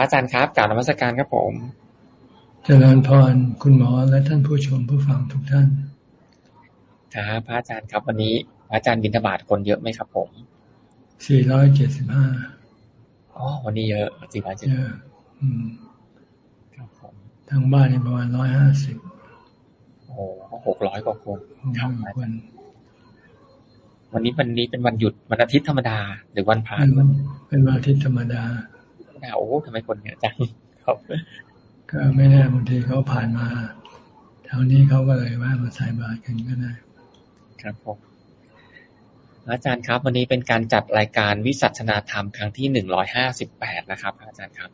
อาจารย์ครับกล่าวนมัสการครับผม เจริญพรคุณหมอและท่านผู้ชมผู้ฟังทุกท่าน ครับพระอาจารย์ครับวันนี้พระอาจารย์บินทบาทคนเยอะไหมครับผมสี่ร้อยเจ็ดสิบห้าอ๋อ วันนี้เยอะสี่ร้อยเจ็ดเยอะครับผมทางบ้านนี่ประมาณร้อยห้าสิบโอ้หกร้อยกว่าคนครับวันวันนี้วันนี้เป็นวันหยุดวันอาทิตย์ธรรมดา หรือวันพระเป็นวันอาทิตย์ธรรมดา โอ้ทำไมคนเยอะจังครับ ก็ไม่แน่บางทีเขาผ่านมาแถวนี้เขาก็เลยว่ามาใส่บาตรกันก็ได้ ครับผมอาจารย์ครับ วันนี้เป็นการจัดรายการวิสัชนาธรรมครั้งที่หนึ่งร้อยห้าสิบแปดนะครับ อาจารย์ครับ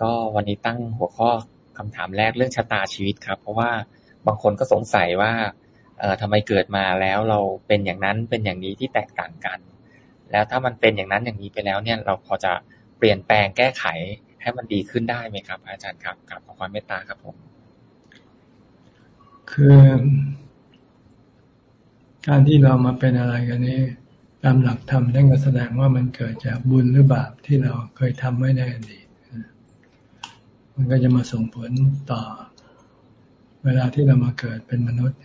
ก็วันนี้ตั้งหัวข้อคำถามแรกเรื่องชะตาชีวิตครับ เพราะว่าบางคนก็สงสัยว่าเอ่อทำไมเกิดมาแล้วเราเป็นอย่างนั้นเป็นอย่างนี้ที่แตกต่างกัน แล้วถ้ามันเป็นอย่างนั้นอย่างนี้ไปแล้วเนี่ย เราพอจะเปลี่ยนแปลงแก้ไขให้มันดีขึ้นได้ไหมครับ อาจารย์ครับกับขอความเมตตาครับผม คือ การที่เรามาเป็นอะไรกันนี้ตามหลักธรรมท่านก็แสดงว่ามันเกิดจากบุญหรือบาปที่เราเคยทำไว้ในอดีตมันก็จะมาส่งผลต่อ เวลาที่เรามาเกิดเป็นมนุษย์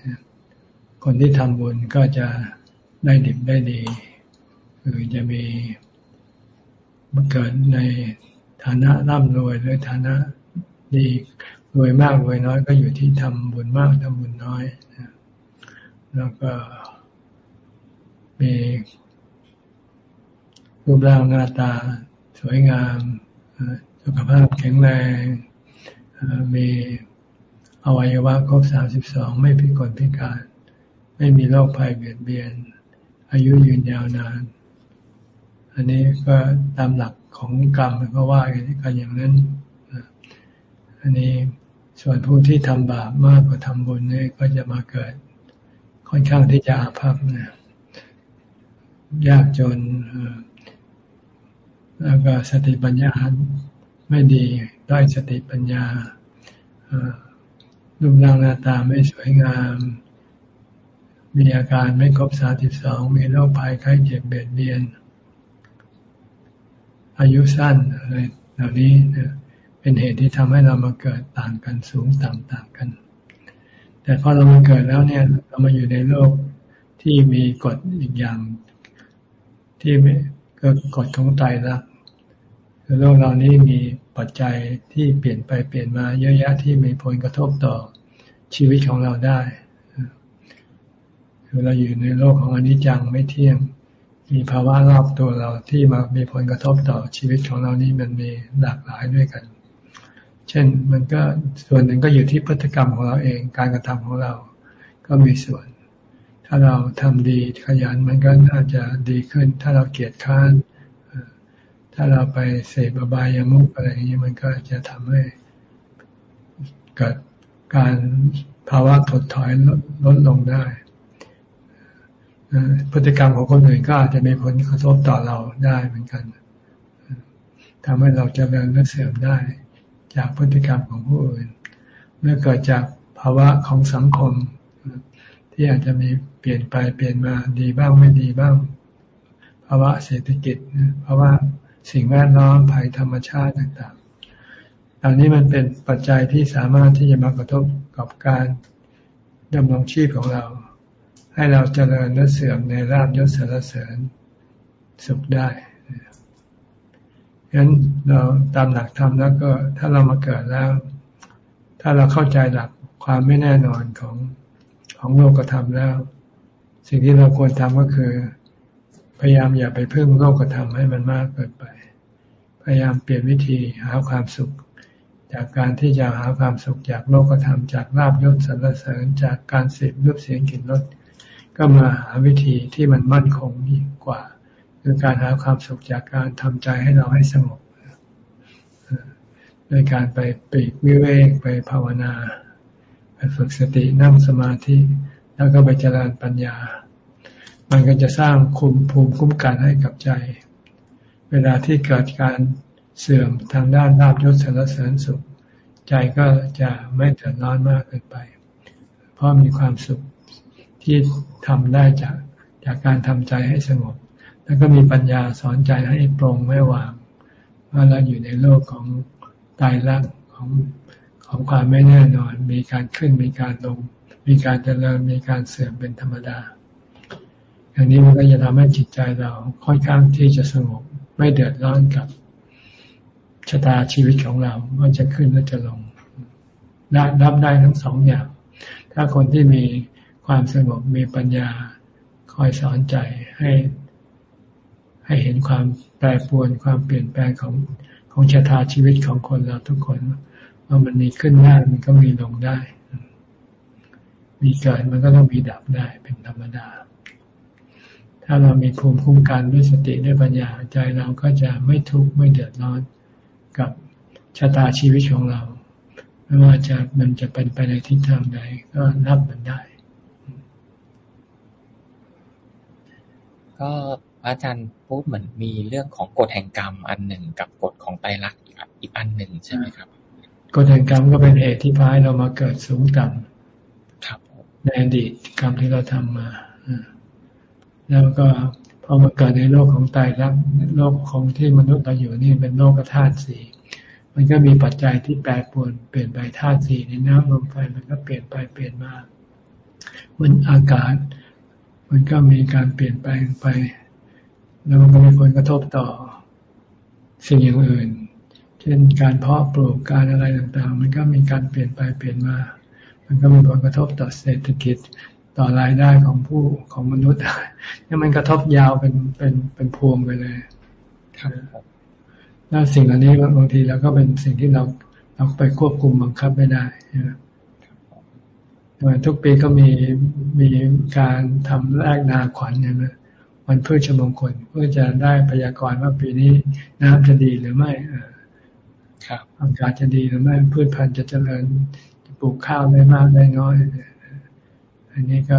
คนที่ทำบุญก็จะได้ดิบได้ดี คือจะมี มาเกิดในฐานะร่ำรวยหรือฐานะดีรวยมากรวยน้อยก็อยู่ที่ทำบุญมากทำบุญน้อยแล้วก็มีรูปร่างหน้าตา สวยงามสุขภาพแข็งแรงมีอวัยวะครบสามสิบสองไม่พิกลพิการ ไม่มีโรคภัยเบียดเบียน อายุยืนยาวนาน อันนี้ก็ตามหลักของกรรมก็ว่ากันอย่างนั้น อันนี้ส่วนผู้ที่ทำบาปมากกว่าทำบุญนี่ก็จะมาเกิด ค่อนข้างที่จะอาภัพนะยากจนแล้วก็สติปัญญาไม่ดีด้อยสติปัญญารูปร่างหน้าตาไม่สวยงาม มีอาการไม่ครบสาสิบสองมีโรคภัยไข้เจ็บเบียดเบียน อายุสั้นอะไรเหล่านี้เป็นเหตุที่ทำให้เรามาเกิดต่างกันสูงต่ำต่างกัน แต่พอเรามาเกิดแล้วเนี่ย เรามาอยู่ในโลกที่มีกฎอีกอย่าง ที่ก็กฎของไตรลักคือโลกเรานี้มีปัจจัยที่เปลี่ยนไปเปลี่ยนมาเยอะแยะที่มีผลกระทบต่อชีวิตของเราได้คือเราอยู่ในโลกของอนิจจังไม่เที่ยง มีภาวะรอบตัวเราที่มามีผลกระทบต่อชีวิตของเรานี่มันมีหลากหลายด้วยกัน เช่นมันก็ส่วนหนึ่งก็อยู่ที่พฤติกรรมของเราเอง การกระทำของเราก็มีส่วน ถ้าเราทำดีขยันมันก็น่าจะดีขึ้น ถ้าเราเกียจค้านถ้าเราไปเสพอบายามุกอะไรอย่างนี้มันก็จะทำให้เกิดการภาวะถดถอยลดลดลงได้ พฤติกรรมของคนอื่นก็อาจจะมีผลกระทบต่อเราได้เหมือนกันทำให้เราจเจริญและเสื่อมได้ จากพฤติกรรมของผู้อื่นเมื่อเกิดจากภาวะของสังคม ที่อาจจะมีเปลี่ยนไปเปลี่ยนมาดีบ้างไม่ดีบ้าง ภาวะเศรษฐกิจภาวะสิ่งแวดล้อมภัยธรรมชาติต่างๆเหล่านี้มันเป็นปัจจัยที่สามารถที่จะมากระทบกับการดำรงชีพของเรา ให้เราเจริญและเสื่อมในราบยศสารเสริญสุขได้ฉะนั้นเราตามหลักธรรมแล้วก็ถ้าเรามาเกิดแล้ว ถ้าเราเข้าใจหลักความไม่แน่นอนของของโลกธรรมแล้ว สิ่งที่เราควรทำก็คือ พยายามอย่าไปเพิ่มโลกธรรมให้มันมากเกินไป พยายามเปลี่ยนวิธีหาความสุข จากการที่จะหาความสุขจากโลกธรรมจากลาบยศสรรเสริญจากการเสพรูปเสียงกลิ่นรส ก็มาหาวิธีที่มันมั่นคงยิ่งกว่า คือการหาความสุขจากการทำใจให้เราให้สงบโดยการไปปีกวิเวกไปภาวนา ไปฝึกสตินั่งสมาธิ แล้วก็ไปเจริญปัญญา มันก็จะสร้างคุมภูมิคุ้มกันให้กับใจ เวลาที่เกิดการเสื่อมทางด้านลาบยศสารเสริญสุข ใจก็จะไม่เดือดร้อนมากเกินไป เพราะมีความสุข ที่ทำได้จากจากการทำใจให้สงบ แล้วก็มีปัญญาสอนใจให้ปรงไม่วางว่าเราอยู่ในโลกของตายรักของของความไม่แน่นอน มีการขึ้นมีการลง มีการเจริญมีการเสื่อมเป็นธรรมดา อย่างนี้มันก็จะทำให้จิตใจเราค่อนข้างที่จะสงบ ไม่เดือดร้อนกับชะตาชีวิตของเราว่าจะขึ้นหรือจะลงรับได้ทั้งสองอย่าง ถ้าคนที่มี ความสงบมีปัญญาคอยสอนใจให้ ให้เห็นความแปรปรวนความเปลี่ยนแปลงของของชะตาชีวิตของคนเราทุกคน ว่ามันมีขึ้นได้มันก็มีลงได้ มีเกิดมันก็ต้องมีดับได้เป็นธรรมดา ถ้าเรามีภูมิคุ้มกันด้วยสติด้วยปัญญาใจเราก็จะไม่ทุกข์ไม่เดือดร้อนกับชะตาชีวิตของเรา ไม่ว่าจะมันจะเป็นไปในทิศทางใดก็รับมันได้ ก็อาจารย์พูดเหมือนมีเรื่องของกฎแห่งกรรมอันหนึ่งกับกฎของไตรลักษณ์อีกอันหนึ่งใช่ไหมครับกฎแห่งกรรมก็เป็นเหตุที่พาให้เรามาเกิดสูงต่ำครับในอดีตกรรมที่เราทำมาแล้วก็พอมาเกิดในโลกของตายรักโลกของที่มนุษย์เราอยู่นี่เป็นโลกธาตุสี่มันก็มีปัจจัยที่แปรปรวนเปลี่ยนไปธาตุสี่ในน้ำลมไฟมันก็เปลี่ยนไปเปลี่ยนมามันอากาศ มันก็มีการเปลี่ยนแปลงไป แล้วมันก็มีผลกระทบต่อสิ่งอย่างอื่น เช่นการเพาะปลูกการอะไรต่างๆ มันก็มีการเปลี่ยนไปเปลี่ยนมา มันก็มีผลกระทบต่อเศรษฐกิจต่อรายได้ของผู้ของมนุษย์นี่มันกระทบยาวเป็นเป็นเป็นพวงไปเลย ครับแล้วสิ่งเหล่านี้บางทีเราก็เป็นสิ่งที่เราเราไปควบคุมบังคับไม่ได้นะ ทุกปีก็มีมีการทำแลกนาขวัญเนี่ยนะวันพืชมงคลเพื่อจะได้พยากรณ์ว่าปีนี้น้ำจะดีหรือไม่อากาศจะดีหรือไม่พืชพันธุ์จะเจริญจะปลูกข้าวได้มากได้น้อย อันนี้ก็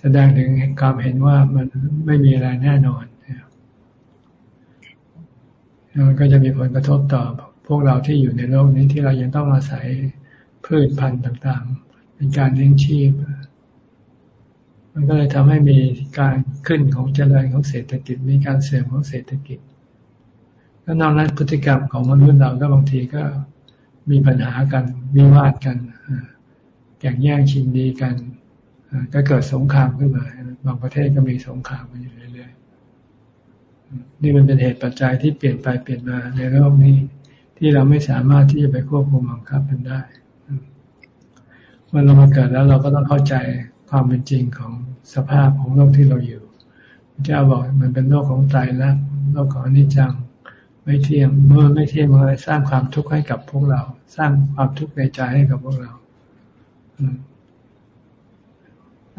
แสดงถึงความเห็นว่ามันไม่มีอะไรแน่นอนมันก็จะมีผลกระทบต่อพวกเราที่อยู่ในโลกนี้ที่เรายังต้องอาศัยพืชพันธุ์ต่างๆ เป็นการเลี้ยงชีพ มันก็เลยทำให้มีการขึ้นของเจริญของเศรษฐกิจ มีการเสื่อมของเศรษฐกิจ แล้วนอกนั้นพฤติกรรมของมนุษย์เราก็บางทีก็มีปัญหากันวิวาทกันแข่งแย่งชิงดีกันก็เกิดสงครามขึ้นมาบางประเทศก็มีสงครามมาอยู่เรื่อยๆนี่มันเป็นเหตุปัจจัยที่เปลี่ยนไปเปลี่ยนมาในโลกนี้ ที่เราไม่สามารถที่จะไปควบคุมบังคับมันได้ เมื่อเรามาเกิดแล้วเราก็ต้องเข้าใจความเป็นจริงของสภาพของโลกที่เราอยู่เจ้าบอกมันเป็นโลกของใจแล้วโลกของอนิจจังไม่เที่ยงเมื่อไม่เที่ยงมันเลยสร้างความทุกข์ให้กับพวกเรา สร้างความทุกข์ในใจให้กับพวกเรา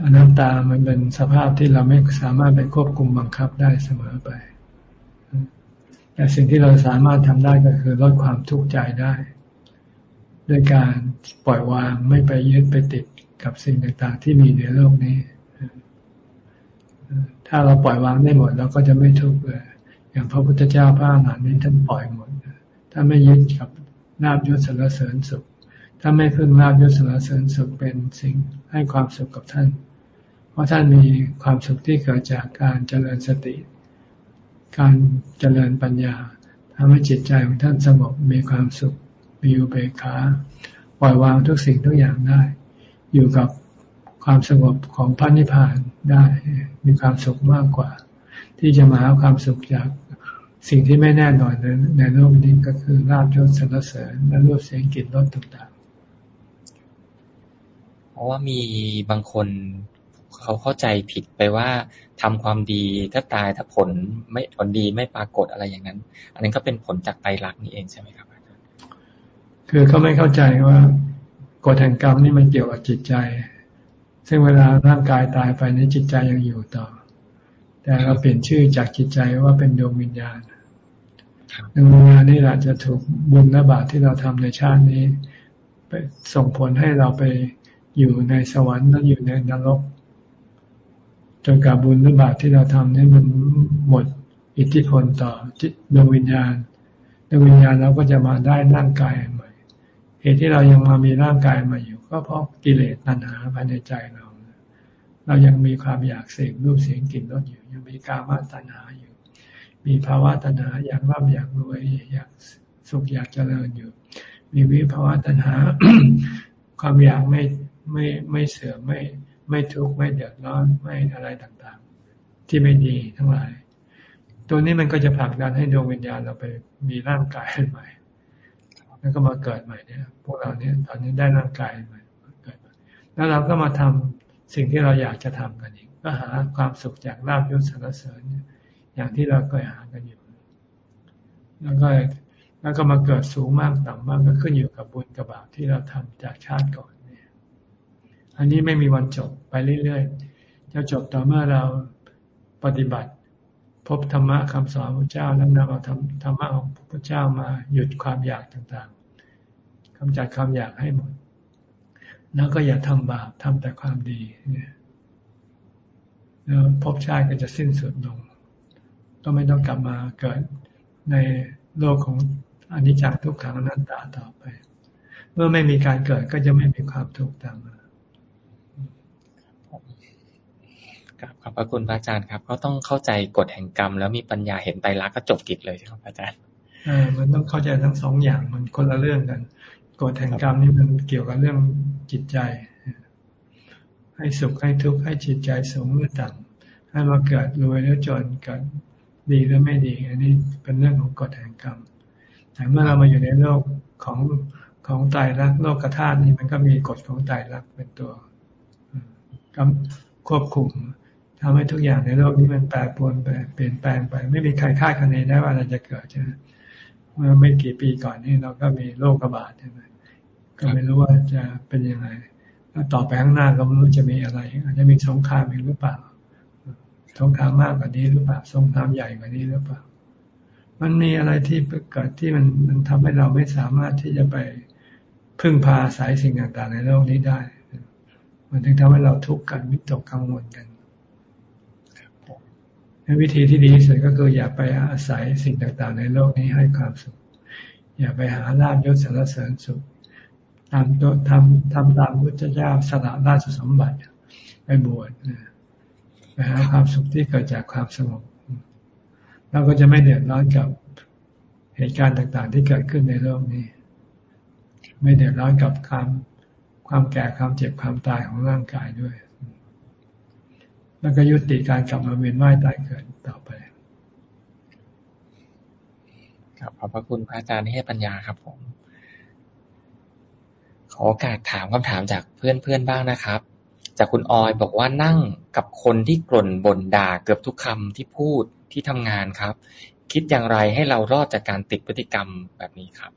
อนัตตามันเป็นสภาพที่เราไม่สามารถไปควบคุมบังคับได้เสมอไปแต่สิ่งที่เราสามารถทำได้ก็คือลดความทุกข์ใจได้ ด้วยการปล่อยวางไม่ไปยึดไปติดกับสิ่งต่างๆ ที่มีในโลกนี้ ถ้าเราปล่อยวางได้หมดเราก็จะไม่ทุกข์เลยอย่างพระพุทธเจ้าพระอรหันต์นี้ท่านปล่อยหมดถ้าไม่ยึดกับลาบยศสารเสริญสุข ถ้าไม่พึ่งลาบยศสารเสริญสุขเป็นสิ่งให้ความสุขกับท่าน เพราะท่านมีความสุขที่เกิดจากการเจริญสติ การเจริญปัญญาทำให้จิตใจของท่านสงบมีความสุข มีอุเบกขาปล่อยวางทุกสิ่งทุกอย่างได้ อยู่กับความสงบของพระนิพพานได้มีความสุขมากกว่า ที่จะมาหาความสุขจากสิ่งที่ไม่แน่นอนในในโลกนี้ก็คือลาบยศสรรเสริญและรูปเสียงกลิ่นรสต่างๆ เพราะว่ามีบางคนเขาเข้าใจผิดไปว่าทำความดีถ้าตายถ้าผลไม่ผลดีไม่ปรากฏอะไรอย่างนั้น อันนั้นก็เป็นผลจากไตรลักษณ์นี่เองใช่ไหมครับ คือเขาไม่เข้าใจว่ากฎแห่งกรรมนี่มันเกี่ยวกับจิตใจ ซึ่งเวลาร่างกายตายไปนี้จิตใจยังอยู่ต่อ แต่เราเปลี่ยนชื่อจากจิตใจว่าเป็นดวงวิญญาณดวงวิญญาณนี่แหละจะถูกบุญและบาปที่เราทำในชาตินี้ ไปส่งผลให้เราไปอยู่ในสวรรค์และอยู่ในนรกจนกับบุญและบาปที่เราทำนี่มันหมดอิทธิพลต่อจิตดวงวิญญาณดวงวิญญาณเราก็จะมาได้ร่างกายใเหตุที่เรายังมามีร่างกายมาอยู่ ก็เพราะกิเลสตัณหาภายในใจเรา เรายังมีความอยากเสพรูปเสียงกลิ่นรสอยู่ ยังมีกามตัณหาอยู่ มีภาวะตัณหาอยากร่ำอยากรวยอยากสุขอยากเจริญอยู่ มีวิภาวะตัณหา ความอยากไม่ไม่ไม่เสื่อมไม่ไม่ทุกข์ไม่เดือดร้อนไม่อะไรต่างๆ ที่ไม่ดีทั้งหลาย ตัวนี้มันก็จะผลักดันให้ดวงวิญญาณเราไปมีร่างกายใหม่ แล้วก็มาเกิดใหม่เนี่ย พวกเราเนี่ยตอนนี้ได้ร่างกายใหม่เกิดแล้วเราก็มาทำสิ่งที่เราอยากจะทำกันอีกก็หาความสุขจากลาบยศสรรเสริญอย่างที่เราเคยหากันอยู่ แล้วก็แล้วก็มาเกิดสูงมากต่ำมากก็ขึ้นอยู่กับบุญกับบาปที่เราทำจากชาติก่อนเนี่ย อันนี้ไม่มีวันจบไปเรื่อยๆจะจบต่อเมื่อเราปฏิบัติ พบธรรมะคำสอนพระเจ้าแล้วนำเอาธรรมะของ พระเจ้ามาหยุดความอยากต่างๆกำจัดความอยากให้หมด แล้วก็อย่าทำบาปทำแต่ความดีเนี่ยแล้วภพชาติก็จะสิ้นสุดลง ก็ไม่ต้องกลับมาเกิดในโลกของอนิจจังทุกขังอนัตตาต่อไป เมื่อไม่มีการเกิดก็จะไม่มีความทุกข์ตามมาครับขอบพระคุณพระอาจารย์ครับ ก็ต้องเข้าใจกฎแห่งกรรม แล้วมีปัญญาเห็นไตรลักษณ์ก็จบกิจเลยใช่ไหมอาจารย์ มันต้องเข้าใจทั้งสองอย่างมันคนละเรื่องกันกฎแห่งกรรมนี่มันเกี่ยวกับเรื่องจิตใจ ให้สุขให้ทุกข์ให้จิตใจสูงหรือต่ำให้มาเกิดรวยหรือจนเกิดดีหรือไม่ดี อันนี้เป็นเรื่องของกฎแห่งกรรม แต่เมื่อเรามาอยู่ในโลกของของตายรักโลกกระทานี่มันก็มีกฎของตายรักเป็นตัวกำควบคุมทำให้ทุกอย่างในโลกนี้มันแปรปรวนไปเปลี่ยนแปลงไป ไม่มีใครคาดคะเนได้ว่าอะไรจะเกิดใช่ไหม เมื่อไม่กี่ปีก่อนนี่เราก็มีโรคระบาดใช่ไหมก็ไม่รู้ว่าจะเป็นยังไงต่อไปข้างหน้าก็ไม่รู้จะมีอะไรอาจจะมีสงครามอีกหรือเปล่าสงครามมากกว่านี้หรือเปล่าสงครามใหญ่กว่านี้หรือเปล่า มันมีอะไรที่เกิดที่มันมันทำให้เราไม่สามารถที่จะไปพึ่งพาสายสิ่งต่างๆในโลกนี้ได้ มันถึงทำให้เราทุกข์กันวิตกกังวลกัน วิธีที่ดีที่สุดก็คืออย่าไปอาศัยสิ่งต่างๆ ในโลกนี้ให้ความสุข อย่าไปหาลาภยศสารเสริญสุขตามตัวทำทำตามพุทธเจ้าสละราชสมบัติไปบวชไปหาความสุขที่เกิดจากความสงบเราก็จะไม่เดือดร้อนกับเหตุการณ์ต่างๆ ที่เกิดขึ้นในโลกนี้ ไม่เดือดร้อนกับความความแก่ความเจ็บความตายของร่างกายด้วย แล้วก็ยุติการกลับมาเวียนว่ายตายเกิดต่อไปครับขอบพระคุณพระอาจารย์ที่ให้ปัญญาครับผม ขอโอกาสถามคำถามจากเพื่อนเพื่อนบ้างนะครับ จากคุณออยบอกว่านั่งกับคนที่กล่นบ่นด่าเกือบทุกคำที่พูดที่ทำงานครับ คิดอย่างไรให้เรารอดจากการติดพฤติกรรมแบบนี้ครับ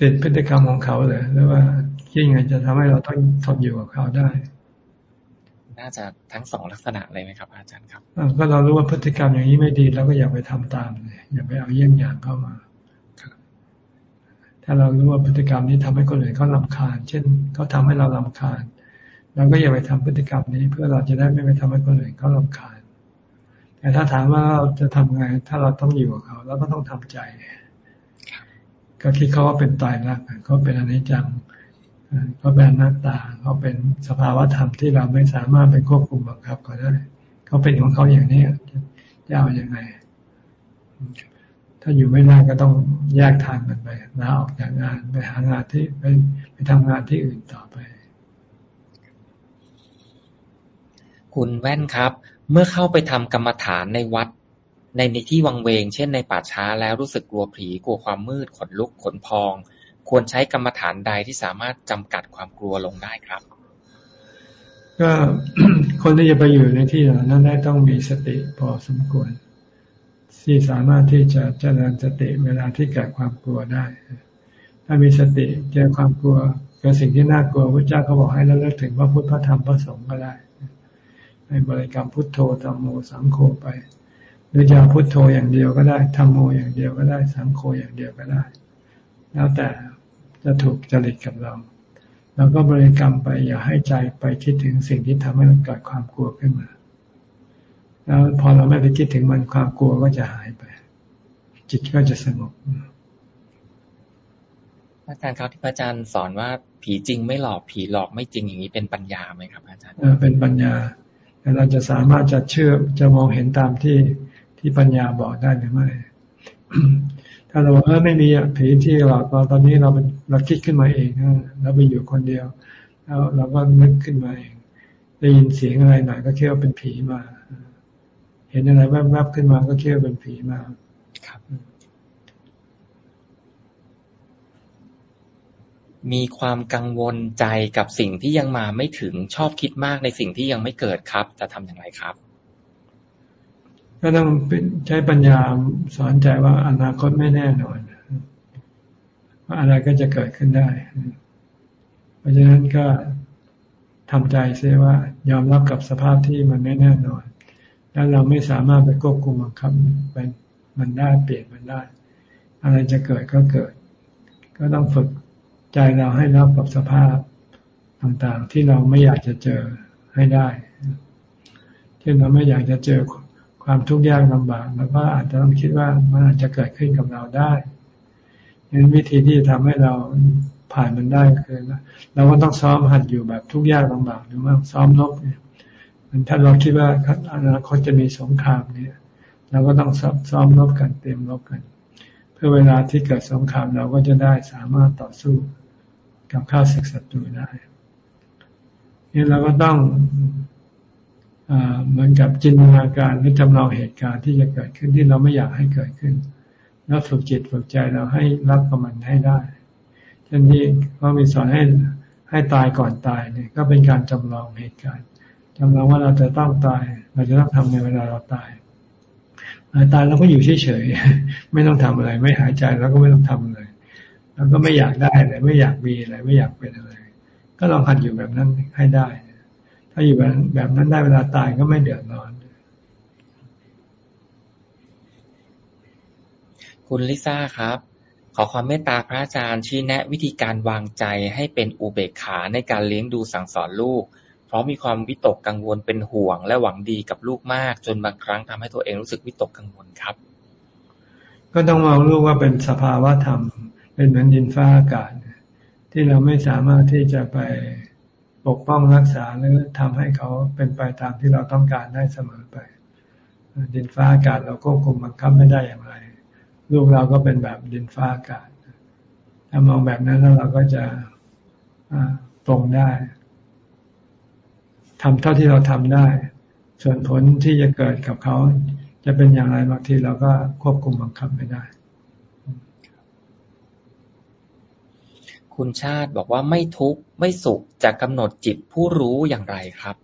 ติดพฤติกรรมของเขาเลยหรือว่าคิดยังไงจะทำให้เราต้องทนอยู่กับเขาได้ น่าจะทั้งสองลักษณะเลยไหมครับ อาจารย์ครับก็เรารู้ว่าพฤติกรรมอย่างนี้ไม่ดีเราก็อย่าไปทำตามเลยอย่าไปเอาเยี่ยงอย่างเข้ามาถ้าเรารู้ว่าพฤติกรรมนี้ทำให้คนอื่นเขาลาคาญ เช่นเขาทาให้เราลาคาญเราก็อย่าไปทำพฤติกรรมนี้ เพื่อเราจะได้ไม่ไปทำให้คนอื่นเขาลาคาญ แต่ถ้าถามว่าเราจะทำไง ถ้าเราต้องอยู่กับเขาเราก็ต้องทำใจก็คิดเขาว่าเป็นตายรักเขาเป็นอนิจจัง เขาเป็นหน้าตาเขาเป็นสภาวะธรรมที่เราไม่สามารถไปควบคุมบังคับเขาได้เขาเป็นของเขาอย่างนี้จะเอาอย่างไง ถ้าอยู่ไม่ได้ก็ต้องแยกทางกันไปลาออกจากงานไปหางานที่ไปไปทำงานที่อื่นต่อไป คุณแว่นครับ เมื่อเข้าไปทำกรรมฐานในวัดในในที่วังเวง เช่นในป่าช้าแล้วรู้สึกกลัวผีกลัวความมืดขนลุกขนพอง ควรใช้กรรมฐานใดที่สามารถจำกัดความกลัวลงได้ครับ ก็คนที่จะไปอยู่ในที่นั้นได้ต้องมีสติพอสมควร ที่สามารถที่จะเจริญสติเวลาที่เกิดความกลัวได้ ถ้ามีสติเจอความกลัวเกิดสิ่งที่น่ากลัวพระเจ้าเขาบอกให้เราเลิกถึงพระพุทธพระธรรมพระสงฆ์ก็ได้ให้บริกรรมพุทโธธรรมโมสังโฆไปหรือจะพุทโธอย่างเดียวก็ได้ธรรมโมอย่างเดียวก็ได้ สังโฆอย่างเดียวก็ได้ แล้วแต่ จะถูกจริตกับเราเราก็บริกรรมไปอย่าให้ใจไปคิดถึงสิ่งที่ทำให้เราเกิดความกลัวขึ้นมา แล้วพอเราไม่ไปคิดถึงมันความกลัวก็จะหายไป จิตก็จะสงบอาจารย์ครับที่พระอาจารย์สอนว่าผีจริงไม่หลอกผีหลอกไม่จริงอย่างนี้เป็นปัญญาไหมครับอาจารย์เป็นปัญญาแต่เราจะสามารถจะเชื่อจะมองเห็นตามที่ที่ปัญญาบอกได้หรือไม่ ถ้าเราเออไม่มีผีที่หลอกเราตอนนี้เราเป็นเราคิดขึ้นมาเองเราไปอยู่คนเดียว แล้วเราก็นึกขึ้นมาเองได้ยินเสียงอะไรหน่อยก็คิดว่าเป็นผีมา เห็นอะไรแวบๆขึ้นมาก็คิดว่าเป็นผีมาครับ มีความกังวลใจกับสิ่งที่ยังมาไม่ถึงชอบคิดมากในสิ่งที่ยังไม่เกิดครับ จะทำอย่างไรครับ ก็ต้องใช้ปัญญาสอนใจว่าอนาคตไม่แน่นอนว่าอะไรก็จะเกิดขึ้นได้ เพราะฉะนั้นก็ทำใจเสียว่ายอมรับกับสภาพที่มันไม่แน่นอน แล้วเราไม่สามารถไปควบคุมบังคับมันมันได้เปลี่ยนมันได้ อะไรจะเกิดก็เกิด ก็ต้องฝึกใจเราให้รับกับสภาพต่างๆ ที่เราไม่อยากจะเจอให้ได้ เช่นเราไม่อยากจะเจอ ความทุกข์ยากลำบากแล้วก็อาจจะต้องคิดว่ามันอาจจะเกิดขึ้นกับเราได้งั้นวิธีที่จะทำให้เราผ่านมันได้คือเราก็ต้องซ้อมหัดอยู่แบบทุกข์ยากลำบากหรือว่าซ้อมลบเนี่ยถ้าเราคิดว่าอนาคตจะมีสงครามเนี่ย เราก็ต้องซ้อมลบกันเตรียมลบกัน เพื่อเวลาที่เกิดสงครามเราก็จะได้สามารถต่อสู้กับข้าศึกศัตรูได้นี่เราก็ต้อง เหมือนกับจินตนาการหรือจำลองเหตุการณ์ที่จะเกิดขึ้นที่เราไม่อยากให้เกิดขึ้น แล้วฝึกจิตฝึกใจเราให้รับกับมันให้ได้เช่นที่เขามีสอนให้ให้ตายก่อนตายเนี่ย ก็เป็นการจำลองเหตุการณ์จำลองว่าเราจะต้องตาย เราจะต้องทำในเวลาเราตายตายเราก็อยู่เฉยๆไม่ต้องทำอะไร ไม่หายใจแล้วก็ไม่ต้องทำเลยแล้วก็ไม่อยากได้อะไรไม่อยากมีอะไรไม่อยากเป็นอะไรก็ลองหัดอยู่แบบนั้นให้ได้ ถ้าอยู่แบบแบบนั้นได้เวลาตายก็ไม่เดือดร้อน คุณลิซ่าครับ ขอความเมตตาพระอาจารย์ชี้แนะวิธีการวางใจให้เป็นอุเบกขาในการเลี้ยงดูสั่งสอนลูก เพราะมีความวิตกกังวลเป็นห่วง และหวังดีกับลูกมาก จนบางครั้งทำให้ตัวเองรู้สึกวิตกกังวลครับ ก็ต้องมองลูกว่าเป็นสภาวะธรรม เป็นเหมือนดินฟ้าอากาศ ที่เราไม่สามารถที่จะไป ปกป้องรักษาหรือทำให้เขาเป็นไปตามที่เราต้องการได้เสมอไป ดินฟ้าอากาศเราควบคุมบังคับไม่ได้อย่างไร ลูกเราก็เป็นแบบดินฟ้าอากาศ ถ้ามองแบบนั้นแล้วเราก็จะตรงได้ทำเท่าที่เราทำได้ ส่วนผลที่จะเกิดกับเขา จะเป็นอย่างไรบางทีเราก็ควบคุมบังคับไม่ได้ คุณชาติบอกว่าไม่ทุกข์ไม่สุขจะกำหนดจิตผู้รู้อย่างไรครับ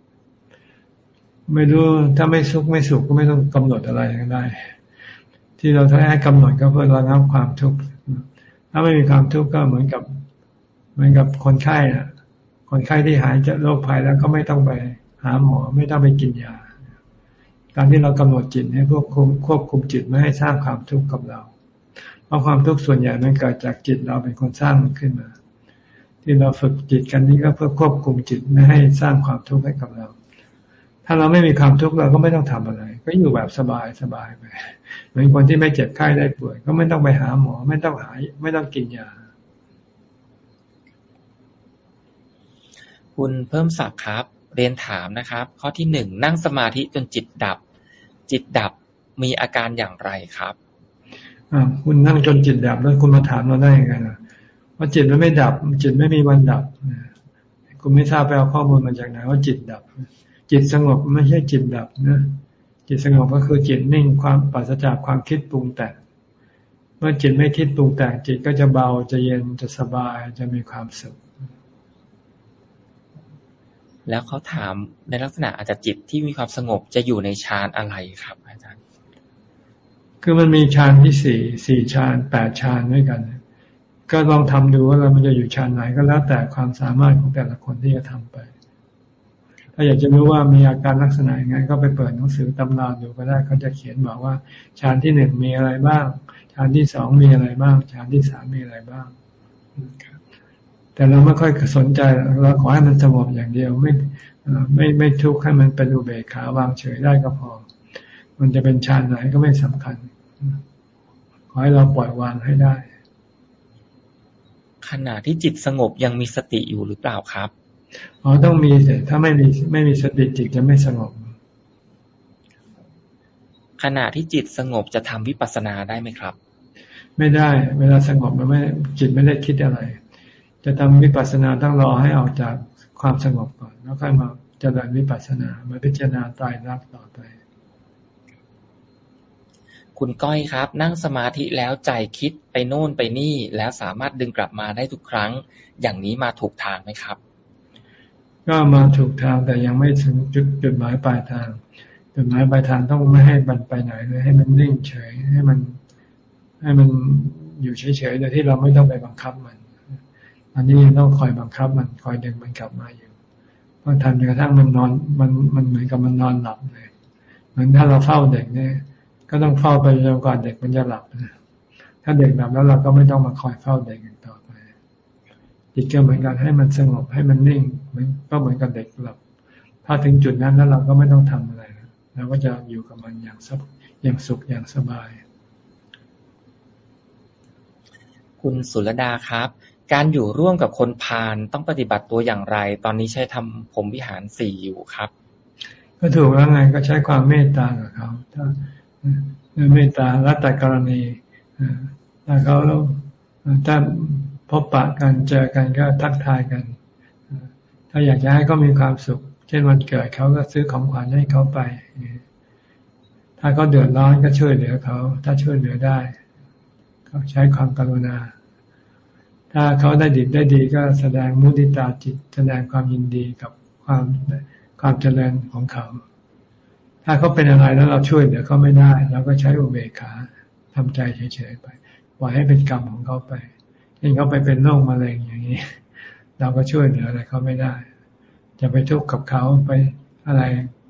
ไม่รู้ถ้าไม่สุขไม่สุขก็ไม่ต้องกำหนดอะไรก็ได้ ที่เราท้ให้กำหนดก็เพื่อระงับความทุกข์ถ้าไม่มีความทุกข์ก็เหมือนกับ เหมือนกับคนไข้อะคนไข้ที่หายจากโรคภัยแล้วก็ไม่ต้องไปหาหมอไม่ต้องไปกินยา การที่เรากำหนดจิตให้ควบคุมควบคุมจิตไม่ให้สร้างความทุกข์กับเรา เพราะความทุกข์ส่วนใหญ่มันเกิดจากจิตเราเป็นคนสร้างมันขึ้นมา ที่เราฝึกจิตกันนี้ก็เพื่อควบคุมจิตไม่ให้สร้างความทุกข์ให้กับเรา ถ้าเราไม่มีความทุกข์เราก็ไม่ต้องทำอะไร ก็อยู่แบบสบายสบายไปเหมือนคนที่ไม่เจ็บไข้ได้ป่วย ก็ไม่ต้องไปหาหมอ ไม่ต้องหาย ไม่ต้องกินยาคุณเพิ่มศักดิ์ครับ เรียนถามนะครับ ข้อที่หนึ่งนั่งสมาธิจนจิตดับ จิตดับมีอาการอย่างไรครับอ่าคุณนั่งจนจิตดับแล้วคุณมาถามเราได้ยังไงนะ ว่าจิตมันไม่ดับ จิตไม่มีวันดับคุณไม่ทราบไปเอาข้อมูลมาจากไหนว่าจิตดับ จิตสงบไม่ใช่จิตดับนะจิตสงบก็คือจิตนิ่งความปราศจากความคิดปรุงแต่งเมื่อจิตไม่คิดปรุงแต่งจิตก็จะเบาจะเย็นจะสบายจะมีความสุข แล้วเขาถามในลักษณะอาจจะจิตที่มีความสงบจะอยู่ในฌานอะไรครับอาจารย์ คือมันมีฌานที่สี่สี่ฌานแปดฌานด้วยกัน ก็ลองทำดูว่าเรามันจะอยู่ชั้นไหนก็แล้วแต่ความสามารถของแต่ละคนที่จะทำไป ถ้าอยากจะรู้ว่ามีอาการลักษณะยังไงก็ไปเปิดหนังสือตำราดูก็ได้เขาจะเขียนบอกว่าชั้นที่หนึ่งมีอะไรบ้างชั้นที่สองมีอะไรบ้างชั้นที่สามมีอะไรบ้างแต่เราไม่ค่อยสนใจเราขอให้มันสงบอย่างเดียว ไม่ไม่ไม่ทุกข์ให้มันเป็นอุเบกขาวางเฉยได้ก็พอ มันจะเป็นฌานไหนก็ไม่สำคัญ ขอให้เราปล่อยวางให้ได้ ขณะที่จิตสงบยังมีสติอยู่หรือเปล่าครับอ๋อต้องมีแต่ถ้าไม่มีไม่มีสติจิตจะไม่สงบ ขณะที่จิตสงบจะทำวิปัสสนาได้ไหมครับ ไม่ได้ เวลาสงบมันไม่จิตไม่ได้คิดอะไร จะทำวิปัสสนาต้องรอให้ออกจากความสงบก่อน แล้วค่อยมาเจริญวิปัสสนามาพิจารณาตายรักต่อไป คุณก้อยครับ นั่งสมาธิแล้วใจคิดไปโน่นไปนี่ แล้วสามารถดึงกลับมาได้ทุกครั้ง อย่างนี้มาถูกทางไหมครับ ก็มาถูกทางแต่ยังไม่ถึงจุดจุดหมายปลายทาง จุดหมายปลายทางต้องไม่ให้มันไปไหนเลยให้มันนิ่งเฉยให้มัน ให้มันอยู่เฉยๆโดยที่เราไม่ต้องไปบังคับมัน อันนี้ต้องคอยบังคับมันคอยดึงมันกลับมาอยู่พอทำจนกระทั่งมันนอนมันมันเหมือนกับมันนอนหลับเลย เหมือนถ้าเราเฝ้าเด็กเนี่ย ก็ต้องเฝ้าไปจนกว่าเด็กมันจะหลับนะถ้าเด็กหลับแล้วเราก็ไม่ต้องมาคอยเฝ้าเด็กอีกต่อไปจิตก็เหมือนกันให้มันสงบให้มันนิ่งมันก็เหมือนกับเด็กหลับ ถ้าถึงจุดนั้นแล้วเราก็ไม่ต้องทำอะไรเราก็จะอยู่กับมันอย่างสอย่างสุขอย่างสบาย คุณสุรดาครับ การอยู่ร่วมกับคนพาลต้องปฏิบัติตัวอย่างไร ตอนนี้ใช้ทำผมวิหารสี่อยู่ครับ ก็ถูกแล้วไงก็ใช้ความเมตตากับเขาถ้า เมตตาล้วแต่กรณีถ้าเขาถ้าพบปะกันเจอกันก็ทักทายกัน ถ้าอยากจะให้เขามีความสุข เช่นวันเกิดเขาก็ซื้อของขวัญให้เขาไป ถ้าเขาเดือดร้อนก็ช่วยเหลือเขา ถ้าช่วยเหลือได้ก็ใช้ความกรุณา ถ้าเขาได้ดีได้ดีก็แสดงมุติตาจิต แสดงความยินดีกับความความเจริญของเขา ถ้าเขาเป็นอะไรแล้วเราช่วยเหลือเขาไม่ได้เราก็ใช้อุเบกขาทำใจเฉยๆไปปล่อยให้เป็นกรรมของเขาไปเช่นเขาไปเป็นโรคมะเร็งอย่างนี้ เราก็ช่วยเหลืออะไรเขาไม่ได้ จะไปทุกข์กับเขาไปอะไร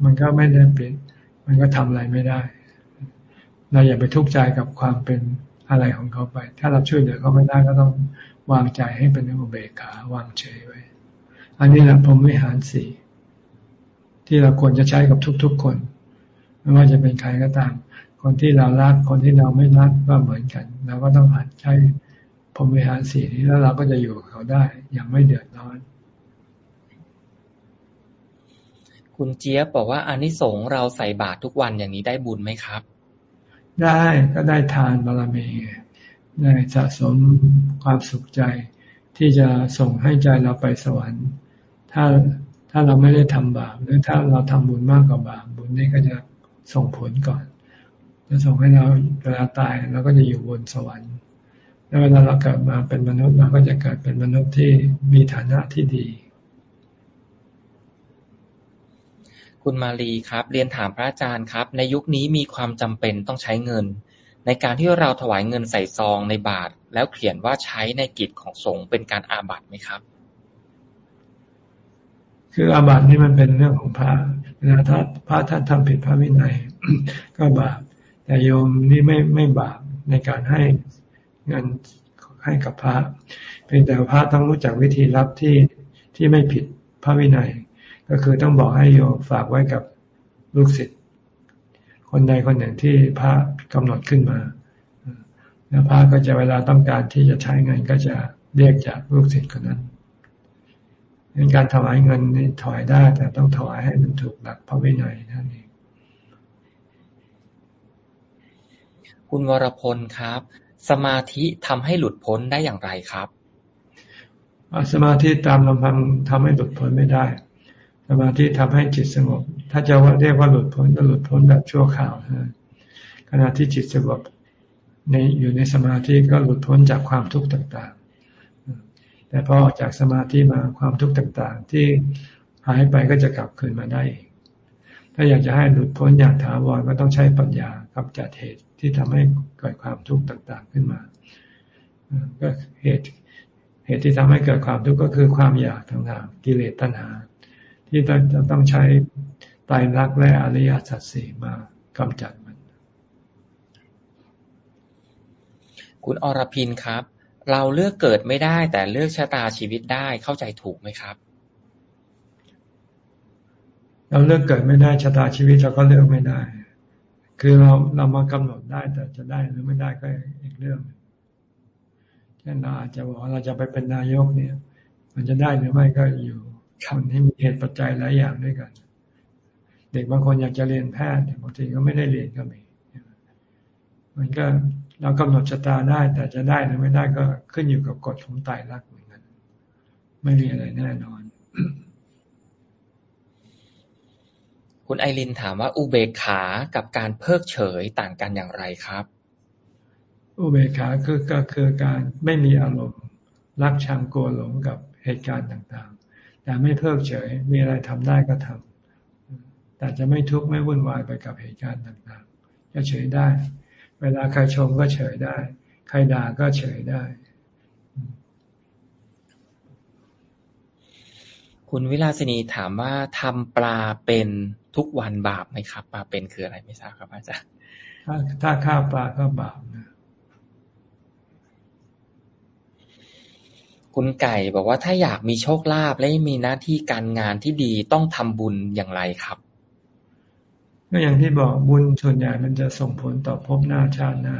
มันก็ไม่ได้เปลี่ยนมันก็ทำอะไรไม่ได้ เราอย่าไปทุกข์ใจกับความเป็นอะไรของเขาไป ถ้าเราช่วยเหลือเขาไม่ได้ก็ต้องวางใจให้เป็นอุเบกขาวางเฉยไว้ อันนี้แหละผมวิหารสี่ที่เราควรจะใช้กับทุกๆคน ไม่ว่าจะเป็นใครก็ตาม คนที่เรารัก คนที่เราไม่รักก็เหมือนกัน เราก็ต้องหัดใช้พรมวิหารสี่นี้แล้วเราก็จะอยู่กับเขาได้อย่างไม่เดือดร้อน คุณเจี๊ยบบอกว่าอานิสงส์เราใส่บาตรทุกวันอย่างนี้ได้บุญไหมครับ ได้ก็ได้ทานบารมีได้สะสมความสุขใจที่จะส่งให้ใจเราไปสวรรค์ ถ้าถ้าเราไม่ได้ทำบาปหรือถ้าเราทำบุญมากกว่าบาปบุญนี้ก็จะ ส่งผลก่อน จะส่งให้เราเวลาตายเราก็จะอยู่บนสวรรค์แล้วเวลาเราเกิดมาเป็นมนุษย์เราก็จะเกิดเป็นมนุษย์ที่มีฐานะที่ดี คุณมาลีครับ เรียนถามพระอาจารย์ครับ ในยุคนี้มีความจำเป็นต้องใช้เงิน ในการที่เราถวายเงินใส่ซองในบาท แล้วเขียนว่าใช้ในกิจของสงฆ์เป็นการอาบัติไหมครับ คืออาบัตินี่มันเป็นเรื่องของพระ เวลาถ้าพระท่านทำผิดพระวินัยก็บาป แต่โยมนี่ไม่ไม่บาปในการให้เงินให้กับพระ เพียงแต่พระต้องรู้จักวิธีรับที่ที่ไม่ผิดพระวินัย ก็คือต้องบอกให้โยมฝากไว้กับลูกศิษย์คนใดคนหนึ่งที่พระกำหนดขึ้นมาแล้วพระก็จะเวลาต้องการที่จะใช้เงินก็จะเรียกจากลูกศิษย์คนนั้น ในการถวายเงินนี่ถวายได้ แต่ต้องถวายให้มันถูกหลักพระวินัยนั่นเองคุณวรพลครับ สมาธิทำให้หลุดพ้นได้อย่างไรครับสมาธิตามลำพังทำให้หลุดพ้นไม่ได้ สมาธิทำให้จิตสงบ ถ้าจะว่าเรียกว่าหลุดพ้นก็หลุดพ้นแบบชั่วคราวนะขณะที่จิตสงบในอยู่ในสมาธิก็หลุดพ้นจากความทุกข์ต่างๆ แต่พอออกจากสมาธิมาความทุกข์ต่างๆ ที่หายไปก็จะกลับคืนมาได้อีกถ้าอยากจะให้หลุดพ้นอย่างถาวรก็ต้องใช้ปัญญากับจัดเหตุที่ทำให้เกิดความทุกข์ต่างๆขึ้นมาก็เหตุเหตุที่ทำให้เกิดความทุกข์ก็คือความอยากต่างๆกิเลสตัณหา ที่จะต้องใช้ไตรลักษณ์และอริยสัจสี่มากำจัดมัน คุณอรพินครับ เราเลือกเกิดไม่ได้ แต่เลือกชะตาชีวิตได้ เข้าใจถูกไหมครับ เราเลือกเกิดไม่ได้ชะตาชีวิตเราก็เลือกไม่ได้ คือเราเรามากำหนดได้แต่จะได้หรือไม่ได้ก็อีกเรื่องเช่นเราอาจจะบอกเราจะไปเป็นนายกเนี่ย มันจะได้หรือไม่ก็อยู่คนที่มีเหตุปัจจัยหลายอย่างด้วยกัน เด็กบางคนอยากจะเรียนแพทย์บางทีก็ไม่ได้เรียนก็มีมันก็ เรากำหนดชะตาได้แต่จะได้หรือไม่ได้ก็ขึ้นอยู่กับกฎของตายรักเหมือนกัน ไม่มีอะไรแน่นอน คุณไอรินถามว่าอุเบกขากับการเพิกเฉยต่างกันอย่างไรครับ อุเบกขาคือก็คือการไม่มีอารมณ์รักชังโกรหลงกับเหตุการณ์ต่างๆ แต่ไม่เพิกเฉย มีอะไรทำได้ก็ทำแต่จะไม่ทุกข์ไม่วุ่นวายไปกับเหตุการณ์ต่างๆ จะเฉยได้ เวลาใครชมก็เฉยได้ ใครด่าก็เฉยได้ คุณวิลาสินีถามว่าทำปลาเป็นทุกวันบาปไหมครับ ปลาเป็นคืออะไรไม่ทราบครับอาจารย์ถ้าถ้าฆ่าปลาก็บาปนะคุณไก่บอกว่าถ้าอยากมีโชคลาภและมีหน้าที่การงานที่ดีต้องทำบุญอย่างไรครับ ก็อย่างที่บอกบุญส่วนใหญ่มันจะส่งผลต่อภพหน้าชาติหน้า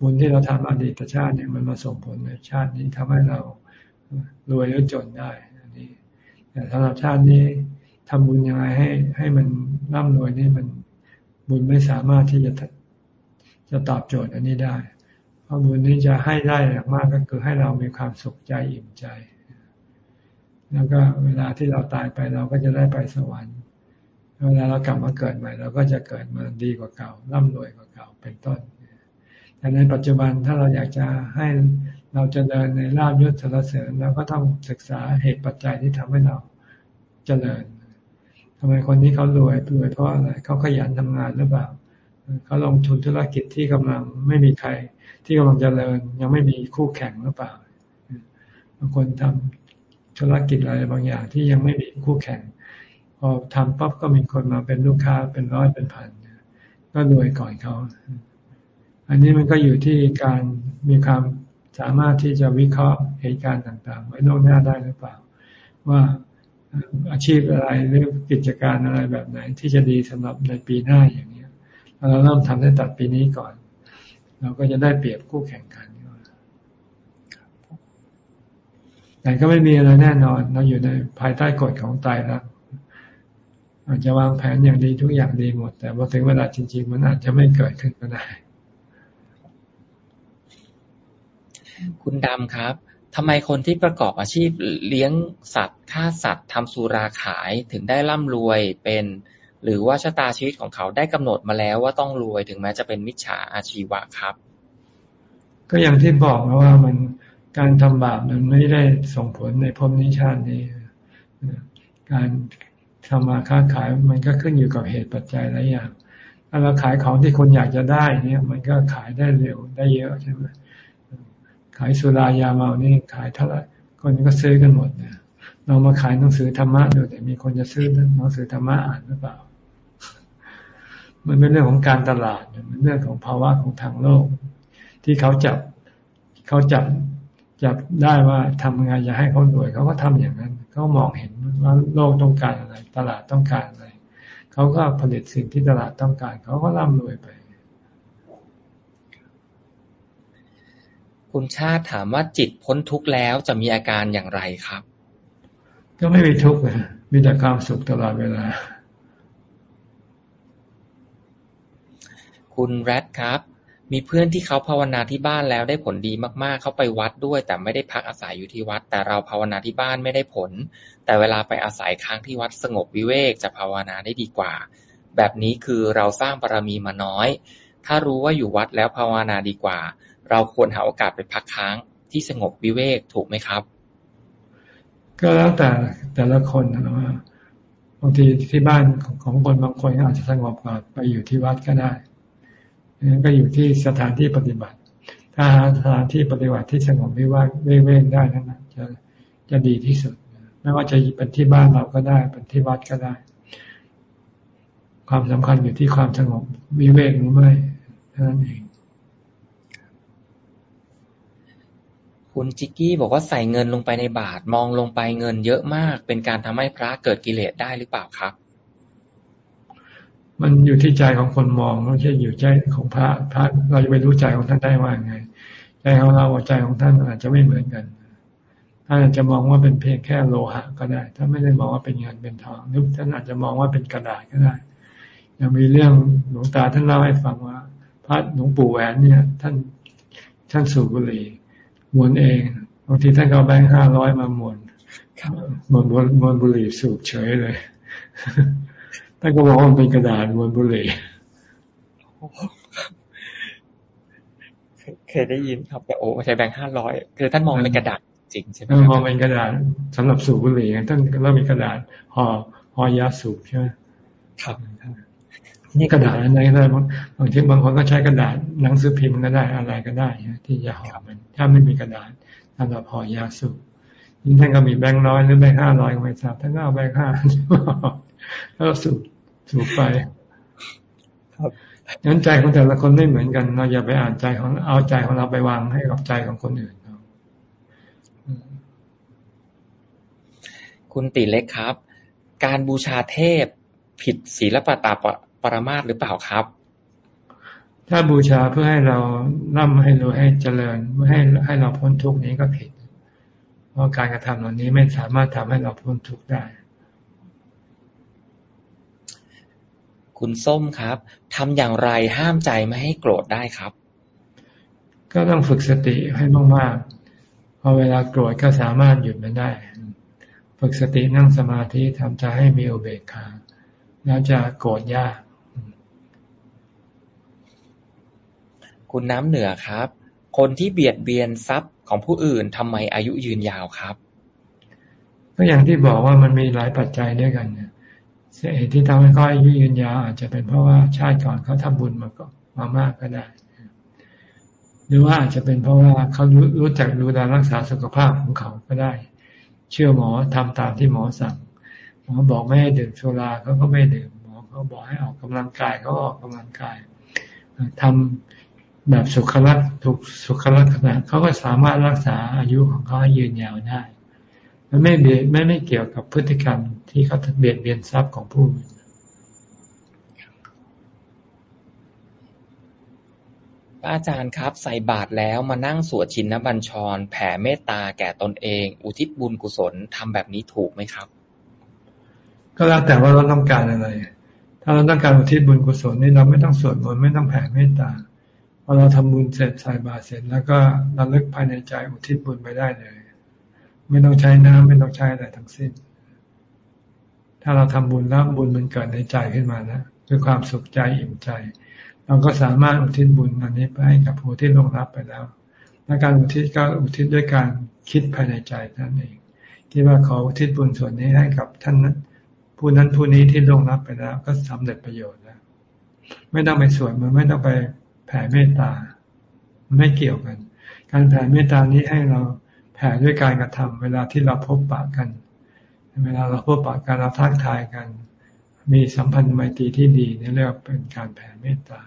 บุญที่เราทำอดีตชาติเนี่ยมันมาส่งผลในชาตินี้ทำให้เรารวยหรือจนได้ อันนี้แต่สำหรับชาตินี้ทำบุญยังไงให้ให้มันร่ำรวยนี่มันบุญไม่สามารถที่จะจะตอบโจทย์อันนี้ได้ เพราะบุญนี้จะให้ได้อย่างมากก็คือให้เรามีความสุขใจอิ่มใจ แล้วก็เวลาที่เราตายไปเราก็จะได้ไปสวรรค์ เวลาเรากลับมาเกิดใหม่เราก็จะเกิดมาดีกว่าเก่าร่ำรวยกว่าเก่าเป็นต้นแต่ในปัจจุบันถ้าเราอยากจะให้เราจะเดินในลาบยศสารเสริญเราก็ต้องศึกษาเหตุปัจจัยที่ทำให้เราเจริญทำไมคนนี้เขารวยรวยเพราะอะไรเขาขยันทำงานหรือเปล่าเขาลงทุนธุรกิจที่กำลังไม่มีใคร ที่กำลังจเจริญ ยังไม่มีคู่แข่งหรือเปล่าบางคนทำธุรกิจอะไรบางอย่างที่ยังไม่มีคู่แข่ง พอทำปั๊บก็มีคนมาเป็นลูกค้าเป็นร้อยเป็นพันก็รวยก่อนเขาอันนี้มันก็อยู่ที่การมีความสามารถที่จะวิเคราะห์เหตุการณ์ต่าง ๆ ไว้ล่วงหน้าได้หรือเปล่า ว่าอาชีพอะไรหรือกิจการอะไรแบบไหน ที่จะดีสำหรับในปีหน้าอย่างนี้เราเริ่มทำได้ตัดปีนี้ก่อน เราก็จะได้เปรียบคู่แข่งขันแต่ก็ไม่มีอะไรแน่นอน เราอยู่ในภายใต้กฎของตายแล้ว อาจจะวางแผนอย่างดีทุกอย่างดีหมด แต่พอถึงเวลาจริง ๆ มันอาจจะไม่เกิดขึ้นก็ได้ คุณดำครับทำไมคนที่ประกอบอาชีพเลี้ยงสัตว์ฆ่าสัตว์ทำสุราขายถึงได้ร่ำรวยเป็น หรือว่าชะตาชีวิตของเขาได้กำหนดมาแล้วว่าต้องรวยถึงแม้จะเป็นมิจฉาอาชีวะครับ ก็อย่างที่บอกแล้วว่ามันการทำบาปมันไม่ได้ส่งผลในภพนิชาตินี้ การ ทำมาค้าขายมันก็ขึ้นอยู่กับเหตุปัจจัยหลายอย่าง ถ้าเราขายของที่คนอยากจะได้เนี่ยมันก็ขายได้เร็วได้เยอะใช่ไหมขายสุรายาเมานี่ขายเท่าไหร่คนก็ซื้อกันหมดเนี่ยเรามาขายหนังสือธรรมะดูแต่มีคนจะซื้อหนังสือธรรมะอ่านหรือเปล่า มันเป็นเรื่องของการตลาดมันเรื่องของภาวะของทางโลก ที่เขาจับเขาจับจับได้ว่าทำงานอยากให้เขารวยเขาก็ทำอย่างนั้นเขามองเห็น ว่าโลกต้องการอะไร ตลาดต้องการอะไร เขาก็ผลิตสิ่งที่ตลาดต้องการ เขาก็ร่ำรวยไป คุณชาติถามว่าจิตพ้นทุกข์แล้วจะมีอาการอย่างไรครับ ก็ไม่มีทุกข์มีแต่ความสุขตลอดเวลา คุณแรดครับ มีเพื่อนที่เขาภาวนาที่บ้านแล้วได้ผลดีมาก ๆ เขาไปวัดด้วย แต่ไม่ได้พักอาศัยอยู่ที่วัด แต่เราภาวนาที่บ้านไม่ได้ผล แต่เวลาไปอาศัยค้างที่วัดสงบวิเวกจะภาวนาได้ดีกว่า แบบนี้คือเราสร้างบารมีมาน้อย ถ้ารู้ว่าอยู่วัดแล้วภาวนาดีกว่า เราควรหาโอกาสไปพักค้างที่สงบวิเวกถูกไหมครับ ก็แล้วแต่แต่ละคนนะว่าบางทีที่บ้านของคนบางคนอาจจะสงบกว่าไปอยู่ที่วัดก็ได้ นั้นก็อยู่ที่สถานที่ปฏิบัติ ถ้าหาสถานที่ปฏิบัติที่สงบวิวาเว้งได้นั้นจะจะดีที่สุด ไม่ว่าจะเป็นที่บ้านเราก็ได้เป็นที่วัดก็ได้ ความสำคัญอยู่ที่ความสงบวิเวกหรือไม่เท่านั้นเองคุณจิกกี้บอกว่าใส่เงินลงไปในบาทมองลงไปเงินเยอะมาก เป็นการทำให้พระเกิดกิเลสได้หรือเปล่าครับ มันอยู่ที่ใจของคนมองไม่ใช่อยู่ใจของพระพระเราจะไปรู้ใจของท่านได้ว่าไง ใจของเราใจของท่านอาจจะไม่เหมือนกันท่านอาจจะมองว่าเป็นเพียงแค่โลหะก็ได้ถ้าไม่ได้มองว่าเป็นเงินเป็นทองหรือท่านอาจจะมองว่าเป็นกระดาษก็ได้ยังมีเรื่องหลวงตาท่านเล่าให้ฟังว่าพพระหลวงปู่แหวนเนี่ย ท่านท่านสูบบุหรี่มวนเองบางทีท่านเอาแบงค์ห้าร้อยมามวนมวนมวนบุหรี่สูบเฉยเลย ท่านก็บอกว่ามันเป็นกระดาษมวนบุหรี่เคยได้ยินครับแต่โอ้ใช้แบงค์ห้าร้อยคือท่านมองเป็นกระดาษจริงใช่ไหมมองเป็นกระดาษสำหรับสูบบุหรี่ท่านเรามีกระดาษห่อห่อยาสูบใช่ไหมครับนี่กระดาษอะไรก็ได้บางทีบางคนก็ใช้กระดาษหนังสือพิมพ์ก็ได้อะไรก็ได้ที่จะห่อมัน ถ้าไม่มีกระดาษสำหรับห่อยาสูบยิ่งท่านก็มีแบงค์น้อยหรือแบงค์ห้าร้อยก็ไม่ทราบท่านก็เอาแบงค์ห้า แล้วสูบสูบไป ครับงั้นใจของแต่ละคนไม่เหมือนกัน เราอย่าไปอ่านใจของเอาใจของเราไปวางให้กับใจของคนอื่นคุณติเล็กครับ การบูชาเทพผิดศีลปตาปรมาตหรือเปล่าครับ ถ้าบูชาเพื่อให้เราร่ำให้รวยให้เจริญไม่ให้ให้เราพ้นทุกข์นี้ก็ผิด เพราะการกระทำเหล่านี้ไม่สามารถทำให้เราพ้นทุกข์ได้ คุณส้มครับ ทำอย่างไรห้ามใจไม่ให้โกรธได้ครับ ก็ต้องฝึกสติให้มากๆพอเวลาโกรธก็สามารถหยุดมันได้ ฝึกสตินั่งสมาธิทำใจให้มีอุเบกขาแล้วจะโกรธยาก คุณน้ำเหนือครับ คนที่เบียดเบียนทรัพย์ของผู้อื่นทำไมอายุยืนยาวครับ ก็อย่างที่บอกว่ามันมีหลายปัจจัยด้วยกันเนี่ย สาเหตุที่ทำให้เขาอายุยืนยาวอาจจะเป็นเพราะว่าชาติก่อนเขาทำบุญมาก็มามากก็ได้ หรือว่าอาจจะเป็นเพราะว่าเขารู้รู้จักดูแลรักษาสุขภาพของเขาก็ได้ เชื่อหมอทำตามที่หมอสั่งหมอบอกไม่ให้ดื่มโซดาเขาก็ไม่ดื่มหมอเขาบอกให้ออกกำลังกายเขาออกกำลังกายทำแบบสุขลักษณ์ถูกสุขลักษณะเขาก็สามารถรักษาอายุของเขาให้ยืนยาวได้ มันไม่เบียดไม่ไม่เกี่ยวกับพฤติกรรมที่เขาเบียดเบียนทรัพย์ของผู้อื่นอาจารย์ครับ ใส่บาตรแล้วมานั่งสวดชินบัญชร แผ่เมตตาแก่ตนเอง อุทิศบุญกุศลทำแบบนี้ถูกไหมครับ ก็แล้วแต่ว่าเราต้องการอะไร ถ้าเราต้องการอุทิศบุญกุศลนี่เราไม่ต้องสวดมนต์ไม่ต้องแผ่เมตตาพอเราทำบุญเสร็จใส่บาตรเสร็จ แล้วก็ระลึกภายในใจอุทิศบุญไปได้เลย ไม่ต้องใช้น้ำไม่ต้องใช้อะไรทั้งสิ้น ถ้าเราทำบุญแล้วบุญมันเกิดในใจขึ้นมานะด้วยความสุขใจอิ่มใจ เราก็สามารถอุทิศบุญอันนี้ไปให้กับผู้ที่ลงรับไปแล้วและการอุทิศก็อุทิศด้วยการคิดภายในใจนั่นเองคิดว่าขออุทิศบุญส่วนนี้ให้กับท่านนั้นผู้นั้นผู้นี้ที่ลงรับไปแล้ว ก็สำเร็จประโยชน์แล้วไม่ต้องไปสวดมันไม่ต้องไปแผ่เมตตา ไม่เกี่ยวกัน การแผ่เมตตานี้ให้เรา แผ่ด้วยการกระทำเวลาที่เราพบปะกัน เวลาเราพบปะกันเราทักทายกัน มีสัมพันธ์ไมตรีที่ดีนี่เรียกว่าเป็นการแผ่เมตตา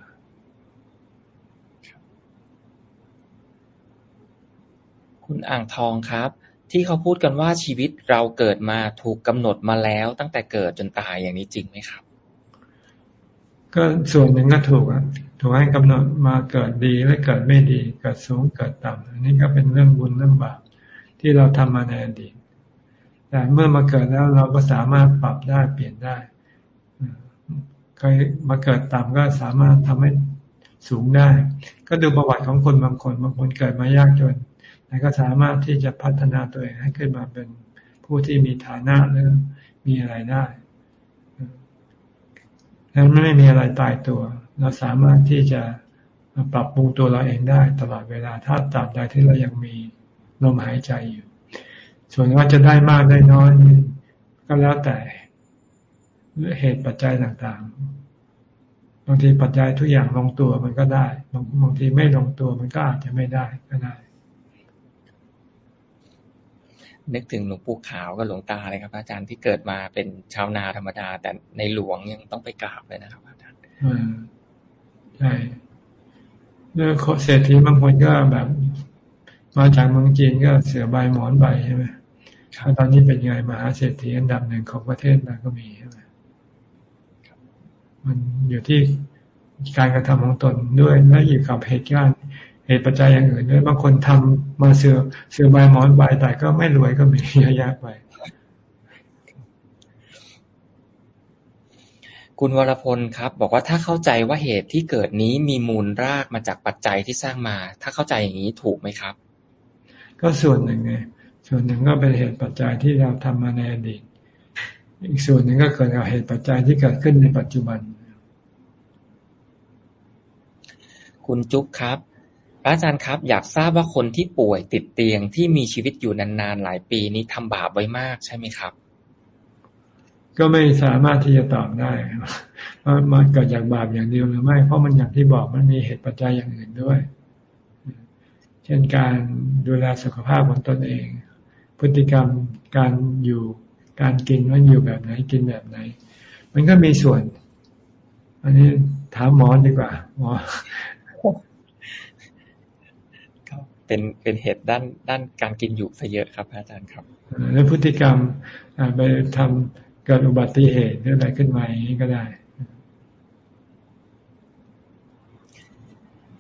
คุณอ่างทองครับ ที่เขาพูดกันว่าชีวิตเราเกิดมาถูกกำหนดมาแล้วตั้งแต่เกิดจนตายอย่างนี้จริงไหมครับ ก็ส่วนหนึ่งก็ถูกอะถูกให้กำหนดมาเกิดดีและเกิดไม่ดี เกิดสูงเกิดต่ำอันนี้ก็เป็นเรื่องบุญเรื่องบาป ที่เราทำมาในอดีตแต่เมื่อมาเกิดแล้วเราก็สามารถปรับได้เปลี่ยนได้เคยมาเกิดต่ำก็สามารถทำให้สูงได้ ก็ดูประวัติของคนบางคนบางคนเกิดมายากจนแต่ก็สามารถที่จะพัฒนาตัวเองให้ขึ้นมาเป็นผู้ที่มีฐานะหรือมีอะไรได้นั้นไม่มีอะไรตายตัว เราสามารถที่จะปรับปรุงตัวเราเองได้ตลอดเวลาถ้าตราบใดที่เรายังมี ลมหายใจอยู่ ส่วนว่าจะได้มากได้น้อย ก็แล้วแต่เหตุปัจจัยต่างๆ บางทีปัจจัยทุกอย่างลงตัวมันก็ได้บางบางทีไม่ลงตัวมันก็อาจจะไม่ได้ก็ได้ นึกถึงหลวงปู่ขาวกับหลวงตาเลยครับอาจารย์ที่เกิดมาเป็นชาวนาธรรมดา แต่ในหลวงยังต้องไปกราบเลยนะครับอาจารย์ใช่เรื่องเศรษฐีบางคนก็แบบ มาจากเมืองจีนก็เสือใบหมอนใบใช่ไหมตอนนี้เป็นไงมหาเศรษฐีอันดับหนึ่งของประเทศเราก็มีใช่ไหมมันอยู่ที่การกระทำของตนด้วยและอยู่กับเหตุการณ์เหตุปัจจัยอย่างอื่นด้วยบางคนทำมาเสือเสือใบหมอนใบแต่ก็ไม่รวยก็มีเยอะแยะไป คุณวรพลครับ บอกว่าถ้าเข้าใจว่าเหตุที่เกิดนี้มีมูลรากมาจากปัจจัยที่สร้างมา ถ้าเข้าใจอย่างนี้ถูกไหมครับ ก็ส่วนหนึ่งไงส่วนหนึ่งก็เป็นเหตุปัจจัยที่เราทำมาในอดีตอีกส่วนหนึ่งก็เกิดจากเหตุปัจจัยที่เกิดขึ้นในปัจจุบัน คุณจุ๊บครับพระอาจารย์ครับ อยากทราบว่าคนที่ป่วยติดเตียงที่มีชีวิตอยู่นานๆหลายปีนี้ทำบาปไว้มากใช่ไหมครับ ก็ไม่สามารถที่จะตอบได้ว่ามันเกิดจากบาปอย่างเดียวหรือไม่ เพราะมันอย่างที่บอกมันมีเหตุปัจจัยอย่างอื่นด้วยเช่นการดูแลสุขภาพของตนเอง พฤติกรรมการอยู่การกินว่าอยู่แบบไหนกินแบบไหน มันก็มีส่วน อันนี้ถามหมอดีกว่าหมอเป็นเป็นเหตุด้านด้านการกินอยู่ซะเยอะครับ อาจารย์ครับแล้วพฤติกรรมไปทำเกิดอุบัติเหตุหรืออะไรขึ้นมาอย่างนี้ก็ได้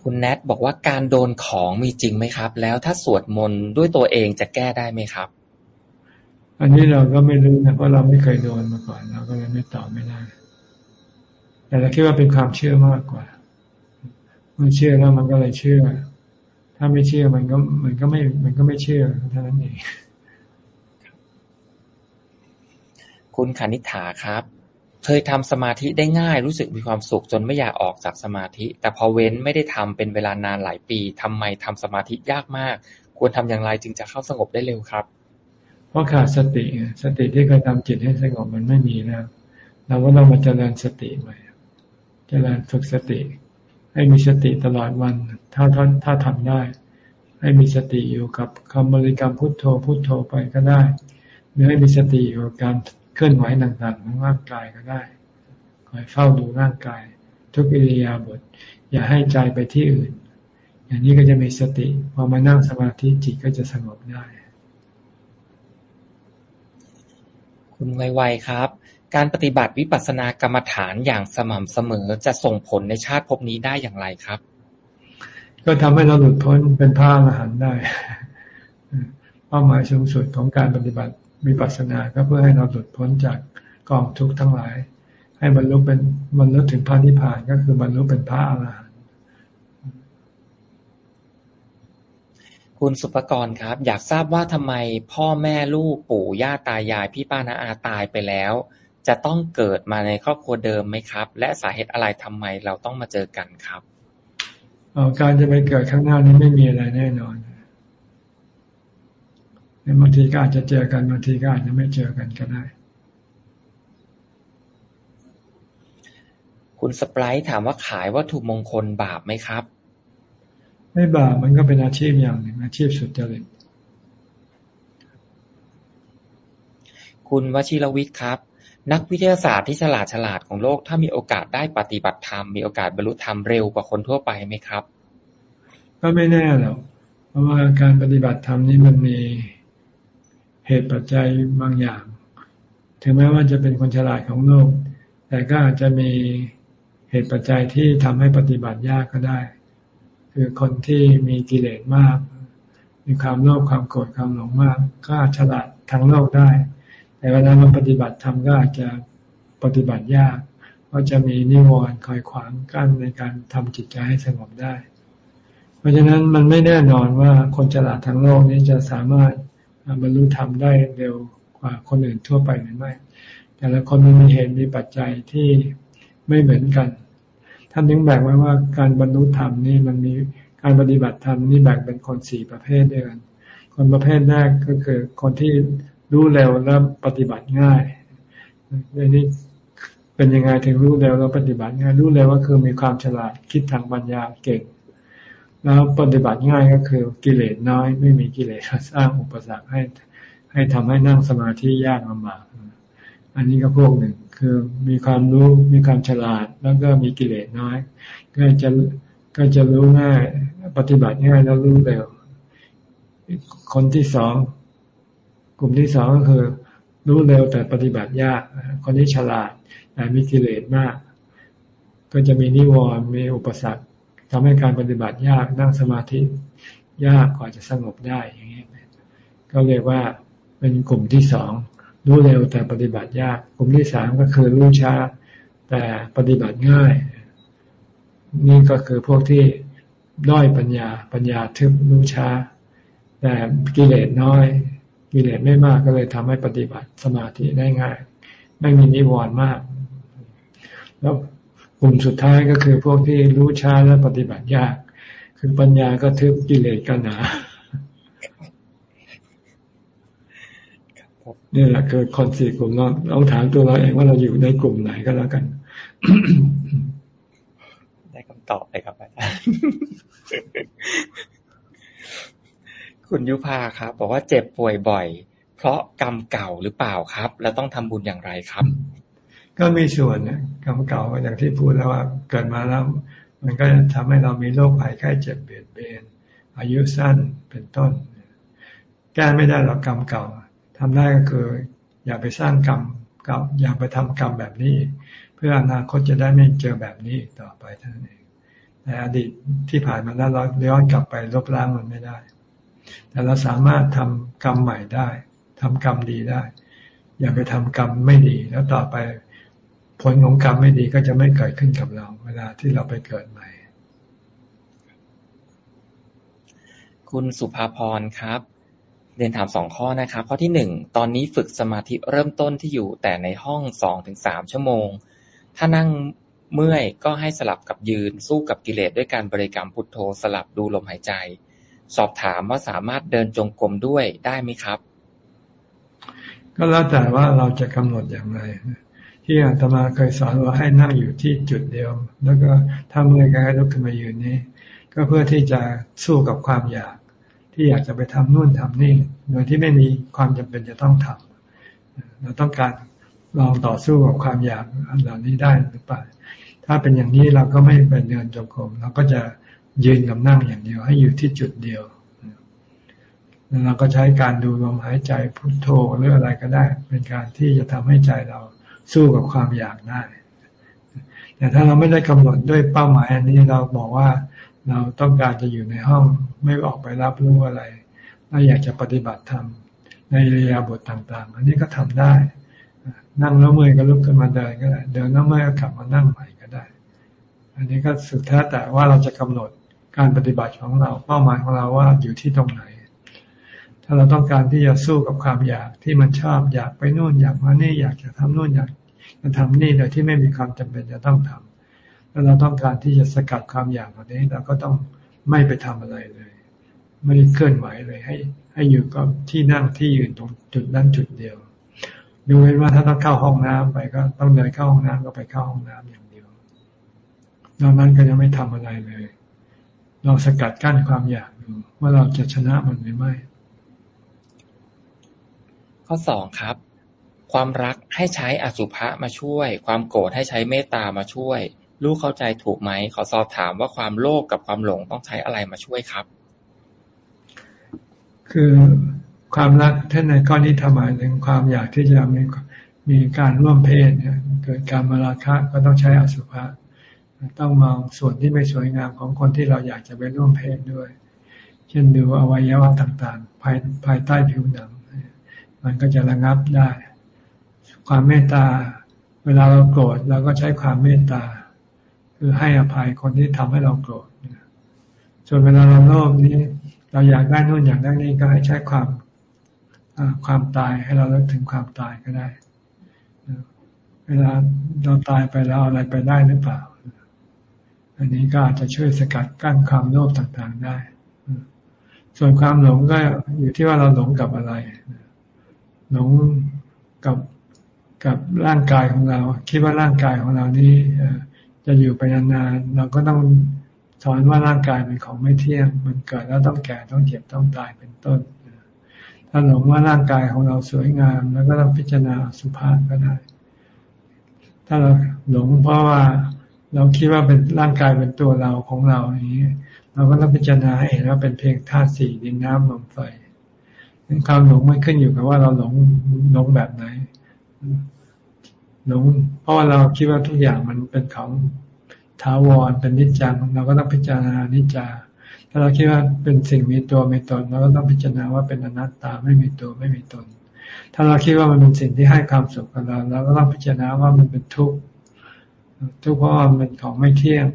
คุณแนทบอกว่าการโดนของมีจริงไหมครับ แล้วถ้าสวดมนต์ด้วยตัวเองจะแก้ได้ไหมครับ อันนี้เราก็ไม่รู้นะเพราะเราไม่เคยโดนมาก่อนเราก็เลยไม่ตอบไม่ได้ แต่เราคิดว่าเป็นความเชื่อมากกว่าเมื่อเชื่อแล้วมันก็เลยเชื่อ ถ้าไม่เชื่อมันก็มันก็ไม่ มันก็ไม่เชื่อเท่านั้นเองคุณคณิ t าครับ เคยทำสมาธิได้ง่าย รู้สึกมีความสุขจนไม่อยากออกจากสมาธิ แต่พอเว้นไม่ได้ทำเป็นเวลานานหลายปีทำไมทำสมาธิยากมาก ควรทำอย่างไรจึงจะเข้าสงบได้เร็วครับ เพราะขาดสติ สติที่เคยทำจิตให้สงบมันไม่มีแล้ว เราก็ต้องมาเจริญสติใหม่ เจริญฝึกสติ ให้มีสติตลอดวัน ถ้าท่านถ้าทำได้ ให้มีสติอยู่กับคำบริกรรมพุทโธพุทโธไปก็ได้หรือให้มีสติอยู่กับการ เคลื่อนไหวต่างๆของร่างกายก็ได้ คอยเฝ้าดูร่างกาย ทุกอิริยาบถอย่าให้ใจไปที่อื่น อย่างนี้ก็จะมีสติพอมานั่งสมาธิจิตก็จะสงบได้ คุณไวๆครับ การปฏิบัติวิปัสสนากรรมฐานอย่างสม่ำเสมอจะส่งผลในชาติภพนี้ได้อย่างไรครับ ก็ทำให้เราหลุดพ้นเป็นพระอรหันต์ได้เป้าหมายสูงสุดของการปฏิบัติ วิปัสสนาก็เพื่อให้เราหลุดพ้นจากกองทุกข์ทั้งหลาย ให้บรรลุเป็นบรรลุถึงพระนิพพานก็คือบรรลุเป็นพระอรหันต์คุณสุปกรณ์ครับ อยากทราบว่าทำไมพ่อแม่ลูกปู่ย่าตายายพี่ป้าน้าอาตายไปแล้ว จะต้องเกิดมาในครอบครัวเดิมไหมครับ และสาเหตุอะไรทำไมเราต้องมาเจอกันครับการจะไปเกิดข้างหน้านี้ไม่มีอะไรแน่นอน บางทีก็อาจจะเจอกันบางทีก็อาจจะไม่เจอกันก็ได้ คุณสปรายถามว่าขายวัตถุมงคลบาปไหมครับ ไม่บาปมันก็เป็นอาชีพอย่างหนึ่งอาชีพสุดจริตคุณวชิรวิทย์ครับ นักวิทยาศาสตร์ที่ฉลาดฉลาดของโลก ถ้ามีโอกาสได้ปฏิบัติธรรม มีโอกาสบรรลุธรรมเร็วกว่าคนทั่วไปไหมครับ ก็ไม่แน่หรอกเพราะว่าการปฏิบัติธรรมนี้มันมี เหตุปัจจัยบางอย่าง ถึงแม้ว่าจะเป็นคนฉลาดของโลก แต่ก็อาจจะมีเหตุปัจจัยที่ทำให้ปฏิบัติยากก็ได้ คือคนที่มีกิเลสมาก มีความโลภความโกรธความหลงมาก ก็ฉลาดทางโลกได้ แต่เวลามาปฏิบัติธรรมก็อาจจะปฏิบัติยากเพราะจะมีนิวรณ์คอยขวางกั้นในการทำจิตใจให้สงบได้ เพราะฉะนั้นมันไม่แน่นอนว่าคนฉลาดทั้งโลกนี้จะสามารถ บรรลุธรรมได้เร็วกว่าคนอื่นทั่วไปหรือไม่ แต่ละคนมันมีเหตุมีปัจจัยที่ไม่เหมือนกัน ท่านนึงแบ่งไว้ว่าการบรรลุธรรมนี่มันมีการปฏิบัติธรรมนี่แบ่งเป็นคนสี่ประเภทด้วยกัน คนประเภทแรกก็คือคนที่รู้เร็วแล้วปฏิบัติง่ายในนี้เป็นยังไงถึงรู้เร็วแล้วปฏิบัติง่ายรู้เร็วก็คือมีความฉลาดคิดทางปัญญาเก่ง แล้วปฏิบัติง่ายก็คือกิเลสน้อย ไม่มีกิเลสสร้างอุปสรรคให้ ให้ทำให้นั่งสมาธิยากลำบากอันนี้ก็พวกหนึ่งคือมีความรู้มีความฉลาด แล้วก็มีกิเลสน้อย ก็จะก็จะรู้ง่าย ปฏิบัติง่ายแล้วรู้เร็วคนที่สองกลุ่มที่สองก็คือ รู้เร็วแต่ปฏิบัติยาก คนที่ฉลาดแต่มีกิเลสมาก ก็จะมีนิวรณ์มีอุปสรรค ทำให้การปฏิบัติยากนั่งสมาธิยากกว่าจะสงบได้อย่างนี้ก็เรียกว่าเป็นกลุ่มที่สองรู้เร็วแต่ปฏิบัติยาก กลุ่มที่สามก็คือรู้ช้าแต่ปฏิบัติง่าย นี่ก็คือพวกที่ด้อยปัญญาปัญญาทึบรู้ช้า แต่กิเลสน้อย กิเลสไม่มากก็เลยทำให้ปฏิบัติสมาธิได้ง่าย ไม่มีนิวรณ์มาก แล้ว กลุ่มสุดท้ายก็คือพวกที่รู้ช้าและปฏิบัติยาก คือปัญญาก็ทึบกิเลสก็หนานี่แหละคือคนสี่กลุ่มเราเราถามตัวเราเองว่าเราอยู่ในกลุ่มไหนก็แล้วกัน ได้คำตอบเลยครับอาจารย์คุณยุพาครับบอกว่าเจ็บป่วยบ่อย เพราะกรรมเก่าหรือเปล่าครับ แล้วต้องทำบุญอย่างไรครับ ก็มีส่วนเนี่ยกรรมเก่าอย่างที่พูดแล้วว่าเกิดมาแล้วมันก็ทำให้เรามีโรคภัยไข้เจ็บเบียดเบียนอายุสั้นเป็นต้น แก้ไม่ได้หรอกกรรมเก่าทำได้ก็คือ อย่าไปสร้างกรรมกับอย่าไปทำกรรมแบบนี้ เพื่ออนาคตจะได้ไม่เจอแบบนี้ต่อไปเท่านั้นเองในอดีตที่ผ่านมาแล้วเราย้อนกลับไปลบล้างมันไม่ได้ แต่เราสามารถทำกรรมใหม่ได้ทำกรรมดีได้ อย่าไปทำกรรมไม่ดีแล้วต่อไป ผลของกรรมไม่ดีก็จะไม่เกิดขึ้นกับเรา เวลาที่เราไปเกิดใหม่ คุณสุภาพรครับ เรียนถามสองข้อนะครับข้อที่หนึ่งตอนนี้ฝึกสมาธิเริ่มต้นที่อยู่แต่ในห้องสองถึงสามชั่วโมง ถ้านั่งเมื่อยก็ให้สลับกับยืนสู้กับกิเลสด้วยการบริกรรมพุทโธสลับดูลมหายใจ สอบถามว่าสามารถเดินจงกรมด้วยได้ไหมครับ ก็แล้วแต่ว่าเราจะกำหนดอย่างไร ที่อาตมาเคยสอนว่าให้นั่งอยู่ที่จุดเดียว แล้วก็ถ้าเมื่อยก็ให้ลุกขึ้นมายืนนี้ ก็เพื่อที่จะสู้กับความอยาก ที่อยากจะไปทำนู่นทำนี่ โดยที่ไม่มีความจำเป็นจะต้องทำเราต้องการลองต่อสู้กับความอยากเหล่านี้ได้หรือเปล่าถ้าเป็นอย่างนี้เราก็ไม่ไปเดินจงกรมเราก็จะยืนกับนั่งอย่างเดียว ให้อยู่ที่จุดเดียวแล้วเราก็ใช้การดูลมหายใจพุทโธหรืออะไรก็ได้ เป็นการที่จะทำให้ใจเรา สู้กับความอยากได้ แต่ถ้าเราไม่ได้กำหนดด้วยเป้าหมายอันนี้เราบอกว่าเราต้องการจะอยู่ในห้องไม่ออกไปรับรู้อะไรเราอยากจะปฏิบัติธรรมในเรียบทต่าง ๆ อันนี้ก็ทำได้ นั่งแล้วเมื่อยก็ลุกขึ้นมาเดินก็ได้ เดินแล้วเมื่อยก็กลับมานั่งใหม่ก็ได้ อันนี้ก็สุดแท้แต่ว่าเราจะกำหนดการปฏิบัติของเรา เป้าหมายของเราว่าอยู่ที่ตรงไหน ถ้าเราต้องการที่จะสู้กับความอยากที่มันชอบอยากไปนู่นอยากมานี่อยากจะทำนู่นอยาก จะทำนี่โดยที่ไม่มีความจำเป็นจะต้องทำถ้าเราต้องการที่จะสกัดความอยากเหล่านี้ เราก็ต้องไม่ไปทำอะไรเลย ไม่เคลื่อนไหวเลย ให้ ให้อยู่กับที่นั่งที่ยืนตรงจุดนั้นจุดเดียวดูเว้นว่าถ้าต้องเข้าห้องน้ำไปก็ต้องเดินเข้าห้องน้ำก็ไปเข้าห้องน้ำอย่างเดียวนอกนั้นก็จะไม่ทำอะไรเลยลองสกัดกั้นความอยากดูว่าเราจะชนะมันหรือไม่ ข้อสองครับ ความรักให้ใช้อสุภะมาช่วย ความโกรธให้ใช้เมตตามาช่วย ลูกเข้าใจถูกไหม ขอสอบถามว่าความโลภกกับความหลงต้องใช้อะไรมาช่วยครับ คือความรักท่านในข้อนี้ทำหมายถึงความอยากที่จะมีมีการร่วมเพศเนี่ยเกิดการมาราคะก็ต้องใช้อสุภะต้องมองส่วนที่ไม่สวยงามของคนที่เราอยากจะไปร่วมเพศด้วย เช่นดูอวัยวะต่างๆ ภายภายใต้ผิวหนัง มันก็จะระงับได้ ความเมตตา เวลาเราโกรธเราก็ใช้ความเมตตา คือให้อภัยคนที่ทำให้เราโกรธส่วนเวลาเราโลภนี้ เราอยากได้นู่นอยากได้นี่ก็ให้ใช้ความความตายให้เราเลิกถึงความตายก็ได้ เวลาเราตายไปแล้วอะไรไปได้หรือเปล่า อันนี้ก็อาจจะช่วยสกัดกั้นความโลภต่างๆได้ ส่วนความหลงก็อยู่ที่ว่าเราหลงกับอะไร หลงกับ กับร่างกายของเรา คิดว่าร่างกายของเรานี้จะอยู่ไปนานๆเราก็ต้องสอนว่าร่างกายเป็นของไม่เที่ยง มันเกิดแล้วต้องแก่ต้องเจ็บต้องตายเป็นต้นถ้าหลงว่าร่างกายของเราสวยงาม แล้วก็ต้องพิจารณาสุภาพก็ได้ ถ้าเราหลงเพราะว่าเราคิดว่าเป็นร่างกายเป็นตัวเราของเราอย่างนี้เราก็ต้องพิจารณาให้เห็นว่าเป็นเพียงธาตุสี่ดินน้ำลมไฟความหลงไม่ขึ้นอยู่กับว่าเราหลงหลงแบบไหน หลงเพราะว่าเราคิดว่าทุกอย่างมันเป็นของถาวรเป็นนิจจังเราก็ต้องพิจารณานิจจา ถ้าเราคิดว่าเป็นสิ่งมีตัวมีตนเราก็ต้องพิจารณาว่าเป็นอนัตตาไม่มีตัวไม่มีตน ถ้าเราคิดว่ามันเป็นสิ่งที่ให้ความสุขกับเราเราก็ต้องพิจารณาว่ามันเป็นทุกข์ทุกข์เพราะว่ามันของไม่เที่ยง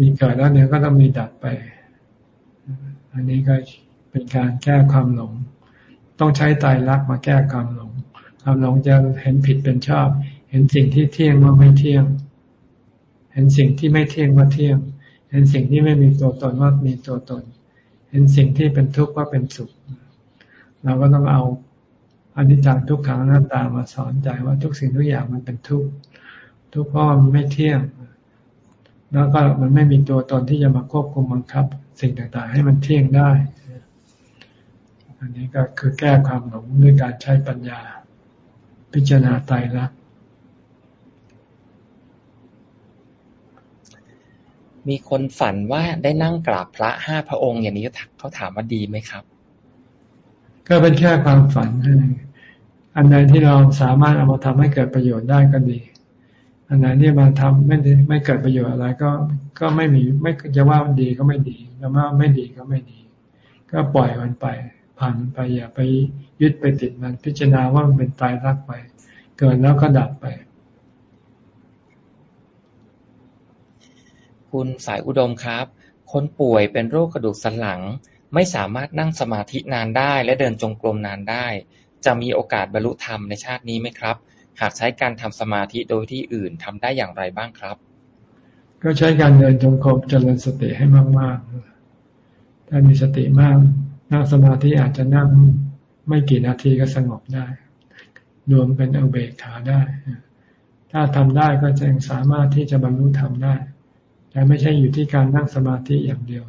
มีเกิดแล้วเนี่ยก็ต้องมีดับไป อันนี้ก็เป็นการแก้ความหลง ต้องใช้ตายรักมาแก้ความหลง ความหลงจะเห็นผิดเป็นชอบ เห็นสิ่งที่เที่ยงว่าไม่เที่ยง เห็นสิ่งที่ไม่เที่ยงว่าเที่ยง เห็นสิ่งที่ไม่มีตัวตนว่ามีตัวตน เห็นสิ่งที่เป็นทุกข์ว่าเป็นสุข เราก็ต้องเอาอนิจจังทุกขังหน้าตามาสอนใจว่าทุกสิ่งทุกอย่างมันเป็นทุกข์ทุกข์เพราะมันไม่เที่ยง แล้วก็มันไม่มีตัวตนที่จะมาควบคุมบังคับ สิ่งต่างๆ ให้มันเที่ยงได้ อันนี้ก็คือแก้ความหลงด้วยการใช้ปัญญา พิจารณาไตรลักษณ์มีคนฝันว่าได้นั่งกราบพระห้าพระองค์ อย่างนี้เขาถามว่าดีไหมครับ ก็เป็นแค่ความฝันนั่นเองอันใดที่เราสามารถเอามาทำให้เกิดประโยชน์ได้ก็ดี อันไหนที่มาทำไม่ไม่เกิดประโยชน์อะไรก็ก็ไม่มีไม่จะว่ามันดีก็ไม่ดีจะว่าไม่ดีก็ไม่ดี ก็ปล่อยมันไป ผ่านมันไป อย่าไปยึดไปติดมันพิจารณาว่ามันเป็นตายรักไป เกิดแล้วก็ดับไป คุณสายอุดมครับ คนป่วยเป็นโรคกระดูกสันหลัง ไม่สามารถนั่งสมาธินานได้ และเดินจงกรมนานได้ จะมีโอกาสบรรลุธรรมในชาตินี้ไหมครับ หากใช้การทำสมาธิโดยที่อื่นทำได้อย่างไรบ้างครับ ก็ใช้การเดินจงกรมเจริญสติให้มากๆถ้ามีสติมาก นั่งสมาธิอาจจะนั่งไม่กี่นาทีก็สงบได้ รวมเป็นอุเบกขาได้ ถ้าทำได้ก็จะสามารถที่จะบรรลุธรรมได้ แต่ไม่ใช่อยู่ที่การนั่งสมาธิอย่างเดียว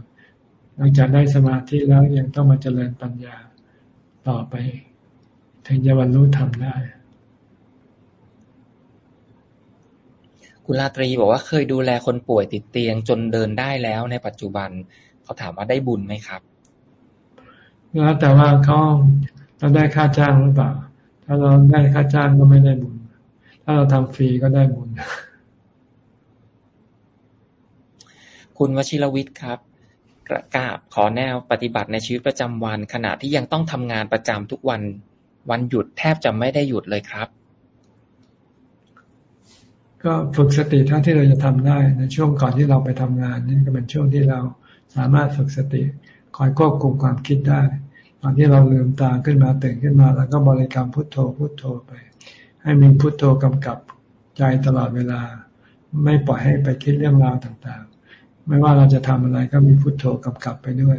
หลังจากได้สมาธิแล้วยังต้องมาเจริญปัญญาต่อไป ถึงจะบรรลุธรรมได้คุณลาตรีบอกว่าเคยดูแลคนป่วยติดเตียงจนเดินได้แล้วในปัจจุบันเขาถามว่าได้บุญไหมครับ แล้วแต่ว่าเขาเราได้ค่าจ้างหรือเปล่า ถ้าเราได้ค่าจ้างก็ไม่ได้บุญ ถ้าเราทำฟรีก็ได้บุญ คุณวชิรวิทย์ครับกระกาบขอแนวปฏิบัติในชีวิตประจำวัน ขณะที่ยังต้องทำงานประจำทุกวัน วันหยุดแทบจะไม่ได้หยุดเลยครับ ก็ฝึกสติเท่าที่เราจะทำได้ในช่วงก่อนที่เราไปทำงานนี่ก็เป็นช่วงที่เราสามารถฝึกสติคอยควบคุมความคิดได้ต อนที่เราลืมตาขึ้นมาตื่นขึ้นมา แล้วก็บริกรรมพุทโธพุทโธไป ให้มีพุทโธกำกับใจตลอดเวลา ไม่ปล่อยให้ไปคิดเรื่องราวต่างๆ ไม่ว่าเราจะทำอะไรก็มีพุทโธกำกับไปด้วย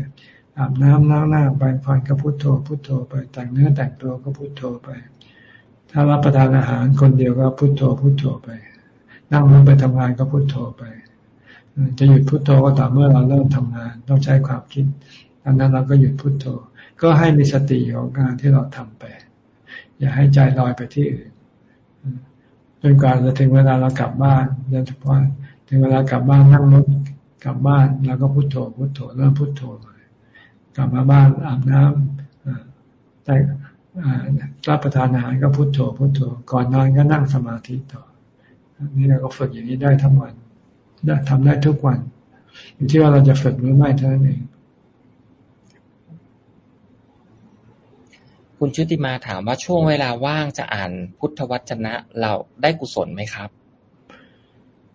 อาบน้ำล้างหน้าแปรงฟันก็พุทโธพุทโธไปแต่งเนื้อแต่งตัวก็พุทโธไป ถ้ารับประทานอาหารคนเดียวก็พุทโธพุทโธไป นั่งรถไปทำงานก็พุทโธไป จะหยุดพุทโธก็ต่อเมื่อเราเริ่มทำงาน ต้องใช้ความคิดดังนั้นเราก็หยุดพุทโธ ก็ให้มีสติของงานที่เราทำไป อย่าให้ใจลอยไปที่อื่นจนกว่าจะถึงเวลาเรากลับบ้านโดยเฉพาะถึงเวลากลับบ้านนั่งรถกลับบ้านเราก็พุโทโธพุโทโธเริ่มพุโทโธกลับมาบ้านอาบน้ำแต่รับประทานอาหารก็พุโทโธพุโทโธก่อนนอนก็นั่งสมาธิต่อ นี่เราก็ฝึกอย่างนี้ได้ทั้งวันได้ทำได้ทุกวัน อยู่ที่ว่าเราจะฝึกหรือไม่เท่านั้นเอง คุณชุติมาถามว่าช่วงเวลาว่างจะอ่านพุทธวจนะเราได้กุศลไหมครับ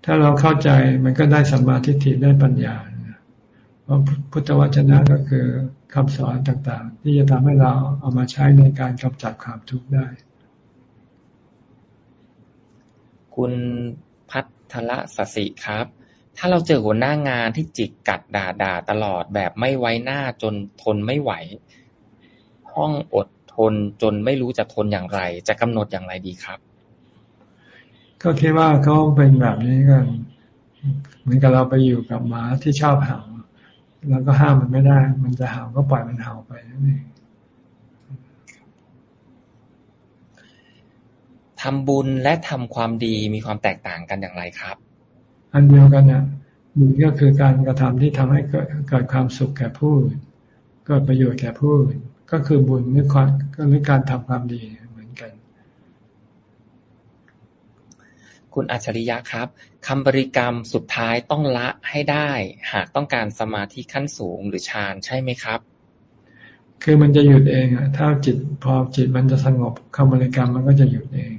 ถ้าเราเข้าใจมันก็ได้สัมมาทิฏฐิได้ปัญญาเพราะพุทธวจนะก็คือคำสอนต่างๆ ที่จะทำให้เราเอามาใช้ในการกำจัดความทุกข์ได้ คุณพัทละสสิครับ ถ้าเราเจอหัวหน้างานที่จิกกัดด่าด่าตลอดแบบไม่ไว้หน้าจนทนไม่ไหว ห้องอด ทนจนไม่รู้จะทนอย่างไร จะกำหนดอย่างไรดีครับ ก็คิดว่าเขาเป็นแบบนี้กันเหมือนกับเราไปอยู่กับหมาที่ชอบเห่าเราก็ห้ามมันไม่ได้ มันจะเห่าก็ปล่อยมันเห่าไปนั่นเองทำบุญและทำความดีมีความแตกต่างกันอย่างไรครับ อันเดียวกันเนี่ยบุญก็คือการกระทำที่ทำให้เกิดเกิดความสุขแก่ผู้อื่นเกิดประโยชน์แก่ผู้อื่นก็คือบุญหรือความ ก็หรือการทำความดีเหมือนกัน คุณอัจฉริยะครับคำบริกรรมสุดท้ายต้องละให้ได้ หากต้องการสมาธิขั้นสูงหรือฌานใช่ไหมครับ คือมันจะหยุดเองอะถ้าจิตพอจิตมันจะสงบคำบริกรรมมันก็จะหยุดเอง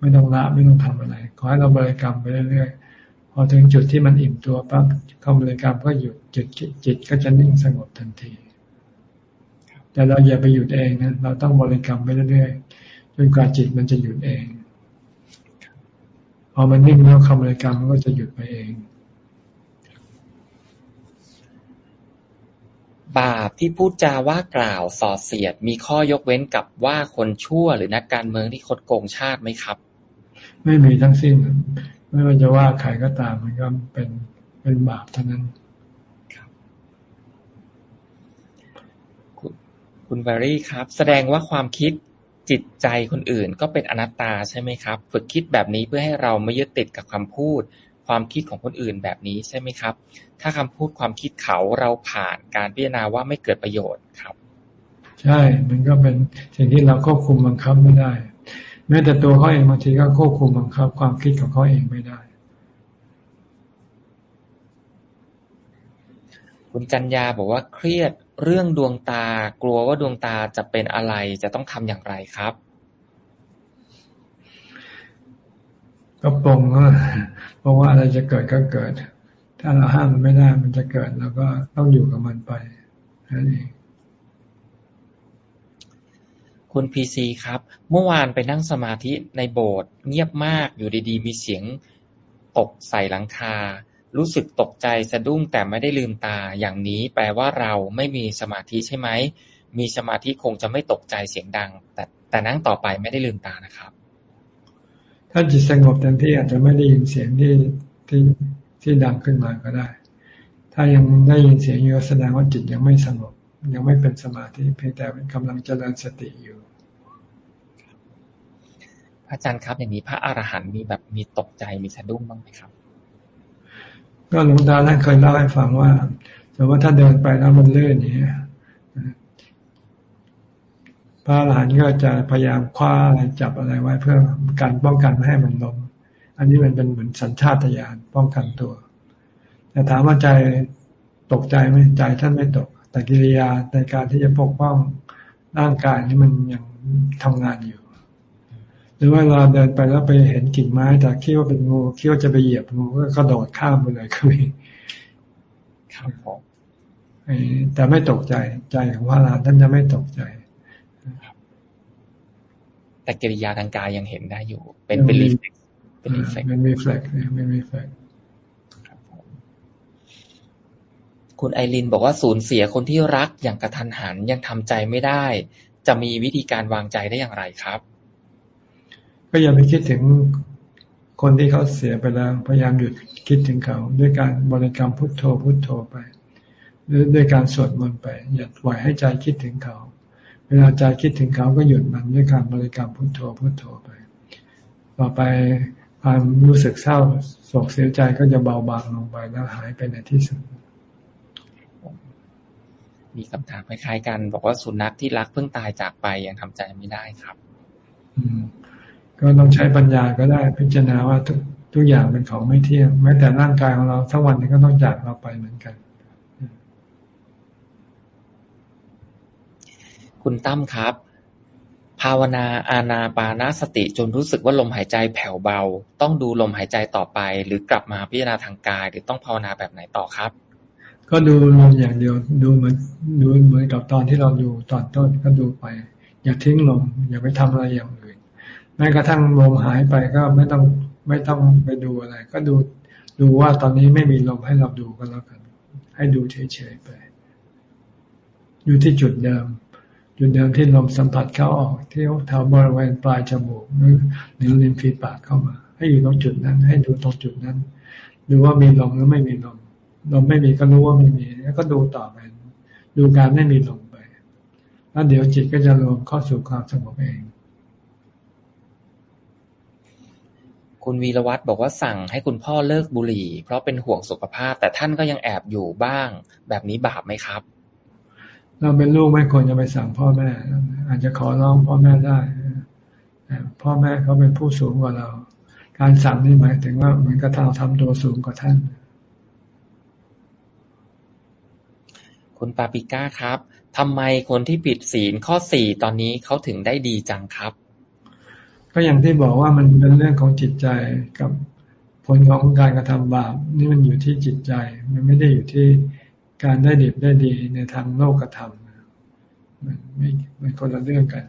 ไม่ต้องละไม่ต้องทำอะไร ขอให้เราบริกรรมไปเรื่อยๆพอถึงจุดที่มันอิ่มตัวปั๊บคำบริกรรมก็หยุดจิตจิตก็จะนิ่งสงบทันที แต่เราอย่าไปหยุดเองนะเราต้องบริกรรมไปเรื่อยๆจนกว่าจิตมันจะหยุดเองพอมันนิ่งแล้วคำบริกรรมมันก็จะหยุดไปเองบาปที่พูดจาว่ากล่าวส่อเสียด มีข้อยกเว้นกับว่าคนชั่วหรือนักการเมืองที่คดโกงชาติไหมครับ ไม่มีทั้งสิ้น ไม่ว่าจะว่าใครก็ตามมันก็เป็นเป็นบาปเท่านั้น คุณแวรี่ครับ แสดงว่าความคิดจิตใจคนอื่นก็เป็นอนัตตาใช่ไหมครับ ฝึกคิดแบบนี้เพื่อให้เราไม่ยึดติดกับคำพูด ความคิดของคนอื่นแบบนี้ใช่ไหมครับ ถ้าคำพูดความคิดเขาเราผ่านการพิจารณาว่าไม่เกิดประโยชน์ครับ ใช่ มันก็เป็นสิ่งที่เราควบคุมบังคับไม่ได้ แม้แต่ตัวเขาเองบางทีก็ควบคุมบังคับ ความคิดของเขาเองไม่ได้ คุณจัญญาบอกว่าเครียด เรื่องดวงตา กลัวว่าดวงตาจะเป็นอะไร จะต้องทำอย่างไรครับ ก็ปรงว่าเพราะว่าอะไรจะเกิดก็เกิด ถ้าเราห้ามมันไม่ได้มันจะเกิดเราก็ต้องอยู่กับมันไปนั่นเองคุณพีซีครับ เมื่อวานไปนั่งสมาธิในโบสถ์เงียบมากอยู่ดีๆ มีเสียงตกใส่หลังคา รู้สึกตกใจสะดุ้งแต่ไม่ได้ลืมตา อย่างนี้แปลว่าเราไม่มีสมาธิใช่ไหม มีสมาธิคงจะไม่ตกใจเสียงดัง แต่แต่นั่งต่อไปไม่ได้ลืมตานะครับ ถ้าจิตสงบเต็มที่อาจจะไม่ได้ยินเสียงที่ที่ที่ดังขึ้นมาก็ได้ ถ้ายังได้ยินเสียงอยู่แสดงว่าจิตยังไม่สงบ ยังไม่เป็นสมาธิเพียงแต่กำลังเจริญสติอยู่อาจารย์ครับอย่างนี้พระอรหันต์มีแบบมีตกใจมีสะดุ้งบ้างไหมครับ ก็หลวงตาท่านเคยเล่าให้ฟังว่าสมมติว่าถ้าเดินไปแล้วมันเลื่อนอย่างนี้พระอรหันต์ก็จะพยายามคว้าอะไรจับอะไรไว้เพื่อการป้องกันไม่ให้มันล้มอันนี้มันเป็นเหมือนสัญชาตญาณป้องกันตัว แต่ถามว่าใจตกใจไหมใจท่านไม่ตก แต่กิริยาในการที่จะปกป้องร่างกายนี่มันยังทำงานอยู่ หรือว่าเราเดินไปแล้วไปเห็นกิ่งไม้ แต่คิดว่าเป็นงูคิดว่าจะไปเหยียบงูก็กระโดดข้ามไปเลยก็มีครับผมแต่ไม่ตกใจใจของพระราท่านจะไม่ตกใจแต่กิริยาทางกายยังเห็นได้อยู่ เป็นเป็นรีเฟกเป็นรีเฟกเป็นรีเฟกเป็นรีเฟกคุณไอรินบอกว่าสูญเสียคนที่รักอย่างกระทันหันยังทำใจไม่ได้ จะมีวิธีการวางใจได้อย่างไรครับ ก็อย่าไปคิดถึงคนที่เขาเสียไปแล้ว พยายามหยุดคิดถึงเขา ด้วยการบริกรรมพุทโธพุทโธไป หรือด้วยการสวดมนต์ไป อย่าปล่อยให้ใจคิดถึงเขา เวลาใจคิดถึงเขาก็หยุดมันด้วยการบริกรรมพุทโธพุทโธไป ต่อไปความรู้สึกเศร้าโศกเสียใจก็จะเบาบางลงไปแล้วหายไปในที่สุด มีคำถามคล้ายๆกัน บอกว่าสุนัขที่รักเพิ่งตายจากไปยังทำใจไม่ได้ครับ อืม ก็ต้องใช้ปัญญาก็ได้พิจารณาว่าทุกทุกอย่างเป็นของไม่เที่ยงแม้แต่ร่างกายของเราทั้งวันนี้ก็ต้องจากเราไปเหมือนกัน คุณตั้มครับ ภาวนาอาณาปานาสติจนรู้สึกว่าลมหายใจแผ่วเบา ต้องดูลมหายใจต่อไป หรือกลับมาพิจารณาทางกาย หรือต้องภาวนาแบบไหนต่อครับ ก็ดูลมอย่างเดียวดูเหมือนดูเหมือนกับตอนที่เราดูตอนต้นก็ดูไป อย่าทิ้งลมอย่าไปทำอะไรอย่างอื่น แม้กระทั่งลมหายไปก็ไม่ต้องไม่ต้องไปดูอะไร ก็ดูดูว่าตอนนี้ไม่มีลมให้เราดูก็แล้วกัน ให้ดูเฉยๆไป อยู่ที่จุดเดิม จุดเดิมที่ลมสัมผัสเข้าออกที่แถวบริเวณปลายจมูกหรือหรือริมฝีปากเข้ามา ให้อยู่ตรงจุดนั้น ให้ดูตรงจุดนั้น ดูว่ามีลมหรือไม่มีลมลมไม่มีก็รู้ว่าไม่มีแล้วก็ดูต่อไปดูการไม่มีลมไป แล้วเดี๋ยวจิตก็จะรวมเข้าสู่ความสงบเอง คุณวีรวัตรบอกว่าสั่งให้คุณพ่อเลิกบุหรี่ เพราะเป็นห่วงสุขภาพ แต่ท่านก็ยังแอบอยู่บ้าง แบบนี้บาปไหมครับ เราเป็นลูกไม่ควรจะไปสั่งพ่อแม่ อาจจะขอร้องพ่อแม่ได้พ่อแม่เขาเป็นผู้สูงกว่าเรา การสั่งนี่หมายถึงว่าเหมือนกับเราทำตัวสูงกว่าท่าน คุณปาปิก้าครับทำไมคนที่ผิดศีลข้อสี่ตอนนี้เขาถึงได้ดีจังครับ ก็อย่างที่บอกว่ามันเป็นเรื่องของจิตใจกับผลของการกระทำบาปนี่มันอยู่ที่จิตใจ มันไม่ได้อยู่ที่การได้ดีได้ดีในทางโลกธรรมมันไม่มันคนละเรื่องกัน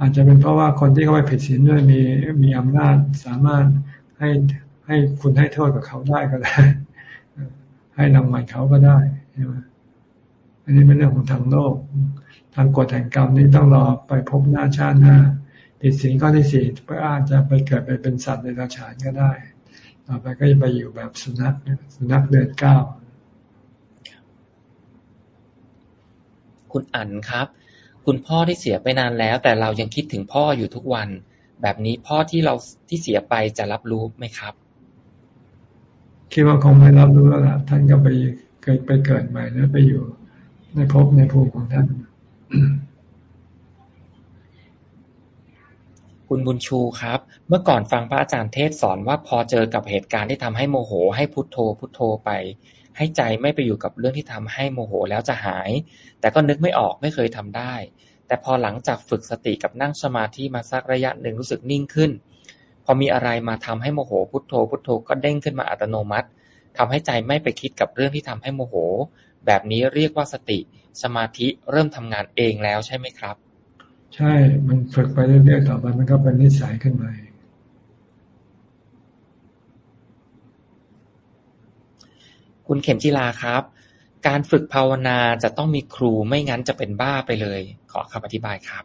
อาจจะเป็นเพราะว่าคนที่เขาไปผิดศีลด้วยมีมีอำนาจสามารถให้ให้คุณให้โทษกับเขาได้ก็ได้ ให้รางวัลเขาก็ได้ใช่ไหมอันนี้เป็นเรื่องของทางโลก ทางกฎแห่งกรรมนี่ต้องรอไปพบหน้าชาติหน้า ติดสินข้อที่สี่ก็อาจจะไปเกิดไปเป็นสัตว์ในราชานก็ได้ ต่อไปก็จะไปอยู่แบบสุนัขสุนัขเดินก้าวคุณอั๋นครับ คุณพ่อที่เสียไปนานแล้ว แต่เรายังคิดถึงพ่ออยู่ทุกวัน แบบนี้พ่อที่เราที่เสียไปจะรับรู้ไหมครับ คิดว่าคงไม่รับรู้แล้วล่ะท่านก็ไปเกิดไปเกิดใหม่แล้วไปอยู่ในภพในภูมิของท่าน คุณบุญชูครับ เมื่อก่อนฟังพระอาจารย์เทศสอนว่าพอเจอกับเหตุการณ์ที่ทำให้โมโห ให้พุทโธ พุทโธไป ให้ใจไม่ไปอยู่กับเรื่องที่ทำให้โมโหแล้วจะหาย แต่ก็นึกไม่ออกไม่เคยทำได้ แต่พอหลังจากฝึกสติกับนั่งสมาธิมาสักระยะหนึ่งรู้สึกนิ่งขึ้น พอมีอะไรมาทำให้โมโหพุทโธ พุทโธก็เด้งขึ้นมาอัตโนมัติทำให้ใจไม่ไปคิดกับเรื่องที่ทำให้โมโห แบบนี้เรียกว่าสติ สมาธิเริ่มทำงานเองแล้วใช่ไหมครับ ใช่ มันฝึกไปเรื่อยๆต่อไปมันก็เป็นนิสัยขึ้นมาคุณเข็มจิลาครับ การฝึกภาวนาจะต้องมีครูไม่งั้นจะเป็นบ้าไปเลย ขอคำอธิบายครับ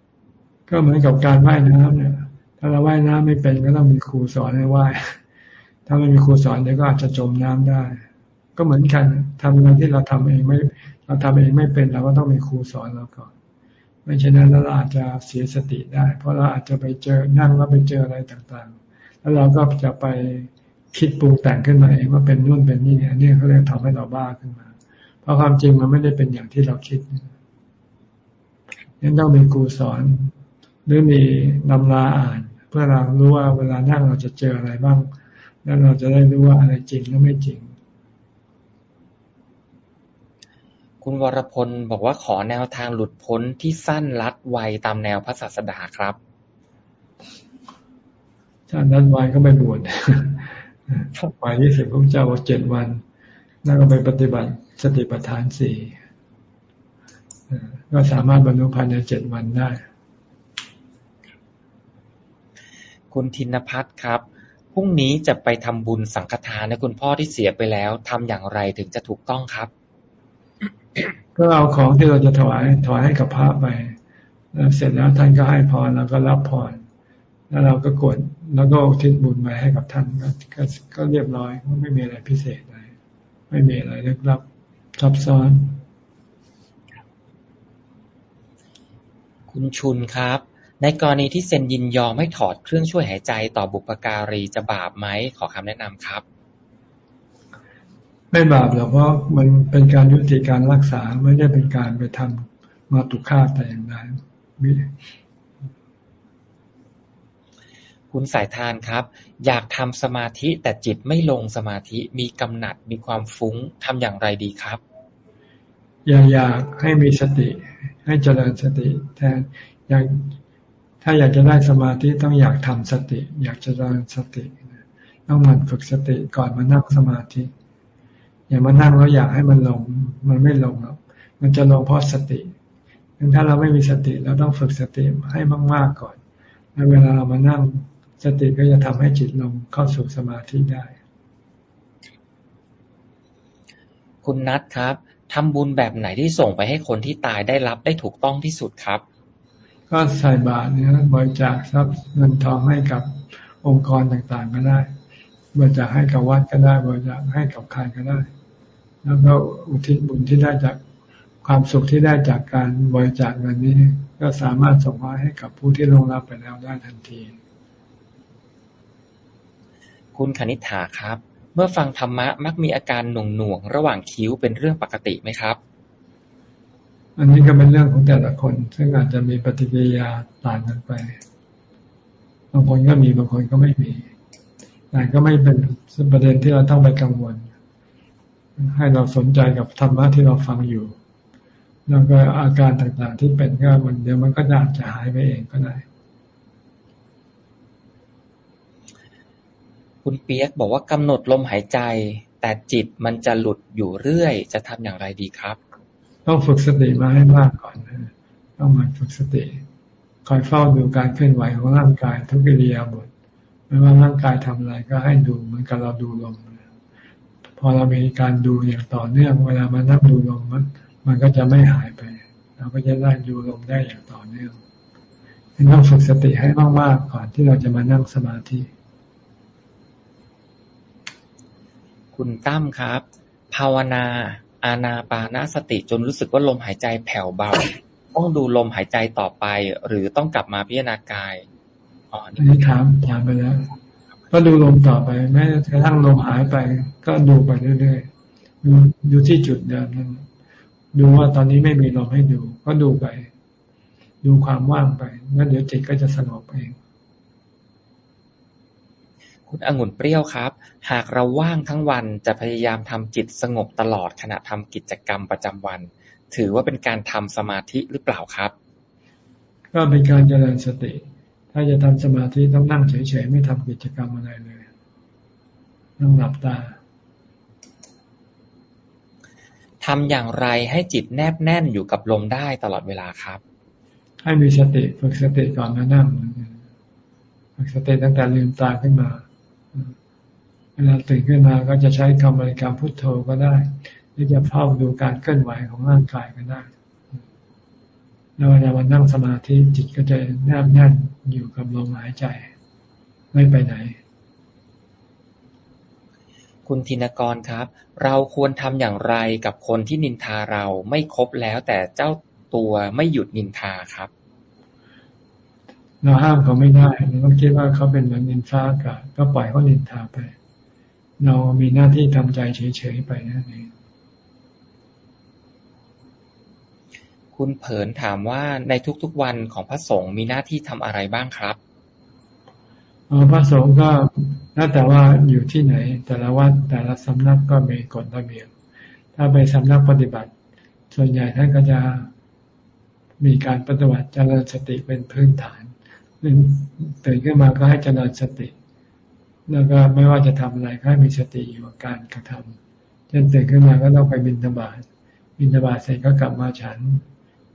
ก็เหมือนกับการว่ายน้ำเนี่ย ถ้าเราว่ายน้ำไม่เป็นก็ต้องมีครูสอนให้ว่ายถ้าไม่มีครูสอนเดี๋ยวก็อาจจะจมน้ำได้ ก็เหมือนกันทำงานที่เราทำเองไม่ เราทำเองไม่เป็นเราก็ต้องมีครูสอนเราก่อน ไม่เช่นนั้นเราอาจจะเสียสติได้ เพราะเราอาจจะไปเจอนั่งแล้วไปเจออะไรต่างๆ แล้วเราก็จะไปคิดปรุงแต่งขึ้นมาเองว่าเป็นนู่นเป็นนี่เนี่ยนี่เขาเรียกทำให้เราบ้าขึ้นมา เพราะความจริงมันไม่ได้เป็นอย่างที่เราคิดยังต้องมีครูสอน หรือมีนำราอ่าน เพื่อเรารู้ว่าเวลานั่งเราจะเจออะไรบ้าง แล้วเราจะได้รู้ว่าอะไรจริงและไม่จริง คุณวรพลบอกว่าขอแนวทางหลุดพ้นที่สั้นรัดไวตามแนวพระศาสดาครับสั้นรัดไวก็ไปบวชไวที่สุดพระเจ้าบอกเจ็ดวัน แล้วก็ไปปฏิบัติสติปัฏฐานสี่ก็สามารถบรรลุภายในเจ็ดวันได้ คุณธินพัฒน์ครับ พรุ่งนี้จะไปทำบุญสังฆทานในคุณพ่อที่เสียไปแล้วทำอย่างไรถึงจะถูกต้องครับ ก็เอาของที่เราจะถวายถวายให้กับพระไปแล้วเสร็จแล้วท่านก็ให้พรแล้วก็รับพรแล้วเราก็กดแล้วก็ทิศบุญไปให้กับท่านก็ก็เรียบร้อยไม่มีอะไรพิเศษอะไรไม่มีอะไรลึกลับซับซ้อน คุณชุนครับ ในกรณีที่เซ็นยินยอมให้ถอดเครื่องช่วยหายใจต่อบุปการีจะบาปไหมขอคำแนะนำครับ ไม่บาปหรอกเพราะมันเป็นการยุติการรักษาไม่ได้เป็นการไปทำมาตุฆ่าแต่อย่างใดคุณสายทานครับ อยากทำสมาธิแต่จิตไม่ลงสมาธิมีกำหนัดมีความฟุ้งทำอย่างไรดีครับ อย่าอยากให้มีสติ ให้เจริญสติแทนอยากถ้าอยากจะได้สมาธิต้องอยากทำสติ อยากจะเจริญสติ ต้องมันฝึกสติก่อนมานั่งสมาธิ อย่ามานั่งแล้วอยากให้มันลง มันไม่ลงหรอกมันจะลงเพราะสติถ้าเราไม่มีสติเราต้องฝึกสติให้มาก ๆก่อนแล้วเวลาเรามานั่งสติก็จะทำให้จิตลงเข้าสู่สมาธิได้ คุณนัทครับทำบุญแบบไหนที่ส่งไปให้คนที่ตายได้รับได้ถูกต้องที่สุดครับ ก็ใส่บาตรเนี่ยบริจาคทรัพย์เงินทองให้กับองค์กรต่างๆก็ได้บริจาคให้กับวัดก็ได้บริจาคให้กับใครก็ได้ แล้วก็อุทิศบุญที่ได้จากความสุขที่ได้จากการบริจาคเงินนี้ ก็สามารถส่งมอบให้กับผู้ที่ลงรับไปแล้วได้ทันที คุณคณิ t าครับ เมื่อฟังธรรมะมักมีอาการหน่วงหน่วงระหว่างคิ้วเป็นเรื่องปกติไหมครับ อันนี้ก็เป็นเรื่องของแต่ละคน ซึ่งอาจจะมีปฏิกิริยาต่างกันไปบางคนก็มีบางคนก็ไม่มีแต่ก็ไม่เป็นประเด็นที่เราต้องไปกังวล ให้เราสนใจกับธรรมะที่เราฟังอยู่ แล้วก็อาการต่างๆที่เป็นก็มันเดี๋ยวมันก็จะจะหายไปเองก็ได้ คุณเปียกบอกว่ากำหนดลมหายใจ แต่จิตมันจะหลุดอยู่เรื่อย จะทำอย่างไรดีครับ ต้องฝึกสติมาให้มากก่อนนะต้องมาฝึกสติคอยเฝ้าดูการเคลื่อนไหวของร่างกายทุกอิริยาบถไม่ว่าร่างกายทำอะไรก็ให้ดูเหมือนกับเราดูลม พอเรามีการดูอย่างต่อเนื่อง เวลามานั่งดูลมมันมันก็จะไม่หายไป เราก็จะได้ดูลมได้อย่างต่อเนื่องต้องฝึกสติให้มากๆก่อนที่เราจะมานั่งสมาธิ คุณตั้มครับ ภาวนา อานาปานาสติจนรู้สึกว่าลมหายใจแผ่วเบา ต้องดูลมหายใจต่อไป หรือต้องกลับมาพิจารณากายอ๋อนี่ถามถามไปแล้ว ก็ดูลมต่อไป แม้กระทั่งลมหายไป ก็ดูไปเรื่อยๆดูดูที่จุดเดิมนั้นดูว่าตอนนี้ไม่มีลมให้ดู ก็ดูไป ดูความว่างไปแล้วเดี๋ยวจิตก็จะสงบเองคุณองุ่นเปรี้ยวครับ หากเราว่างทั้งวันจะพยายามทำจิตสงบตลอดขณะทำกิจกรรมประจำวัน ถือว่าเป็นการทำสมาธิหรือเปล่าครับ ก็เป็นการเจริญสติ ถ้าจะทำสมาธิต้องนั่งเฉยๆไม่ทำกิจกรรมอะไรเลยนั่งหลับตาทำอย่างไรให้จิตแนบแน่นอยู่กับลมได้ตลอดเวลาครับ ให้มีสติฝึกสติก่อนมานั่งฝึกสติตั้งแต่ลืมตาขึ้นมา เวลาตื่นขึ้นมาก็จะใช้คำบริกรรมพุทโธก็ได้ หรือจะเฝ้าดูการเคลื่อนไหวของร่างกายก็ได้ แล้วเวลาวันนั่งสมาธิจิตก็จะแนบแน่นอยู่กับลมหายใจ ไม่ไปไหน คุณธินกรครับ เราควรทำอย่างไรกับคนที่นินทาเราไม่ครบแล้ว แต่เจ้าตัวไม่หยุดนินทาครับ เราห้ามเขาไม่ได้เราต้องคิดว่าเขาเป็นเหมือนนินทาอากาศก็ปล่อยเขานินทาไป เรามีหน้าที่ทำใจเฉยๆไปนั่นเอง คุณเผินถามว่าในทุกๆวันของพระสงฆ์มีหน้าที่ทำอะไรบ้างครับพระสงฆ์ก็แล้วแต่ว่าอยู่ที่ไหน แต่ละวัดแต่ละสำนักก็มีกฎระเบียบ ถ้าไปสำนักปฏิบัติ ส่วนใหญ่ท่านก็จะมีการปฏิบัติเจริญสติเป็นพื้นฐานตื่นขึ้นมาก็ให้เจริญสติ แล้วก็ไม่ว่าจะทำอะไรก็ให้มีสติอยู่กับการกระทำเช่นตื่นขึ้นมาก็ต้องไปบินธบาตบินธบาตเสร็จก็กลับมาฉัน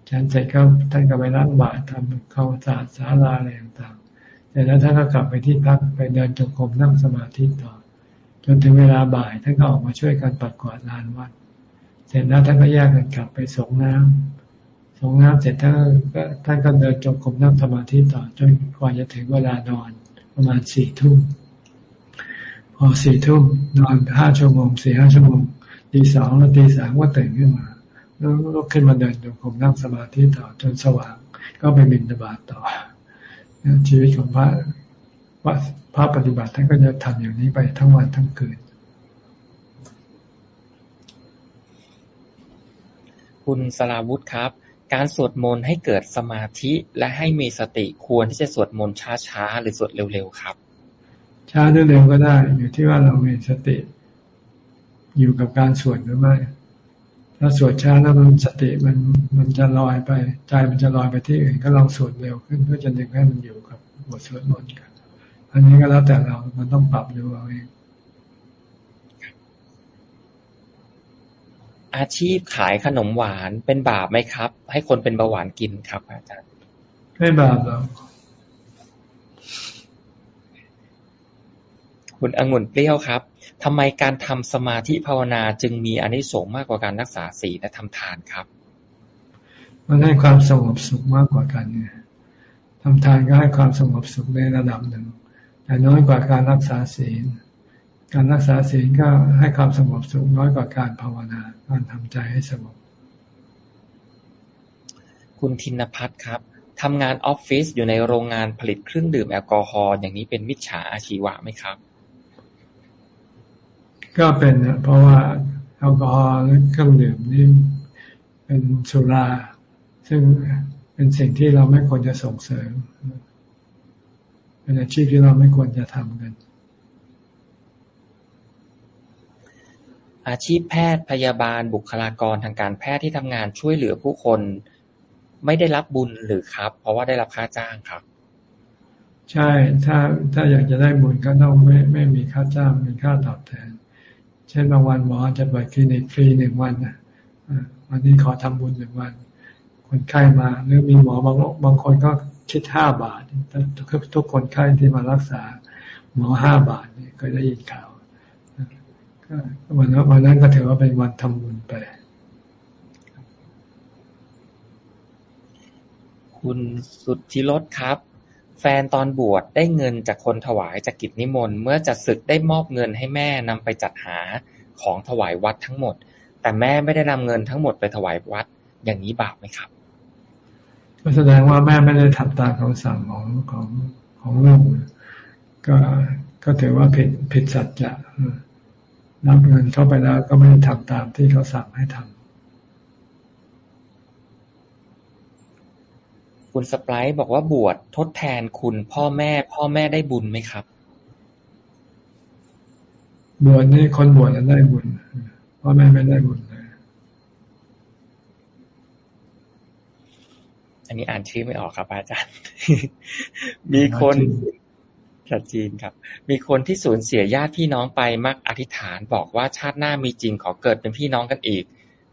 ฉันเสร็จก็ท่านก็ไปล้างบาตรทำเข้าสาดศาลาอะไรต่างแต่แล้วท่านก็กลับไปที่พักไปเดินจงกรมนั่งสมาธิต่อ จนถึงเวลาบ่ายท่านก็ออกมาช่วยกันปัดกวาดลานวัด เสร็จแล้วท่านก็แยกกันกลับไปส่งน้ำส่งน้ำเสร็จท่านก็ท่านก็เดินจงกรมนั่งสมาธิต่อจนกว่าจะถึงเวลานอนประมาณสี่ทุ่มพอสี่ทุ่มนอนห้าชั่วโมงสี่ห้าชั่วโมงตีสองแล้วตีสามก็ตื่นขึ้นมา แล้วลุกขึ้นมาเดินจงกรมนั่งสมาธิต่อจนสว่าง ก็ไปบินบาตต่อชีวิตของพระว่าพระปฏิบัติท่านก็จะทำอย่างนี้ไปทั้งวันทั้งคืน คุณสลาวุธครับ การสวดมนต์ให้เกิดสมาธิและให้มีสติควรที่จะสวดมนต์ช้าๆหรือสวดเร็วๆครับ ช้าหรือเร็วก็ได้ อยู่ที่ว่าเรามีสติ อยู่กับการสวดหรือไม่ ถ้าสวดช้าแล้วมันสติมันมันจะลอยไปใจมันจะลอยไปที่อื่นก็ลองสวดเร็วขึ้นเพื่อจะดึงให้มันอยู่กับบทสวดมนต์กัน อันนี้ก็แล้วแต่เรา มันต้องปรับดูเอาเอง อาชีพขายขนมหวานเป็นบาปไหมครับ ให้คนเป็นเบาหวานกินครับ อาจารย์ ไม่บาปหรอกคุณองุ่นเปรี้ยวครับ ทำไมการทำสมาธิภาวนาจึงมีอนิสงส์มากกว่าการรักษาศีลและทำทานครับ มันให้ความสงบสุขมากกว่ากันเนี่ยทำทานก็ให้ความสงบสุขในระดับหนึ่ง แต่น้อยกว่าการรักษาศีล การรักษาศีลก็ให้ความสงบสุขน้อยกว่าการภาวนา การทำใจให้สงบ คุณธินพัฒน์ครับทำงานออฟฟิศอยู่ในโรงงานผลิตเครื่องดื่มแอลกอฮอล์อย่างนี้เป็นมิจฉาอาชีวะไหมครับ ก็เป็นเพราะว่าแอลกอฮอล์หรือเครื่องดื่มนี่เป็นสุรา ซึ่งเป็นสิ่งที่เราไม่ควรจะส่งเสริม เป็นอาชีพที่เราไม่ควรจะทำกัน อาชีพแพทย์พยาบาลบุคลากรทางการแพทย์ที่ทำงานช่วยเหลือผู้คนไม่ได้รับบุญหรือครับ เพราะว่าได้รับค่าจ้างครับ ใช่ถ้าถ้าอยากจะได้บุญก็ต้องไม่ไม่มีค่าจ้างมีค่าตอบแทน เช่นบางวันหมอจะเปิดคลินิกฟรีหนึ่งวันนะวันนี้ขอทำบุญหนึ่งวัน คนไข้มา หรือมีหมอบางบางคนก็คิดห้าบาททุกทุกคนไข้ที่มารักษา หมอห้าบาทนี่เคยได้ยินข่าววันนั้นวันนั้นก็ถือว่าเป็นวันทำบุญไป คุณสุทธิรสครับ แฟนตอนบวชได้เงินจากคนถวายจากกิจนิมนต์ เมื่อจะศึกได้มอบเงินให้แม่นำไปจัดหาของถวายวัดทั้งหมด แต่แม่ไม่ได้นำเงินทั้งหมดไปถวายวัด อย่างนี้บาปไหมครับ ก็แสดงว่าแม่ไม่ได้ทำตามคำสั่งของของของลูกก็ก็ถือว่าผิดผิดสัจจะรับเงินเข้าไปแล้วก็ไม่ได้ทำตามที่เขาสั่งให้ทำ คุณสปายบอกว่าบวชทดแทนคุณพ่อแม่ พ่อแม่ได้บุญไหมครับ บวชนี่คนบวชได้บุญ พ่อแม่ไม่ได้บุญอันนี้อ่านชื่อไม่ออกครับอาจารย์ มีคนจากจีนครับ มีคนที่สูญเสียญาติพี่น้องไปมักอธิษฐานบอกว่าชาติหน้ามีจริงขอเกิดเป็นพี่น้องกันอีก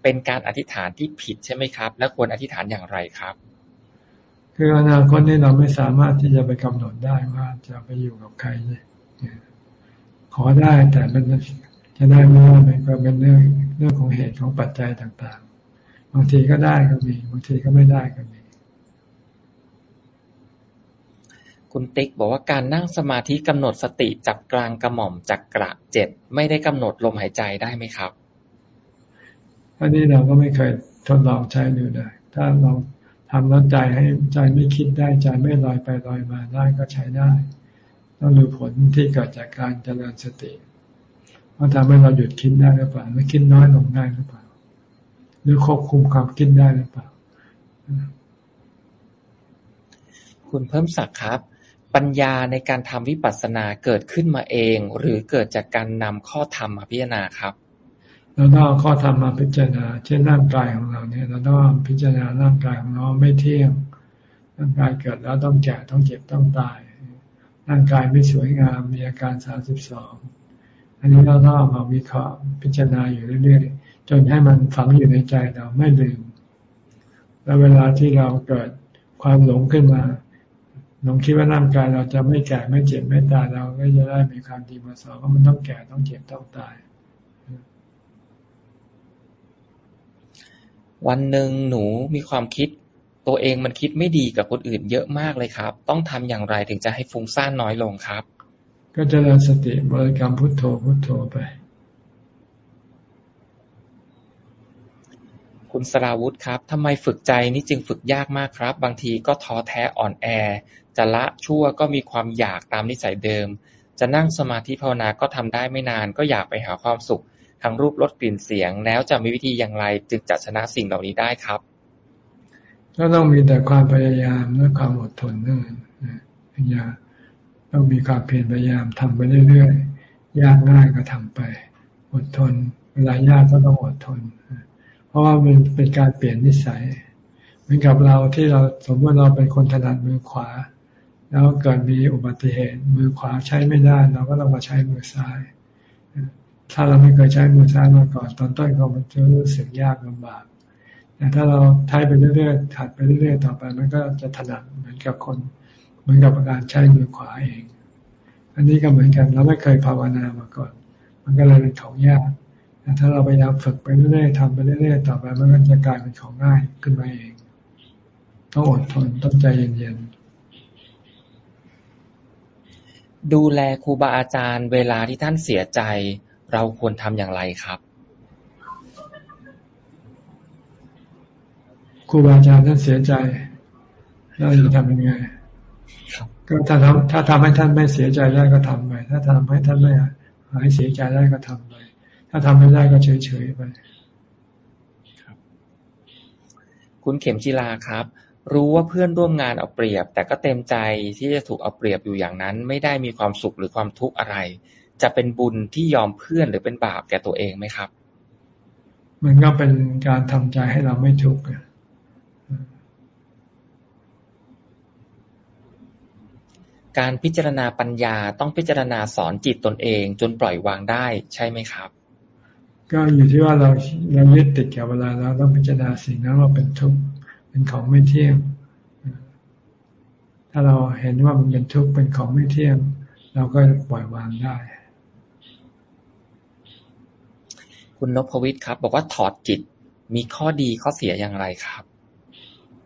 เป็นการอธิษฐานที่ผิดใช่ไหมครับ และควรอธิษฐานอย่างไรครับ คืออนาคตนี้เราไม่สามารถที่จะไปกำหนดได้ว่าจะไปอยู่กับใครขอได้แต่มันจะได้ไม่ได้มันก็เป็นเรื่องเรื่องของเหตุของปัจจัยต่างๆ บางทีก็ได้ก็มี บางทีก็ไม่ได้ก็มี คุณติ๊กบอกว่าการนั่งสมาธิกำหนดสติจับกลางกระหม่อมจักกระเจ็ดไม่ได้กำหนดลมหายใจได้ไหมครับอันนี้เราก็ไม่เคยทดลองใช้ดูได้ ถ้าเรา ทำแล้วใจให้ใจไม่คิดได้ใจไม่ลอยไปลอยมาได้ก็ใช้ได้ ต้องดูผลที่เกิดจากการเจริญสติว่าทำให้เราหยุดคิดได้หรือเปล่าไม่คิดน้อยลงได้หรือเปล่า หรือควบคุมความคิดได้หรือเปล่า คุณเพิ่มศักดิ์ครับ ปัญญาในการทำวิปัสสนาเกิดขึ้นมาเอง หรือเกิดจากการนำข้อธรรมมาพิจารณาครับ เราต้องข้อธรรมมาพิจารณา เช่นร่างกายของเราเนี่ย เราต้องพิจารณาร่างกายของเราไม่เที่ยง ร่างกายเกิดแล้วต้องแก่ต้องเจ็บต้องตาย ร่างกายไม่สวยงามมีอาการสามสิบสองอันนี้เราต้องมาวิเคราะห์พิจารณาอยู่เรื่อยๆ จนให้มันฝังอยู่ในใจเราไม่ลืม แล้วเวลาที่เราเกิดความหลงขึ้นมาหลงคิดว่าร่างกายเราจะไม่แก่ไม่เจ็บไม่ตายเราก็จะได้มีความดีมาสอนว่ามันต้องแก่ต้องเจ็บต้องตาย วันหนึ่งหนูมีความคิด ตัวเองมันคิดไม่ดีกับคนอื่นเยอะมากเลยครับ ต้องทำอย่างไรถึงจะให้ฟุ้งซ่านน้อยลงครับ ก็จะเริญสติบริกรรมพุทโธพุทโธไป คุณสราวุธครับทำไมฝึกใจนี่จึงฝึกยากมากครับ บางทีก็ท้อแท้อ่อนแอ จะละชั่วก็มีความอยากตามนิสัยเดิม จะนั่งสมาธิภาวนาก็ทำได้ไม่นาน ก็อยากไปหาความสุข ทางรูปรสกลิ่นเสียง แล้วจะมีวิธีอย่างไรจึงจะชนะสิ่งเหล่านี้ได้ครับก็ต้องมีแต่ความพยายามและความอดทนนั่นองอย่าต้องมีความเพียรพยายามทำไปเรื่อยๆยากง่ายก็ทำไป อดทน เวลายากก็ต้องอดทน เพราะว่ามันเป็นการเปลี่ยนนิสัย เหมือนกับเราที่เราสมมติเราเป็นคนถนัดมือขวา แล้วเกิดมีอุบัติเหตุมือขวาใช้ไม่ได้ เราก็ต้องมาใช้มือซ้าย ถ้าเราไม่เคยใช้มือซ้ายมาก่อน ตอนต้นก็มันจะรู้สึกยากลำบาก แต่ถ้าเราใช้ไปเรื่อยๆถัดไปเรื่อยๆต่อไป มันก็จะถนัดเหมือนกับคนเหมือนกับการใช้มือขวาเอง อันนี้ก็เหมือนกัน เราไม่เคยภาวนามาก่อน มันก็เลยเป็นของยากแต่ถ้าเราพยายามฝึกไปเรื่อยๆทำไปเรื่อยๆต่อไป มันก็จะกลายเป็นของง่ายขึ้นมาเอง ต้องอดทนต้องใจเย็นๆดูแลครูบาอาจารย์ เวลาที่ท่านเสียใจ เราควรทำอย่างไรครับครูบาอาจารย์ท่านเสียใจเราจะทำยังไงก็ถ้าทำถ้าทำให้ท่านไม่เสียใจได้ก็ทำไป ถ้าทำให้ท่านไม่หายเสียใจได้ก็ทำไป ถ้าทำไม่ได้ก็เฉยๆไปคุณเข็มจีลาครับ รู้ว่าเพื่อนร่วมงานเอาเปรียบ แต่ก็เต็มใจที่จะถูกเอาเปรียบอยู่อย่างนั้น ไม่ได้มีความสุขหรือความทุกข์อะไร จะเป็นบุญที่ยอมเพื่อนหรือเป็นบาปแก่ตัวเองไหมครับ มันก็เป็นการทำใจให้เราไม่ทุกข์การพิจารณาปัญญาต้องพิจารณาสอนจิตตนเอง จนปล่อยวางได้ใช่ไหมครับ ก็อยู่ที่ว่าเราเรายึดติดกับเวลาเราต้องพิจารณาสิ่งนั้นว่าเป็นทุกข์เป็นของไม่เที่ยง ถ้าเราเห็นว่ามันเป็นทุกข์เป็นของไม่เที่ยง เราก็ปล่อยวางได้ คุณนพวิทย์ครับ บอกว่าถอดจิต มีข้อดีข้อเสียอย่างไรครับ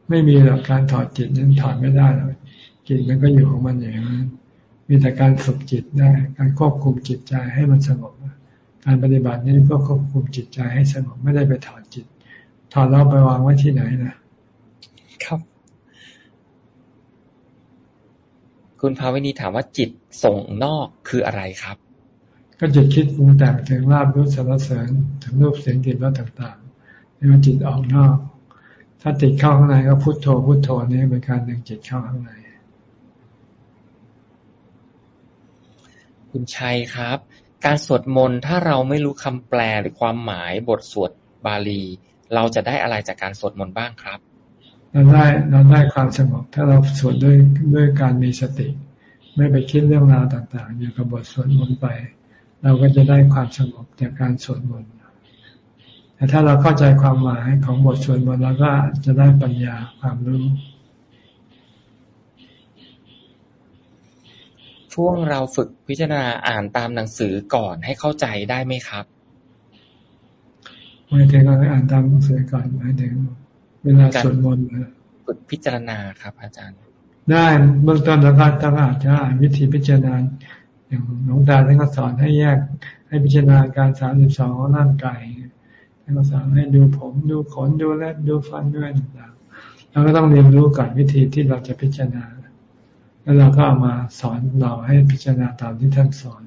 ไม่มีหลักการถอดจิตนั้นถอดไม่ได้หรอกจิตมันก็อยู่ของมันอย่างนั้นมีแต่การฝึกจิตได้ การควบคุมจิตใจให้มันสงบการปฏิบัตินี้ก็ควบคุมจิตใจให้สงบไม่ได้ไปถอดจิต ถอดแล้วไปวางไว้ที่ไหนนะครับ คุณภาวินีถามว่าจิตส่งนอกคืออะไรครับ ก็จิตคิดปรุงแต่งถึงลาบรู้สารเสริญถึงรูปเสียงกลิ่นรสต่างๆนี่มันจิตออกนอก ถ้าติดเข้าข้างในก็พุโทโธพุโทโธนี่เป็นการดึงจิตเข้าข้างใน คุณชัยครับ การสวดมนต์ถ้าเราไม่รู้คำแปลหรือความหมายบทสวดบาลี เราจะได้อะไรจากการสวดมนต์บ้างครับ เราได้เราได้ความสงบถ้าเราสวดด้วยด้วยการมีสติ ไม่ไปคิดเรื่องราวต่าง ๆ อยู่กับบทสวดมนต์ไป เราก็จะได้ความสงบจากการสวดมนต์แต่ถ้าเราเข้าใจความหมายของบทสวดมนต์เราก็จะได้ปัญญาความรู้ ช่วงเราฝึกพิจารณาอ่านตามหนังสือก่อนให้เข้าใจได้ไหมครับหมายถึงเราอ่านตามหนังสือก่อนหมายถึงเวลาสวดมนต์ฝึกพิจารณาครับ อาจารย์ ได้เบื้องต้นเราก็ต้องอาจจะอ่านวิธีพิจารณา อย่างหลวงตาท่านก็สอนให้แยกให้พิจารณาการสามสิบสองของร่างกายท่านก็สอนให้ดูผมดูขนดูเล็บดูฟันด้วยต่างๆเราก็ต้องเรียนรู้ก่อนวิธีที่เราจะพิจารณา แล้วเราก็เอามาสอนเราให้พิจารณาตามที่ท่านสอน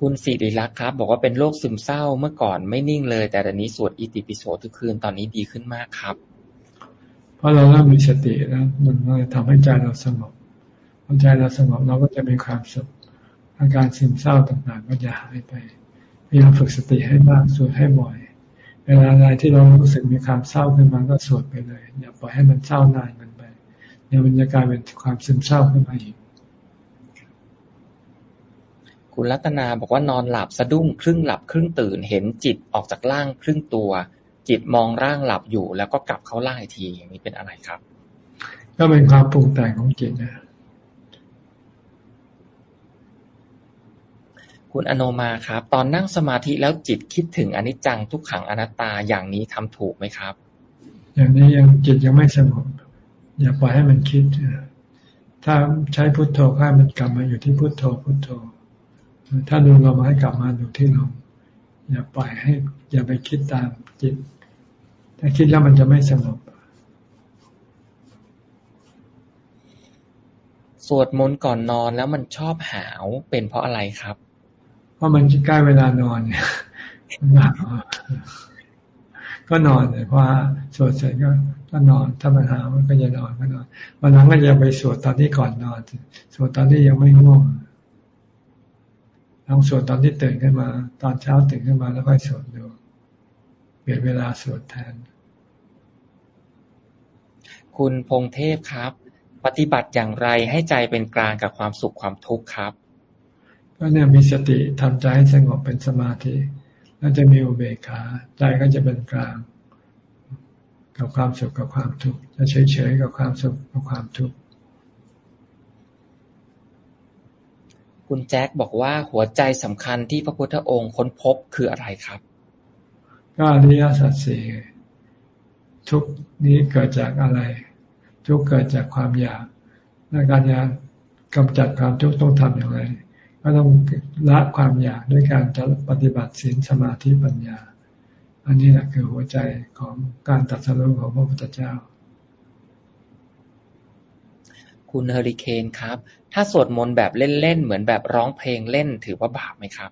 คุณสิริลักษ์ครับ บอกว่าเป็นโรคซึมเศร้าเมื่อก่อนไม่นิ่งเลย แต่ตอนนี้สวดอิติปิโสทุกคืนตอนนี้ดีขึ้นมากครับ เพราะเราเริ่มมีสติแล้วมันก็ทำให้ใจเราสงบ พอใจเราสงบเราก็จะมีความสุขอาการซึมเศร้าต่างๆ ก็จะหายไปพยายามฝึกสติให้มากสวดให้บ่อย เวลาใดที่เรารู้สึกมีความเศร้าขึ้นมาก็สวดไปเลยอย่าปล่อยให้มันเศร้านานเกินไปเดี๋ยวมันจะกลายเป็นความซึมเศร้าขึ้นมาอีกคุณรัตนาบอกว่านอนหลับสะดุ้งครึ่งหลับครึ่งตื่นเห็นจิตออกจากร่างครึ่งตัว จิตมองร่างหลับอยู่ แล้วก็กลับเข้าร่างอีกทีอย่างนี้เป็นอะไรครับ ก็เป็นความปรุงแต่งของจิตนะ คุณอโนมาครับ ตอนนั่งสมาธิแล้วจิตคิดถึงอนิจจังทุกขังอนัตตาอย่างนี้ทำถูกไหมครับ อย่างนี้ยังจิตยังไม่สงบอย่าปล่อยให้มันคิดถ้าใช้พุทโธให้มันกลับมาอยู่ที่พุทโธพุทโธ ถ้าดูลมให้กลับมาดูที่ลมอย่าปล่อยให้ อย่าไปคิดตามจิต ถ้าคิดแล้วมันจะไม่สงบสวดมนต์ก่อนนอนแล้วมันชอบหาวเป็นเพราะอะไรครับ เพราะมันใกล้เวลานอนเนี่ยก็นอนเลยเพราะสวดเสร็จก็ก็นอนถ้าปัญหามันก็จะนอนก็นอนวันหลังก็จะไปสวดตอนที่ก่อนนอนสวดตอนที่ยังไม่ง่วงลองสวดตอนที่ตื่นขึ้นมา ตอนเช้าตื่นขึ้นมาแล้วค่อยสวดดูเปลี่ยนเวลาสวดแทน คุณพงเทพครับ ปฏิบัติอย่างไรให้ใจเป็นกลางกับความสุขความทุกข์ครับ ก็เนี่ยมีสติทำใจให้สงบเป็นสมาธิ แล้วจะมีอุเบกขาใจก็จะเป็นกลาง กับความสุขกับความทุกข์จะเฉยๆกับความสุขกับความทุกข์คุณแจ็คบอกว่าหัวใจสำคัญที่พระพุทธองค์ค้นพบคืออะไรครับ ก็อริยสัจสี่ทุกนี้เกิดจากอะไร ทุกเกิดจากความอยากและการจะกำจัดความทุกข์ต้องทำอย่างไร ก็ต้องละความอยากด้วยการจะปฏิบัติศีลสมาธิปัญญา อันนี้แหละคือหัวใจของการตัดสรุปของพระพุทธเจ้า คุณเฮอริเคนครับ ถ้าสวดมนต์แบบเล่นๆเหมือนแบบร้องเพลงเล่นถือว่าบาปไหมครับ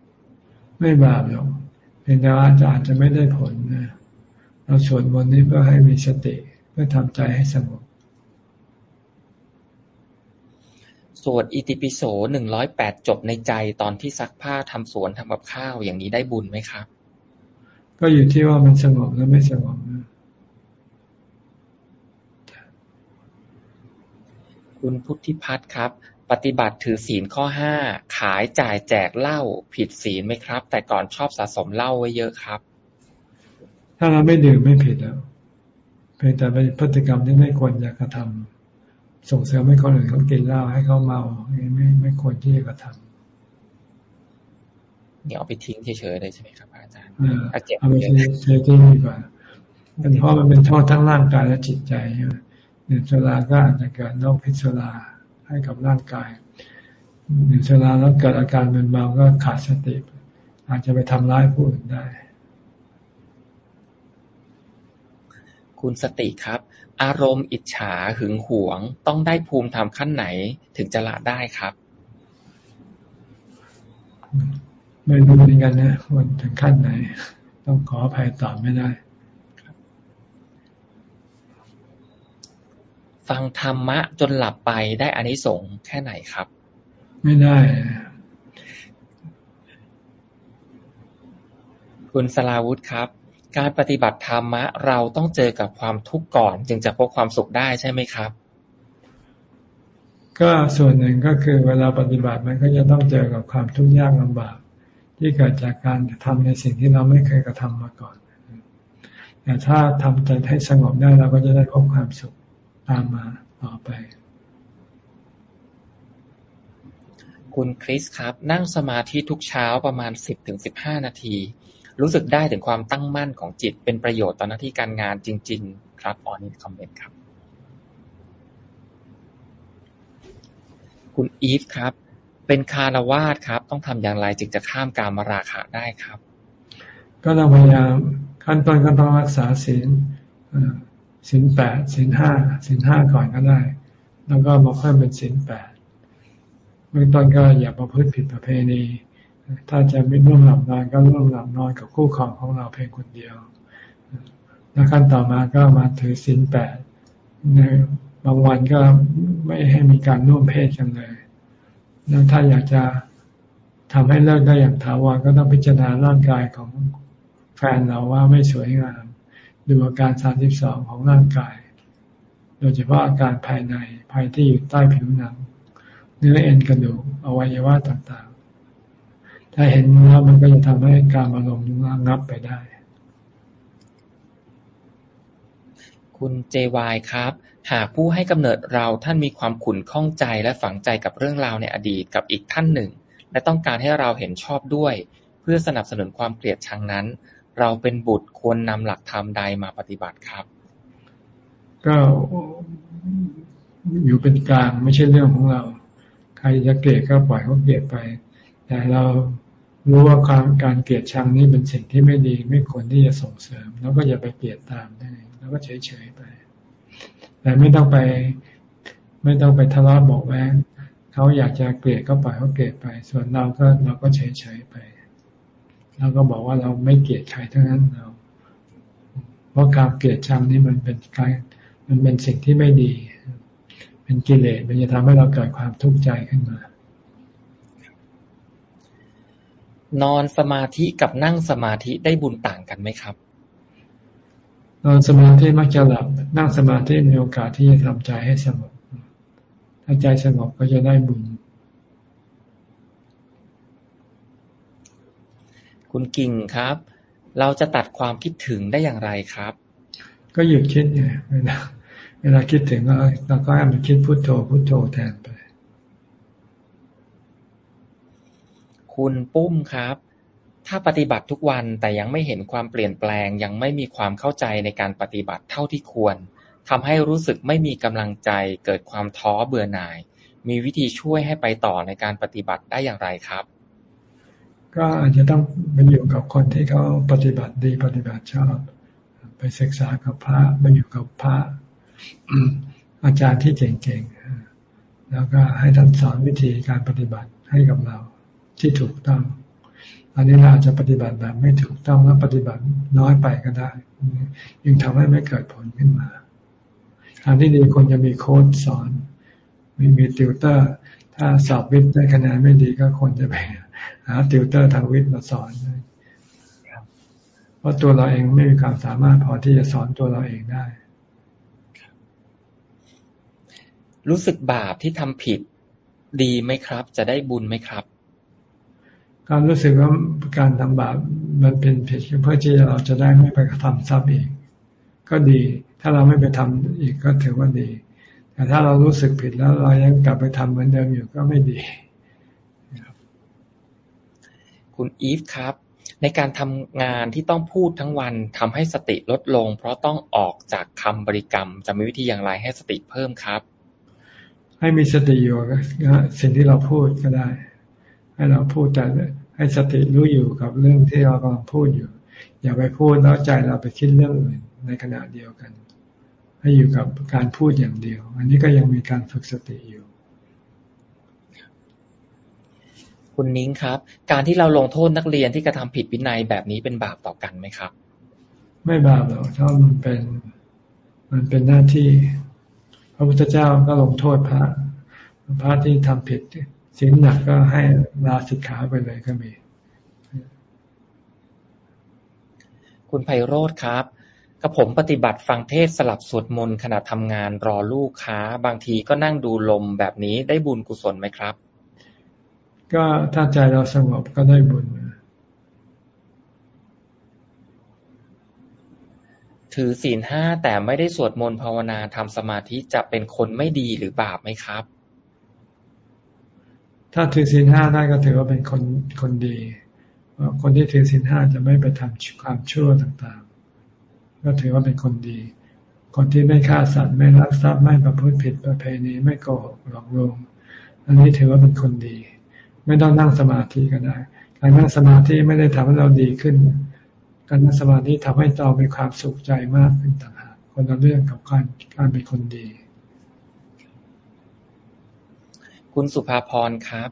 ไม่บาปหรอกเพียงแต่ว่าอาจจะไม่ได้ผลนะเราสวดมนต์นี้เพื่อให้มีสติเพื่อทำใจให้สงบ สวดอิติปิโสหนึ่งร้อยแปดจบในใจตอนที่ซักผ้าทำสวนทำกับข้าวอย่างนี้ได้บุญไหมครับ ก็อยู่ที่ว่ามันสงบหรือไม่สงบนะคุณพุทธิพัฒน์ครับ ปฏิบัติถือศีลข้อห้าขายจ่ายแจกเหล้าผิดศีลไหมครับ แต่ก่อนชอบสะสมเหล้าไว้เยอะครับ ถ้าเราไม่ดื่มไม่ผิดแล้วเพียงแต่เป็นพฤติกรรมที่ไม่ควรจะกระทำ ส่งเสริมให้คนอื่นเขากินเหล้าให้เขาเมาไม่ไม่ไม่ควรที่จะกระทำเดี๋ยวเอาไปทิ้งเฉยๆเลยใช่ไหมครับอาจารย์เอาไปทิ้งเฉยๆดีกว่าเป็นเพราะมันเป็นโทษทั้งร่างกายและจิตใจใช่ไหมดื่มสุราก็อาจจะเกิดโรคพิษสุราให้กับร่างกายดื่มสุราแล้วเกิดอาการมึนเมาก็ขาดสติอาจจะไปทำร้ายผู้อื่นได้ คุณสติครับ อารมณ์อิจฉาหึงหวง ต้องได้ภูมิธรรมขั้นไหนถึงจะละได้ครับไม่รู้เหมือนกันนะว่าถึงขั้นไหน ต้องขออภัยตอบไม่ได้ฟังธรรมะจนหลับไปได้อานิสงส์แค่ไหนครับ ไม่ได้ คุณสลาวุธครับ การปฏิบัติธรรมะ เราต้องเจอกับความทุกข์ก่อน จึงจะพบความสุขได้ใช่ไหมครับ ก็ส่วนหนึ่งก็คือเวลาปฏิบัติมันก็จะต้องเจอกับความทุกข์ยากลำบาก ที่เกิดจากการทำในสิ่งที่เราไม่เคยกระทำมาก่อนแต่ถ้าทำใจให้สงบได้เราก็จะได้พบความสุขตามมาต่อไป คุณคริสครับ นั่งสมาธิทุกเช้าประมาณสิบถึงสิบห้านาที รู้สึกได้ถึงความตั้งมั่นของจิตเป็นประโยชน์ต่อหน้าที่การงานจริง ๆ ครับออนิคอมเมนต์ครับ คุณอีฟครับ เป็นคารวาสครับ ต้องทำอย่างไรจึงจะข้ามการมาราคะได้ครับ ก็ต้องพยายามขั้นต้นก็ต้องรักษาศีลสินแปดสินห้าสินห้าก่อนก็ได้ แล้วก็มาเพิ่มเป็นสินแปดเบื้องต้นก็อย่าประพฤติผิดประเพณี ถ้าจะไม่ร่วมหลับนอนก็ร่วมหลับนอนกับคู่ครองของเราเพียงคนเดียวแล้วขั้นต่อมาก็มาถือสินแปดในบางวันก็ไม่ให้มีการร่วมเพศกันเลย แล้วถ้าอยากจะทำให้เลิกได้อย่างถาวรก็ต้องพิจารณาร่างกายของแฟนเราว่าไม่สวยงาม ดูอาการ 32 ของร่างกาย โดยเฉพาะอาการภายในภายที่อยู่ใต้ผิวหนัง เนื้อเอ็นกระดูกอวัยวะต่าง ถ้าเห็นแล้วมันก็จะทำให้การอารมณ์ระงับไปได้ คุณเจวายครับ หากผู้ให้กำเนิดเราท่านมีความขุ่นข้องใจและฝังใจกับเรื่องราวในอดีตกับอีกท่านหนึ่ง และต้องการให้เราเห็นชอบด้วย เพื่อสนับสนุนความเกลียดชังนั้น เราเป็นบุตรควรนำหลักธรรมใดมาปฏิบัติครับ ก็อยู่เป็นกลางไม่ใช่เรื่องของเรา ใครจะเกลียดก็ปล่อยเขาเกลียดไปแต่เรา รู้ว่าการการเกลียดชังนี้เป็นสิ่งที่ไม่ดี ไม่ควรที่จะส่งเสริม แล้วก็อย่าไปเกลียดตามได้แล้วก็เฉยๆไป แต่ไม่ต้องไป ไม่ต้องไปทะเลาะบอกแว้งเขาอยากจะเกลียดก็ปล่อยเขาเกลียดไป ส่วนเราก็เราก็เฉยๆไปเราก็บอกว่าเราไม่เกลียดใครทั้งนั้นเราเพราะการเกลียดชังนี่มันเป็นการมันเป็นสิ่งที่ไม่ดี เป็นกิเลสมันจะทำให้เราเกิดความทุกข์ใจขึ้นมา นอนสมาธิกับนั่งสมาธิได้บุญต่างกันไหมครับ นอนสมาธิมักจะหลับ นั่งสมาธิมีโอกาสที่จะทำใจให้สงบ ถ้าใจสงบก็จะได้บุญ คุณกิ่งครับ เราจะตัดความคิดถึงได้อย่างไรครับ ก็หยุดคิดไงเวลาเวลาคิดถึงเราก็ให้มันคิดพุโทโธพุโทโธแทนไป คุณปุ้มครับ ถ้าปฏิบัติทุกวันแต่ยังไม่เห็นความเปลี่ยนแปลง ยังไม่มีความเข้าใจในการปฏิบัติเท่าที่ควรทำให้รู้สึกไม่มีกำลังใจ เกิดความท้อเบื่อหน่าย มีวิธีช่วยให้ไปต่อในการปฏิบัติได้อย่างไรครับ ก็อาจจะต้องไปอยู่กับคนที่เขาปฏิบัติดีปฏิบัติชอบ ไปศึกษากับพระไปอยู่กับพระอาจารย์ที่เก่งๆแล้วก็ให้ท่านสอนวิธีการปฏิบัติให้กับเรา ที่ถูกต้อง อันนี้เราจะปฏิบัติแบบไม่ถูกต้องแล้วปฏิบัติน้อยไปก็ได้ ยิ่งทำให้ไม่เกิดผลขึ้นมาทางที่ดีคนจะมีโค้ดสอน มีมีติวเตอร์ ถ้าสอบวิทย์ได้คะแนนไม่ดีก็ควรจะไปหาติวเตอร์ทางวิทย์มาสอนเพราะตัวเราเองไม่มีความสามารถพอที่จะสอนตัวเราเองได้ รู้สึกบาปที่ทำผิดดีไหมครับ จะได้บุญไหมครับ การรู้สึกว่าการทำบาปมันเป็นผิดเพื่อที่เราจะได้ไม่ไปกระทำซ้ำอีก ก็ดี ถ้าเราไม่ไปทำอีกก็ถือว่าดี แต่ถ้าเรารู้สึกผิดแล้วเรายังกลับไปทำเหมือนเดิมอยู่ก็ไม่ดี คุณอีฟครับ ในการทำงานที่ต้องพูดทั้งวันทำให้สติลดลง เพราะต้องออกจากคำบริกรรม จะมีวิธีอย่างไรให้สติเพิ่มครับ ให้มีสติอยู่สิ่งที่เราพูดก็ได้ ให้เราพูดแต่ให้สติรู้อยู่กับเรื่องที่เรากำลังพูดอยู่ อย่าไปพูดแล้วใจเราไปคิดเรื่องอื่นในขณะเดียวกัน ให้อยู่กับการพูดอย่างเดียว อันนี้ก็ยังมีการฝึกสติอยู่ คุณนิ้งครับ การที่เราลงโทษนักเรียนที่กระทำผิดวินัยแบบนี้เป็นบาปต่อกันไหมครับ ไม่บาปหรอกถ้ามันเป็นมันเป็นหน้าที่ พระพุทธเจ้าก็ลงโทษพระพระที่ทำผิด สิ่งหนักก็ให้ลาสิกขาไปเลยก็มี คุณไพโรธครับกระผมปฏิบัติฟังเทศสลับสวดมนต์ขณะทำงานรอลูกค้า บางทีก็นั่งดูลมแบบนี้ได้บุญกุศลไหมครับ ก็ถ้าใจเราสงบก็ได้บุญถือศีลห้าแต่ไม่ได้สวดมนต์ภาวนาทำสมาธิจะเป็นคนไม่ดีหรือบาปไหมครับ ถ้าถือศีลห้าได้ก็ถือว่าเป็นคนคนดี คนที่ถือศีลห้าจะไม่ไปทำความชั่วต่างๆ ก็ถือว่าเป็นคนดี คนที่ไม่ฆ่าสัตว์ไม่รักทรัพย์ไม่ประพฤติผิดประเพณีไม่โกหกหลอกลวงอันนี้ถือว่าเป็นคนดี ไม่ต้องนั่งสมาธิก็ได้ การนั่งสมาธิไม่ได้ทำให้เราดีขึ้น การนั่งสมาธิทำให้เรามีความสุขใจมากขึ้นต่างหากคนละเรื่องกับการการเป็นคนดี คุณสุภาพร ครับ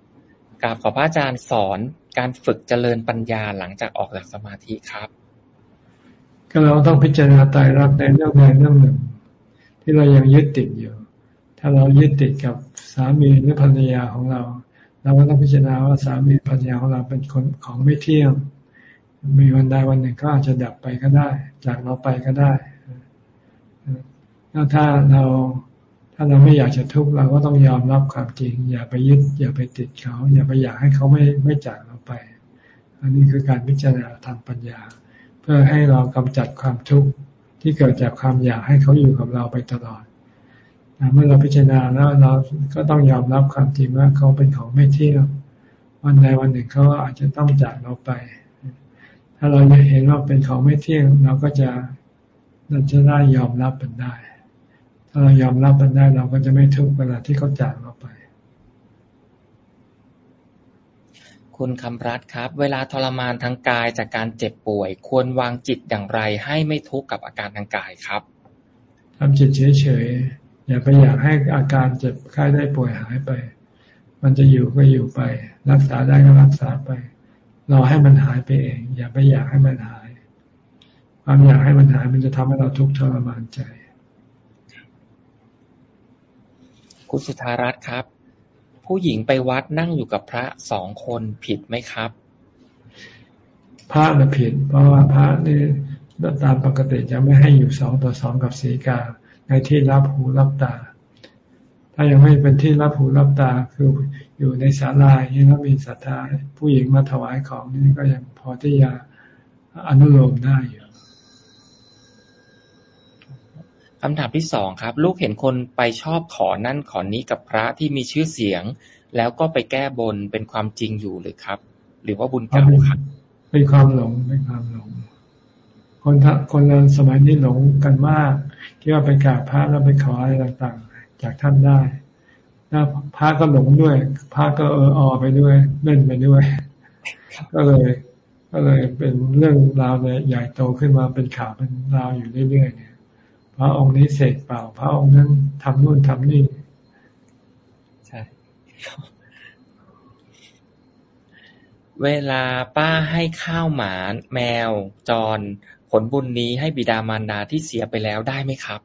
กราบขอพระอาจารย์สอนการฝึกเจริญปัญญาหลังจากออกจากสมาธิครับ ก็เราต้องพิจารณาตายรักในเรื่องใดเรื่องหนึ่ง ที่เรายังยึดติดอยู่ ถ้าเรายึดติดกับสามีหรือภรรยาของเรา เราก็ต้องพิจารณาว่าสามีภรรยาของเราเป็นคนของไม่เที่ยง มีวันใดวันหนึ่งก็อาจจะดับไปก็ได้ จากเราไปก็ได้แล้วถ้าเรา ถ้าเราไม่อยากจะทุกข์เราก็ต้องยอมรับความจริง อย่าไปยึด อย่าไปติดเขา อย่าไปอยากให้เขาไม่ไม่จากเราไป อันนี้คือการพิจารณาทางปัญญา เพื่อให้เรากำจัดความทุกข์ที่เกิดจากความอยากให้เขาอยู่กับเราไปตลอดเมื่อเราพิจารณาแล้วเราก็ต้องยอมรับความจริงว่าเขาเป็นของไม่เที่ยงวันใดวันหนึ่งเขาอาจจะต้องจากเราไป ถ้าเราเห็นว่าเป็นของไม่เที่ยง เราก็จะเราจะได้ยอมรับมันได้ ถ้าเรายอมรับมันได้เราก็จะไม่ทุกข์เวลาที่เขาจากเราไป คุณคำรัตครับ เวลาทรมานทางกายจากการเจ็บป่วย ควรวางจิตอย่างไรให้ไม่ทุกข์กับอาการทางกายครับทำจิตเฉยอย่าไปอยากให้อาการเจ็บไข้ได้ป่วยหายไป มันจะอยู่ก็อยู่ไป รักษาได้ก็รักษาไปเราให้มันหายไปเอง อย่าไปอยากให้มันหาย ความอยากให้มันหายมันจะทำให้เราทุกข์ทรมานใจ คุณสุธารัตน์ครับ ผู้หญิงไปวัดนั่งอยู่กับพระสองคนผิดไหมครับ พระน่ะผิด เพราะว่าพระนี่ตามปกติจะไม่ให้อยู่สองต่อสองกับสีกาในที่รับหูรับตา ถ้ายังไม่เป็นที่รับหูรับตาคืออยู่ในศาลาอย่างนี้แล้วมีศรัทธาผู้หญิงมาถวายของนี่ก็ยังพอที่จะอนุโลมได้อยู่ คำถามที่สองครับ ลูกเห็นคนไปชอบขอนั่นขอนี้กับพระที่มีชื่อเสียง แล้วก็ไปแก้บนเป็นความจริงอยู่หรือครับ หรือว่าบุญเก่าครับเป็นความหลงเป็นความหลง คนคนเราสมัยนี้หลงกันมากคิดว่าไปกราบพระแล้วไปขออะไรต่างๆ จากท่านได้แล้วพระก็หลงด้วยพระก็เอออไปด้วยเล่นไปด้วย ก็เลย ก็เลยเป็นเรื่องราวเนี่ยใหญ่โตขึ้นมาเป็นข่าวเป็นราวอยู่เรื่อยๆเนี่ย ระองค์นี้เสกเปล่า พระองค์นั้นทำนู่นทำนี่ใช่เวลาป้าให้ข้าวหมาแมว จร ผลบุญนี้ให้บิดามารดาที่เสียไปแล้วได้ไหมครับ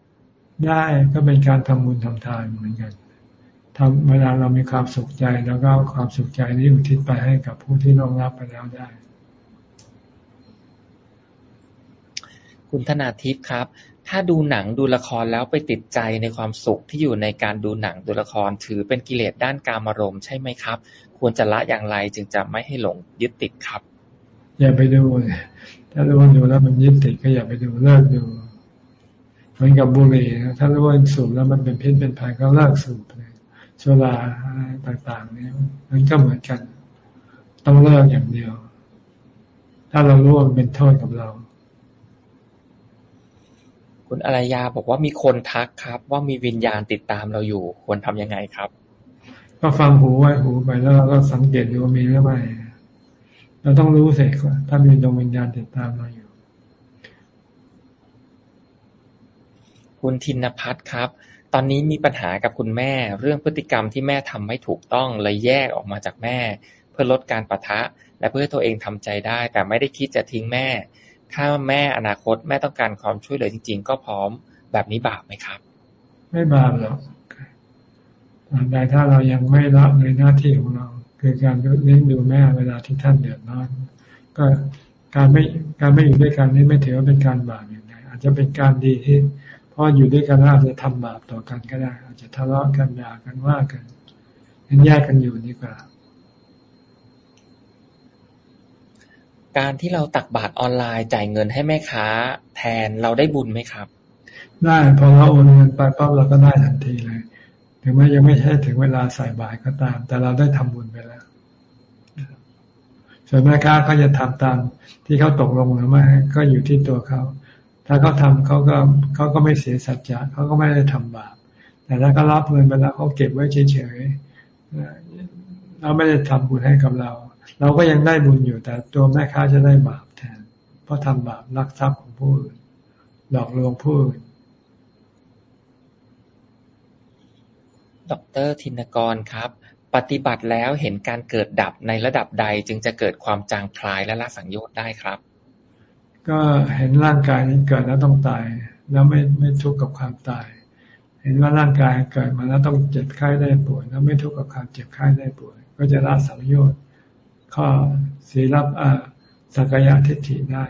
ได้ก็เป็นการทำบุญทำทานเหมือนกันทำเวลาเรามีความสุขใจแล้วก็ความสุขใจนี้อุทิศไปให้กับผู้ที่ร่วงรับไปแล้วได้ คุคุณธนาทิพย์ครับ ถ้าดูหนังดูละครแล้วไปติดใจในความสุขที่อยู่ในการดูหนังดูละคร ถือเป็นกิเลสด้านกามารมณ์ใช่ไหมครับ ควรจะละอย่างไรจึงจะไม่ให้หลงยึดติดครับ อย่าไปดูถ้ารู้ว่าดูแล้วมันยึดติดก็อย่าไปดูเลิกดูเหมือนกับบุหรี่ถ้ารู้ว่าสูบแล้วมันเป็นพิษเป็นภัยก็เลิกสูบเลยสุราต่างๆเนี่ยมันก็เหมือนกัน ต้องเลิกอย่างเดียว ถ้าเรารู้ว่ามันเป็นโทษกับเรา คุณอารยาบอกว่ามีคนทักครับ ว่ามีวิญญาณติดตามเราอยู่ ควรทำยังไงครับ ก็ฟังหูไว้หูไปแล้วเราก็สังเกตดูว่ามีหรือไม่เราต้องรู้เสร็จก่อนถ้ามีดวงวิญญาณติดตามเราอยู่ คุณทินพัฒน์ครับ ตอนนี้มีปัญหากับคุณแม่ เรื่องพฤติกรรมที่แม่ทำไม่ถูกต้องเลยแยกออกมาจากแม่ เพื่อลดการปะทะ และเพื่อตัวเองทำใจได้ แต่ไม่ได้คิดจะทิ้งแม่ ถ้าแม่อนาคตแม่ต้องการความช่วยเหลือจริง ๆ ก็พร้อมแบบนี้บาปไหมครับ ไม่บาปหรอกแต่ถ้าเรายังไม่ละในหน้าที่ของเรา คือการเลี้ยงดูแม่เวลาที่ท่านเดือดร้อนก็การไม่การไม่อยู่ด้วยกันนี่ไม่ถือว่าเป็นการบาปอย่างไรอาจจะเป็นการดีที่พราะอยู่ด้วยกันแล้วอาจจะทำบาปต่อกันก็ได้ อาจจะทะเลาะกันด่ากันว่ากันงั้นแยกกันอยู่ดีกว่า การที่เราตักบาตรออนไลน์จ่ายเงินให้แม่ค้า แทนเราได้บุญไหมครับ ได้พอเราโอนเงินไปปั๊บเราก็ได้ทันทีเลย ถึงแม้ยังไม่ใช่ถึงเวลาใส่บาตรก็ตาม แต่เราได้ทำบุญไปแล้วส่วนแม่ค้าเขาจะทำตามที่เขาตกลงหรือไม่ก็อยู่ที่ตัวเขา ถ้าเขาทาเขาก็เขาก็ไม่เสียสัจจะเขาก็ไม่ได้ทำบาป แต่ถ้าเขารับเงินไปแล้วเขาเก็บไว้เฉยๆเราไม่ได้ทำบุญให้กับเรา เราก็ยังได้บุญอยู่แต่ตัวแม่ค้าจะได้บาปแทน เพราะทำบาปลักทรัพย์ของผู้อื่นหลอกลวงผู้อื่นดรธินกรครับ ปฏิบัติแล้วเห็นการเกิดดับในระดับใดจึงจะเกิดความจางคลายและละสังโยชน์ได้ครับ ก็เห็นร่างกายนี้เกิดแล้วต้องตาย แล้วไม่ไม่ทุกข์กับความตาย เห็นว่าร่างกายเกิดมาแล้วต้องเจ็บไข้ได้ป่วยแล้วไม่ทุกข์กับความเจ็บไข้ได้ป่วย ก็จะละสังโยชน์ ข้อศีลับอาสักยะทิฏฐิได้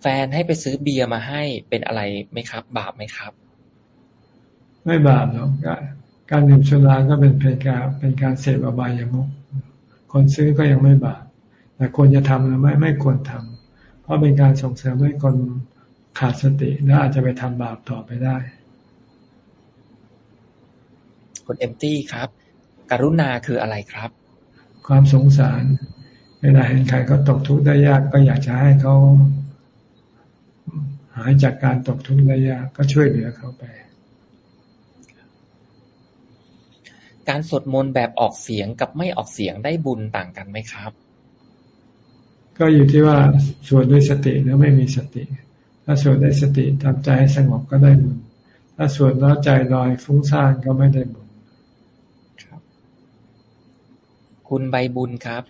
แฟนให้ไปซื้อเบียร์มาให้เป็นอะไรไหมครับ บาปไหมครับ ไม่บาปหรอกการดื่มสุราก็เป็นเป็นการเป็นการเสพอบายามุขคนซื้อก็ยังไม่บาปแต่ควรจะทำหรือไม่ไม่ควรทำเพราะเป็นการส่งเสริมให้คนขาดสติและอาจจะไปทำบาปต่อไปได้ คุณเอมตี้ครับ กรุณาคืออะไรครับ ความสงสาร เวลาเห็นใครเขาตกทุกข์ได้ยากก็อยากจะให้เขาหายจากการตกทุกข์ได้ยากก็ช่วยเหลือเขาไป การสวดมนต์แบบออกเสียงกับไม่ออกเสียงได้บุญต่างกันไหมครับ ก็อยู่ที่ว่าสวดด้วยสติหรือไม่มีสติ ถ้าสวดได้สติทำใจให้สงบก็ได้บุญถ้าสวดแล้วใจลอยฟุ้งซ่านก็ไม่ได้บุญครับ คุณใบบุญครับ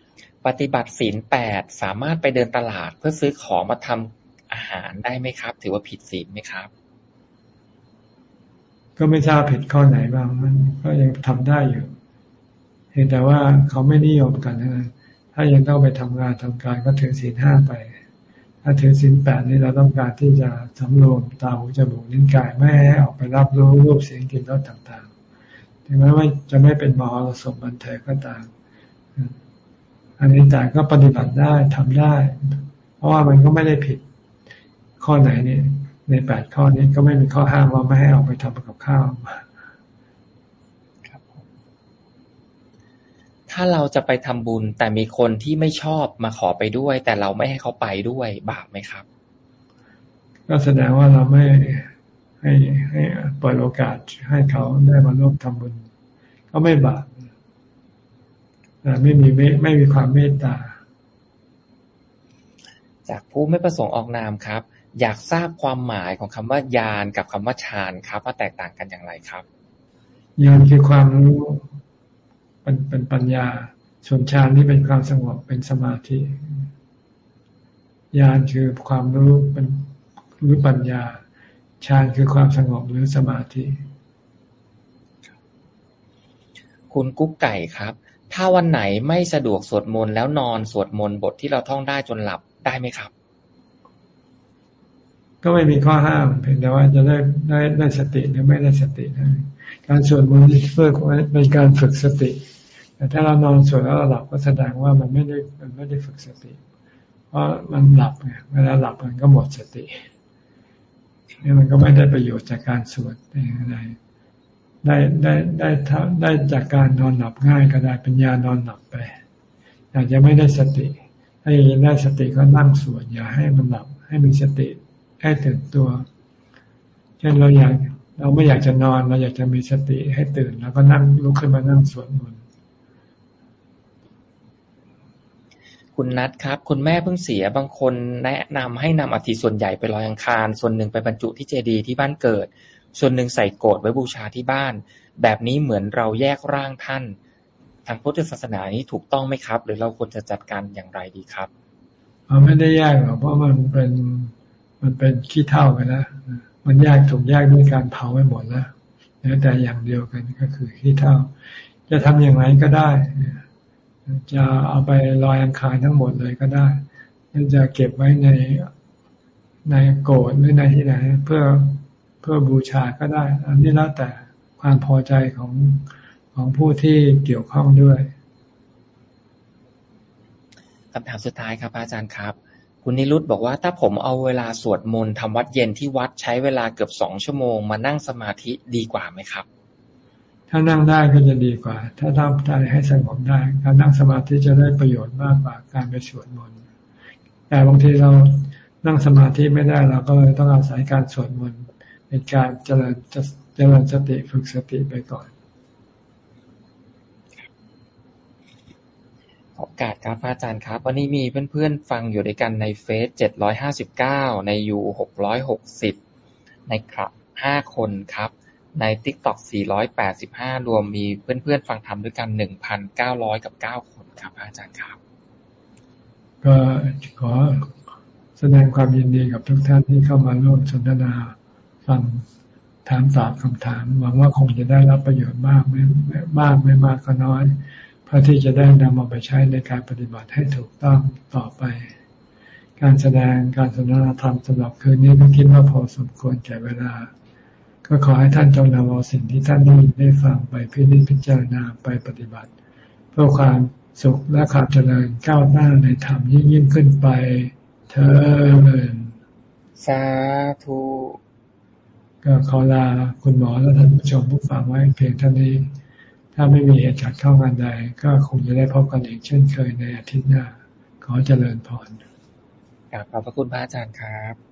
ปฏิบัติศีลแปดสามารถไปเดินตลาดเพื่อซื้อของมาทำอาหารได้ไหมครับ ถือว่าผิดศีลไหมครับ ก็ไม่ทราบผิดข้อไหนบ้างมันก็ยังทำได้อยู่เห็นแต่ว่าเขาไม่นิยมกันนะถ้ายังต้องไปทำงานทำการก็ถือศีลห้าไปถ้าถือศีลแปดนี่เราต้องการที่จะสำรวมตาหูจมูกนิ้วกายไม่ให้ออกไปรับรู้รูปเสียงกลิ่นรสต่างๆ ถึงแม้ว่าจะไม่เป็นมหรสมบันเทก็ตาม อันนี้แต่ก็ปฏิบัติได้ทำได้ เพราะว่ามันก็ไม่ได้ผิดข้อไหนนี่ในแปดข้อนี้ก็ไม่มีข้อห้ามว่าไม่ให้ออกไปทำกับข้าวถ้าเราจะไปทำบุญแต่มีคนที่ไม่ชอบมาขอไปด้วย แต่เราไม่ให้เขาไปด้วยบาปไหมครับ ก็แสดงว่าเราไม่ให้ให้เปิดโอกาสให้เขาได้มาร่วมทำบุญ ก็ไม่บาปแต่ ไม่มีไม่ไม่มีความเมตตา จากผู้ไม่ประสงค์ออกนามครับ อยากทราบความหมายของคำว่ายานกับคำว่าฌานครับว่าแตกต่างกันอย่างไรครับยานคือความรู้เป็นเป็นปัญญา ส่วนฌานนี่เป็นความสงบเป็นสมาธิญาณคือความรู้เป็นรู้ปัญญาฌานคือความสงบหรือสมาธิ คุณกุ๊กไก่ครับ ถ้าวันไหนไม่สะดวกสวดมนต์แล้วนอนสวดมนต์บทที่เราท่องได้จนหลับได้ไหมครับ ก็ไม่มีข้อห้าม เพียงแต่ว่าจะได้ได้ได้สติหรือไม่ได้สตินะการสวดมนต์เพื่อเป็นการฝึกสติ แต่ถ้าเรานอนสวดแล้วเราหลับก็แสดงว่ามันไม่ได้มันไม่ได้ฝึกสติ เพราะมันหลับไงเวลาหลับมันก็หมดสตินี่มันก็ไม่ได้ประโยชน์จากการสวดอะไร ได้ได้ได้ได้จากการนอนหลับง่ายก็ได้เป็นยานอนหลับไปอากจะไม่ได้สติให้ได้สติก็นั่งสวดอย่าให้มันหลับ ให้มีสติให้ตื่นตัว เช่นเราอยากเราไม่อยากจะนอนเราอยากจะมีสติให้ตื่น แล้วก็นั่งลุกขึ้นมานั่งสวดมนต์คุณนัทครับ คุณแม่เพิ่งเสียบางคนแนะนำให้นำอธิส่วนใหญ่ไปลอยอังคาร ส่วนหนึ่งไปบรรจุที่เจดีย์ที่บ้านเกิด ส่วนหนึ่งใส่โกดไว้บูชาที่บ้าน แบบนี้เหมือนเราแยกร่างท่าน ทางพุทธศาสนานี้ถูกต้องไหมครับ หรือเราควรจะจัดการอย่างไรดีครับไม่ได้แยกหรอกเพราะมันเป็นมันเป็นขี้เท่ากันนะมันแยกถูกแยกด้วยการเผาไปหมดแล้วแต่อย่างเดียวกันก็คือขี้เท่า จะทำอย่างไรก็ได้ จะเอาไปลอยอังคารทั้งหมดเลยก็ได้หรือจะเก็บไว้ในในโกดหรือในที่ไหนเพื่อ เพื่อบูชาก็ได้ อันนี้แล้วแต่ความพอใจของของผู้ที่เกี่ยวข้องด้วยคำถามสุดท้ายครับ อาจารย์ครับ คุณนิรุตบอกว่าถ้าผมเอาเวลาสวดมนต์ทำวัดเย็นที่วัดใช้เวลาเกือบสองชั่วโมง มานั่งสมาธิดีกว่าไหมครับ ถ้านั่งได้ก็จะดีกว่า ถ้าทำใจให้สงบได้ การนั่งสมาธิจะได้ประโยชน์มากกว่าการไปสวดมนต์แต่บางทีเรานั่งสมาธิไม่ได้เราก็เลยต้องอาศัยการสวดมนต์ เป็นการเจริญเจริญสติฝึกสติไปก่อนโอกาสครับอาจารย์ครับ วันนี้มีเพื่อนๆฟังอยู่ด้วยกันในเฟซเจ็ดร้อยห้าสิบเก้าในยูหกร้อยหกสิบในครับห้าคนครับ ในติ๊กต็อกสี่ร้อยแปดสิบห้ารวมมีเพื่อนๆฟังทำด้วยกันหนึ่งพันเก้าร้อยกับเก้าคนครับอาจารย์ครับ ก็ขอแสดงความยินดีกับทุกท่านที่เข้ามาร่วมสนทนา ฟังถามตอบคำถาม หวังว่าคงจะได้รับประโยชน์มากไม่มากไม่มากก็น้อยเพื่อที่จะได้นำมาไปใช้ในการปฏิบัติให้ถูกต้องต่อไป การแสดงการสนทนาธรรมสำหรับคืนนี้ก็คิดว่าพอสมควรแก่เวลา ก็ขอให้ท่านจงนำเอาสิ่งที่ท่านได้ได้ฟังไปพิจิตพิจารณาไปปฏิบัติ เพื่อความสุขและความเจริญก้าวหน้าในธรรมยิ่งยิ่งขึ้นไปเธอสาธุ ก็ขอลาคุณหมอและท่านผู้ชมผู้ฟังไว้เพียงเท่านี้ ถ้าไม่มีเหตุการณ์เข้ากันใด ก็คงจะได้พบกันอีกเช่นเคยในอาทิตย์หน้า ขอเจริญพรขอบพระคุณพระอาจารย์ครับ